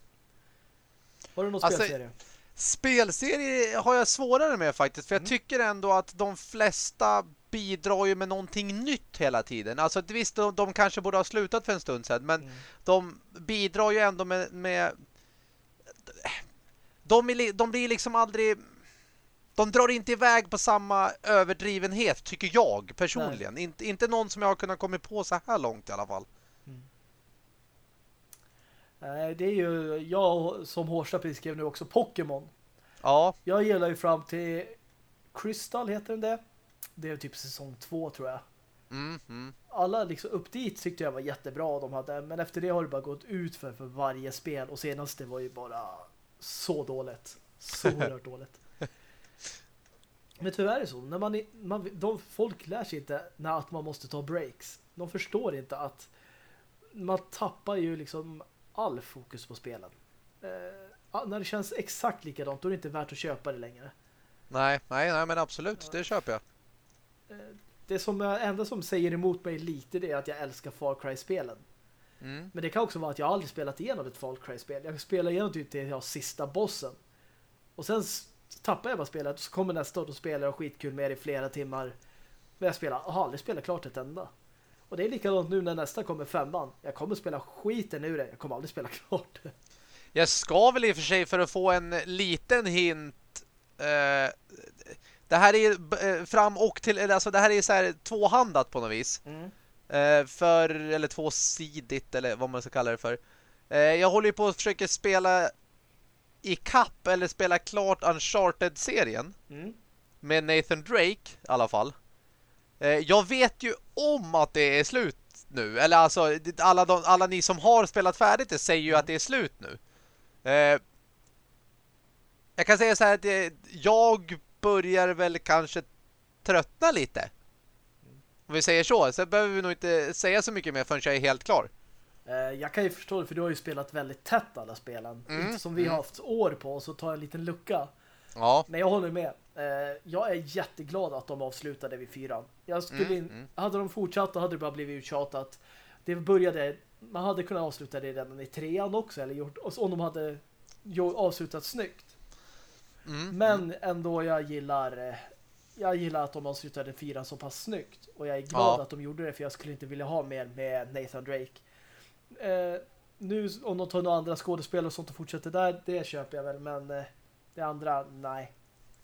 Har du någon Alltså, spelserie? Spelserie har jag svårare med faktiskt. För jag Mm. tycker ändå att de flesta bidrar ju med någonting nytt hela tiden. Alltså visst, de, de kanske borde ha slutat för en stund sedan. Men Mm. de bidrar ju ändå med... med de, är, de blir liksom aldrig... De drar inte iväg på samma överdrivenhet, tycker jag personligen. Inte, inte någon som jag har kunnat komma på så här långt i alla fall. Nej, det är ju jag som Hårsta skrev nu också Pokémon. Ja, Jag gillar ju fram till Crystal heter den det. Det är typ säsong två tror jag. mm, mm. Alla liksom upp dit tyckte jag var jättebra de hade. Men efter det har det bara gått ut för, för varje spel. Och senaste var ju bara så dåligt. Så oerhört dåligt. Men tyvärr är det så. När man, man, de, folk lär sig inte när att man måste ta breaks. De förstår inte att man tappar ju liksom all fokus på spelen. Eh, när det känns exakt likadant då är det inte värt att köpa det längre. Nej, nej, nej, men absolut. Det köper jag. Det som enda som säger emot mig lite det är att jag älskar Far Cry-spelen. Mm. Men det kan också vara att jag aldrig spelat igenom ett Far Cry-spel. Jag spelar igenom typ till jag sista bossen. Och sen tappar jag bara spelet och så kommer nästa och då spelar jag skitkul med det i flera timmar. Men jag spelar, har aldrig spelat klart ett enda. Och det är likadant nu när nästa kommer femman. Jag kommer spela skiten ur det. Jag kommer aldrig spela klart det. Jag ska väl i och för sig för att få en liten hint eh, det här är eh, fram och till alltså det här är så här tvåhandat på något vis. Eh, för eller tvåsidigt eller vad man ska kalla det för. Eh, jag håller ju på att försöka spela i kapp eller spela klart Uncharted-serien Mm. med Nathan Drake i alla fall. Eh, jag vet ju om att det är slut nu. Eller alltså, alla, de, alla ni som har spelat färdigt det säger ju att det är slut nu. Eh, jag kan säga så här att eh, jag börjar väl kanske tröttna lite. Om vi säger så. Så behöver vi nog inte säga så mycket mer förrän jag är helt klar. Eh, Jag kan ju förstå det för du har ju spelat väldigt tätt alla spelen. Mm, Inte som vi har haft år på så tar jag en liten lucka. Ja. Men jag håller med. Eh, Jag är jätteglad att de avslutade vid fyran. Jag skulle Mm, in, mm. Hade de fortsatt då hade det bara blivit uttjatat. Det började, man hade kunnat avsluta det redan i trean också. Eller gjort, om de hade avslutat snyggt. Mm. Men ändå jag gillar eh, jag gillar att de avslutade fyran så pass snyggt. Och jag är glad Ja. att de gjorde det för jag skulle inte vilja ha mer med Nathan Drake. Eh, nu om de tar några andra skådespelare och sånt och fortsätter där, det köper jag väl. Men eh, det andra, nej.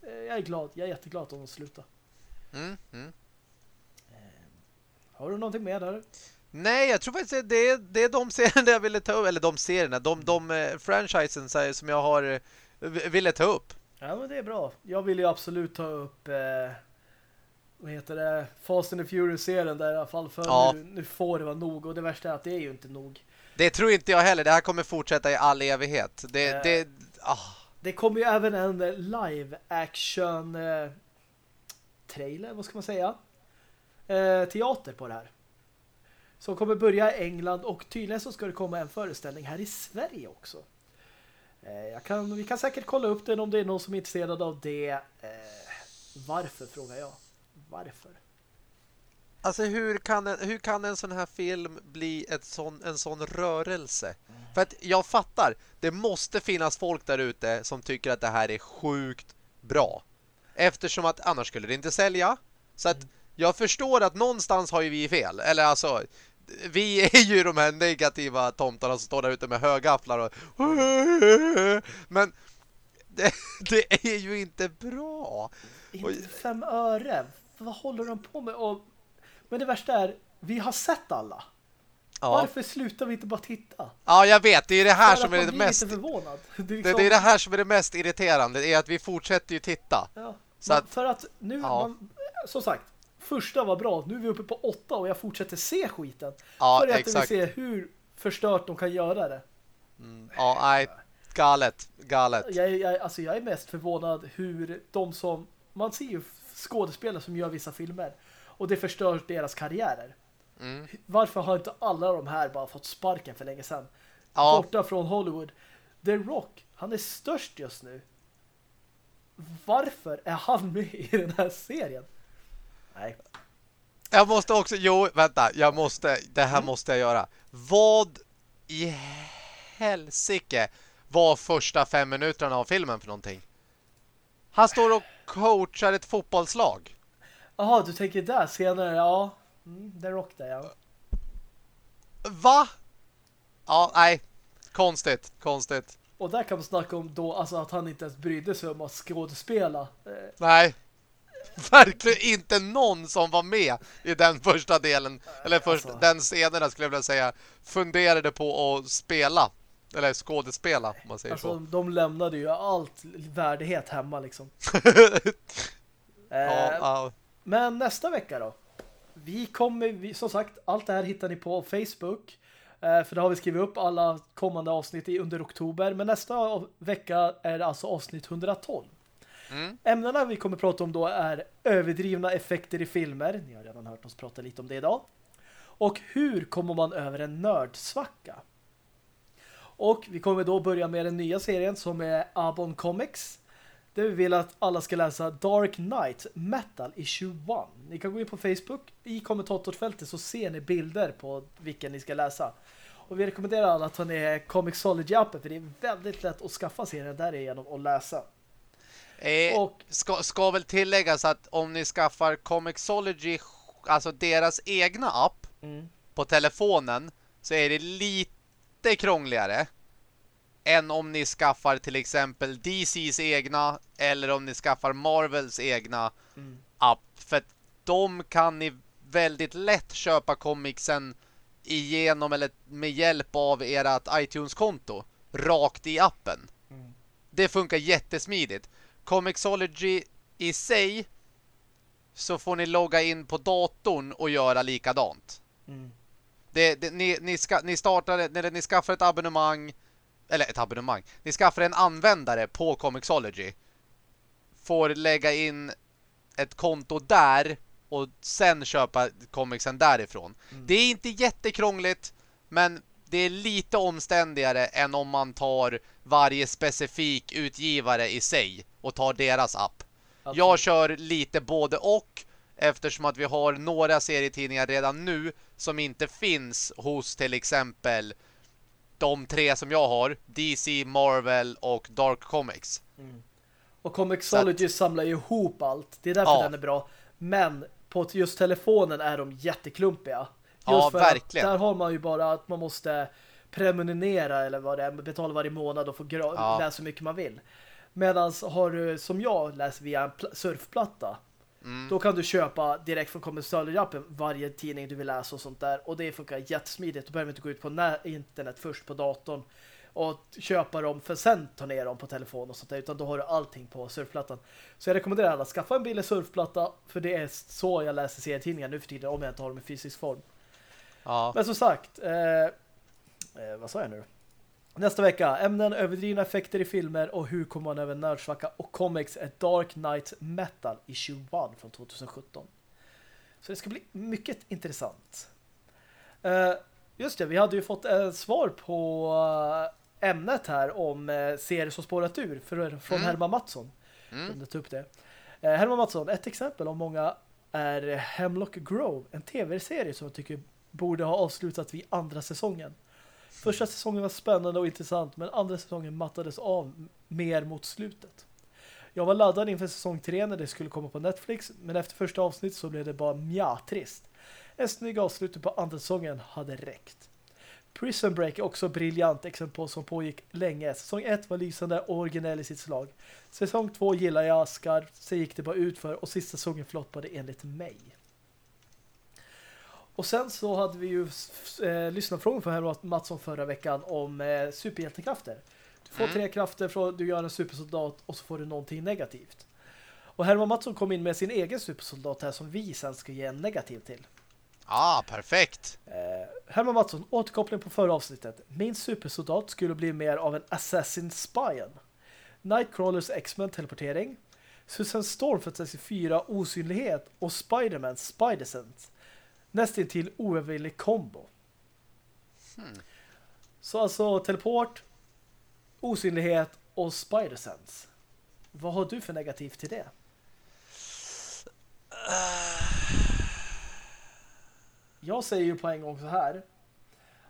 Eh, jag är glad, jag är jätteglad att de slutar. Mm. Mm. Har du någonting mer där? Nej, jag tror faktiskt att det är, det är de serierna jag ville ta upp. Eller de serierna, de, de eh, franchisen som jag har eh, ville ta upp. Ja men det är bra. Jag vill ju absolut ta upp eh, vad heter det? Fast and the Furious-serien där i alla fall. För Ja. nu, nu får det vara nog. Och det värsta är att det är ju inte nog. Det tror inte jag heller. Det här kommer fortsätta i all evighet. Det, Eh. det, ah, det kommer ju även en live action eh, trailer, vad ska man säga? Eh, teater på det här. Som kommer börja i England och tydligen så ska det komma en föreställning här i Sverige också. Eh, jag kan, vi kan säkert kolla upp den om det är någon som är intresserad av det. Varför frågar jag? Varför? Alltså hur kan, en, hur kan en sån här film bli ett sån, en sån rörelse? För att jag fattar, det måste finnas folk där ute som tycker att det här är sjukt bra. Eftersom att annars skulle det inte sälja. Så att jag förstår att någonstans har ju vi fel. Eller alltså, vi är ju de här negativa tomtarna som står där ute med högafflar och... Men det, det är ju inte bra. Inte fem öre. Vad håller de på med? Och, men det värsta är, vi har sett alla. Ja. Varför slutar vi inte bara titta? Ja, jag vet. Det är det här För som är det mest... förvånad. Det är, liksom, det är det här som är det mest irriterande. Det är att vi fortsätter ju titta. ja. så att- för att nu, Ja. man, som sagt, första var bra. Nu är vi uppe på åtta och jag fortsätter se skiten. Ja, för att exakt. se hur förstört de kan göra det. Ja, nej. Galet. Galet. Jag, jag, alltså jag är mest förvånad hur de som... Man ser ju skådespelare som gör vissa filmer. Och det förstör deras karriärer. Mm. Varför har inte alla de här bara fått sparken för länge sedan? Ja, Borta från Hollywood. The Rock, han är störst just nu. Varför är han med i den här serien? Nej. jag måste också... Jo, vänta. Jag måste... Det här måste jag göra. Vad i helsike var första fem minuterna av filmen för någonting? Han står och coachar ett fotbollslag. Jaha, du tänker där senare, ja. Mm, The Rock där, ja. Va? Ja, nej. Konstigt, konstigt. Och där kan man snacka om då, alltså att han inte ens brydde sig om att skådespela. Eh, Nej. Verkligen inte någon som var med i den första delen, eller först, Alltså. den scenerna skulle jag vilja säga, funderade på att spela. Eller skådespela, om man säger Alltså, de lämnade ju allt värdighet hemma liksom. så. Eh, ja, ja. Men nästa vecka då? Vi kommer, vi, som sagt, allt det här hittar ni på Facebook. Eh, för det har vi skrivit upp alla kommande avsnitt i under oktober. Men nästa vecka är det alltså avsnitt 112. Mm. Ämnena vi kommer prata om då är överdrivna effekter i filmer. Ni har redan hört oss prata lite om det idag. Och hur kommer man över en nördsvacka? Och vi kommer då börja med den nya serien som är Abon Comics. Där vi vill att alla ska läsa Dark Knight Metal Issue 1. Ni kan gå in på Facebook. I kommentatorsfältet så ser ni bilder på vilken ni ska läsa. Och vi rekommenderar alla att ta ner Comixology-appen för det är väldigt lätt att skaffa serien därigenom och läsa. Eh, Och ska, ska väl tilläggas att om ni skaffar Comixology, alltså deras egna app mm, på telefonen, så är det lite krångligare än om ni skaffar till exempel DCs egna eller om ni skaffar Marvels egna mm, app. För de kan ni väldigt lätt köpa comicsen igenom eller med hjälp av ert iTunes-konto rakt i appen. mm. Det funkar jättesmidigt. Comixology i sig så får ni logga in på datorn och göra likadant. Mm. Det, det, ni, ni, ska, ni startar, eller ni skaffar ett abonnemang eller ett abonnemang. Ni skaffar en användare på Comixology. Får lägga in ett konto där och sen köpa comicsen därifrån. Mm. Det är inte jättekrångligt men det är lite omständigare än om man tar varje specifik utgivare i sig och tar deras app. Absolut. Jag kör lite både och eftersom att vi har några serietidningar redan nu som inte finns hos till exempel de tre som jag har. DC, Marvel och Dark Comics. Mm. Och Comixology samlar ju ihop allt. Det är därför Ja. den är bra. Men på just telefonen är de jätteklumpiga. Just Ja, för verkligen. Att där har man ju bara att man måste prenumerera eller vad det är, betala varje månad och få Ja. läsa så mycket man vill. Medan har du, som jag läser via en pl- surfplatta, Mm. då kan du köpa direkt från Comixology-appen varje tidning du vill läsa och sånt där. Och det funkar jättesmidigt. Du behöver inte gå ut på internet först på datorn och köpa dem för sen ta ner dem på telefon och sånt där. Utan då har du allting på surfplattan. Så jag rekommenderar alla att skaffa en billig surfplatta för det är så jag läser serietidningar nu för tiden om jag inte har dem i fysisk form. Ja. Men som sagt, eh, eh, vad sa jag nu? Nästa vecka, ämnen, överdrivna effekter i filmer och hur kommer man över nördsvacka och comics är Dark Knight Metal Issue 1 från 2017. Så det ska bli mycket intressant. Eh, just det, vi hade ju fått ett svar på eh, ämnet här om eh, serier som spårat ur för, från Mm. Herman Mattsson. Mm. Upp det. Herman Mattsson, ett exempel av många är Hemlock Grove, en tv-serie som jag tycker borde ha avslutats vid andra säsongen. Första säsongen var spännande och intressant men andra säsongen mattades av mer mot slutet. Jag var laddad inför säsong 3 när det skulle komma på Netflix men efter första avsnitt så blev det bara mja-trist. En snygg avslut på andra säsongen hade räckt. Prison Break är också briljant exempel på som pågick länge. Säsong 1 var lysande och originell i sitt slag. Säsong 2 gillar jag skarpt, sen gick det bara ut för och sista säsongen floppade enligt mig. Och sen så hade vi ju eh, lyssnarfrågor för Herman Mattsson förra veckan om eh, superhjältekrafter. Du får mm. tre krafter, från, du gör en supersoldat och så får du någonting negativt. Och Herman Mattsson kom in med sin egen supersoldat här som vi sen ska ge en negativ till. Ah, perfekt. Eh, Herman Mattsson, återkoppling på förra avsnittet. Min supersoldat skulle bli mer av en assassin spyen. Nightcrawlers X-Men teleportering. Susan Storm för 64 osynlighet och Spiderman Spider-Sense. Nästan till oövervinnlig kombo. Hmm. Så alltså teleport, osynlighet och Spider-Sense. Vad har du för negativt till det? Jag säger ju på en gång så här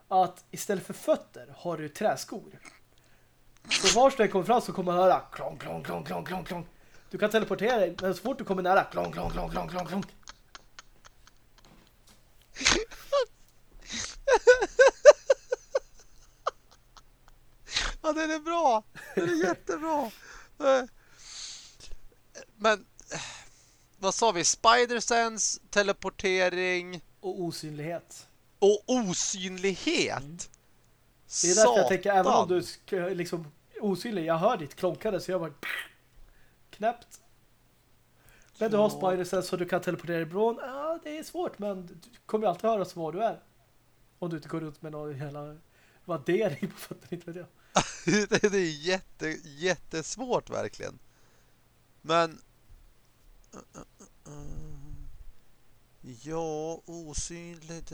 att istället för fötter har du träskor. Så vars du kommer fram så kommer man höra klong, klong, klong, klong, klong, klong. Du kan teleportera dig, men så fort du kommer nära klong, klong, klong, klong, klong, klong. Ja, den är bra. Den är jättebra. Men vad sa vi? Spider-sense, teleportering och osynlighet. Och osynlighet? Mm. Det är därför jag tänker, även om du är liksom osynlig, jag hör ditt klonkande så jag bara knäppt. Men du har Spider-Sense så du kan teleportera dig bron. Ja, det är svårt, men du kommer alltid höra så var du är. Om du inte går runt med någon hela vaddering på fötterna, inte vet jag. det är jätte, jättesvårt verkligen. Men Ja, osynligt.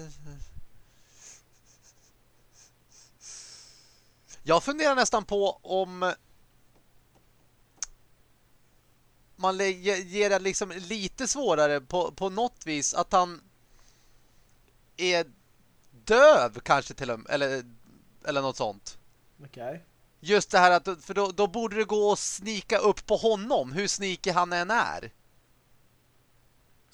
Jag funderar nästan på om man ger det liksom lite svårare på, på något vis att han är döv kanske till och med, eller, eller något sånt. Okej. Okay. Just det här att, för då, då borde det gå att snika upp på honom, hur sniker han än är.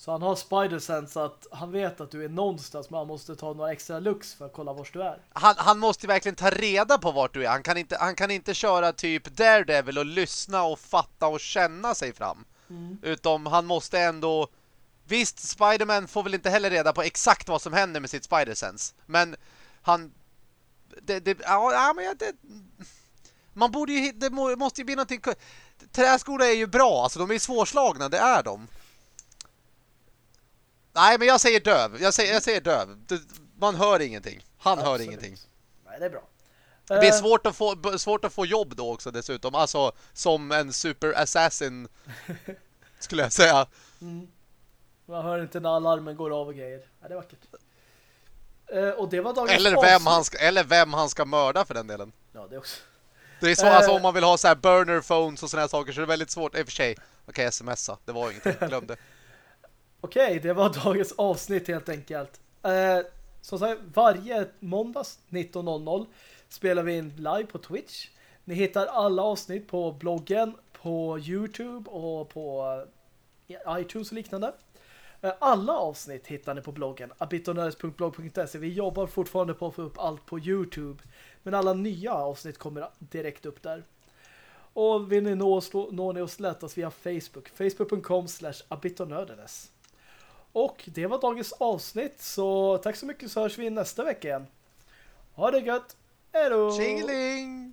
Så han har spider-sense att han vet att du är någonstans men han måste ta några extra lux för att kolla var du är. Han, han måste verkligen ta reda på vart du är. Han kan, inte, han kan inte köra typ Daredevil och lyssna och fatta och känna sig fram. Mm. Utom han måste ändå... Visst, Spiderman får väl inte heller reda på exakt vad som händer med sitt spider-sense. Men han... Det, det, ja, men det, man borde ju... Det måste ju bli någonting... Träskolor är ju bra. Alltså de är svårslagna, det är de. Nej, men jag säger döv. Jag säger, jag säger döv. Man hör ingenting. Han Absolut. hör ingenting. Nej, det är bra. Det är eh. svårt att, få, svårt att få jobb då också dessutom. Alltså som en super assassin skulle jag säga. Mm. Man hör inte när alarmen går av och grejer. Ja, det är vackert. Uh, och det var dagens eller vem, han ska, eller vem han ska mörda för den delen. Ja, det också. Det är så, alltså om man vill ha så här burner phones och såna här saker så är det väldigt svårt. I och för sig, okej, okay, smsa. Det var ingenting, glömde. Okej, det var dagens avsnitt helt enkelt. Eh, som sagt, varje måndags 19.00 spelar vi in live på Twitch. Ni hittar alla avsnitt på bloggen, på Youtube och på eh, iTunes och liknande. Eh, alla avsnitt hittar ni på bloggen abitonördes.blog.se. Vi jobbar fortfarande på att få upp allt på Youtube. Men alla nya avsnitt kommer direkt upp där. Och vill ni nå oss, når ni oss lättast via Facebook. Facebook.com slash abitonördenes. Och det var dagens avsnitt. Så tack så mycket så hörs vi nästa vecka igen. Ha det gött. Hej då! Tjingeling!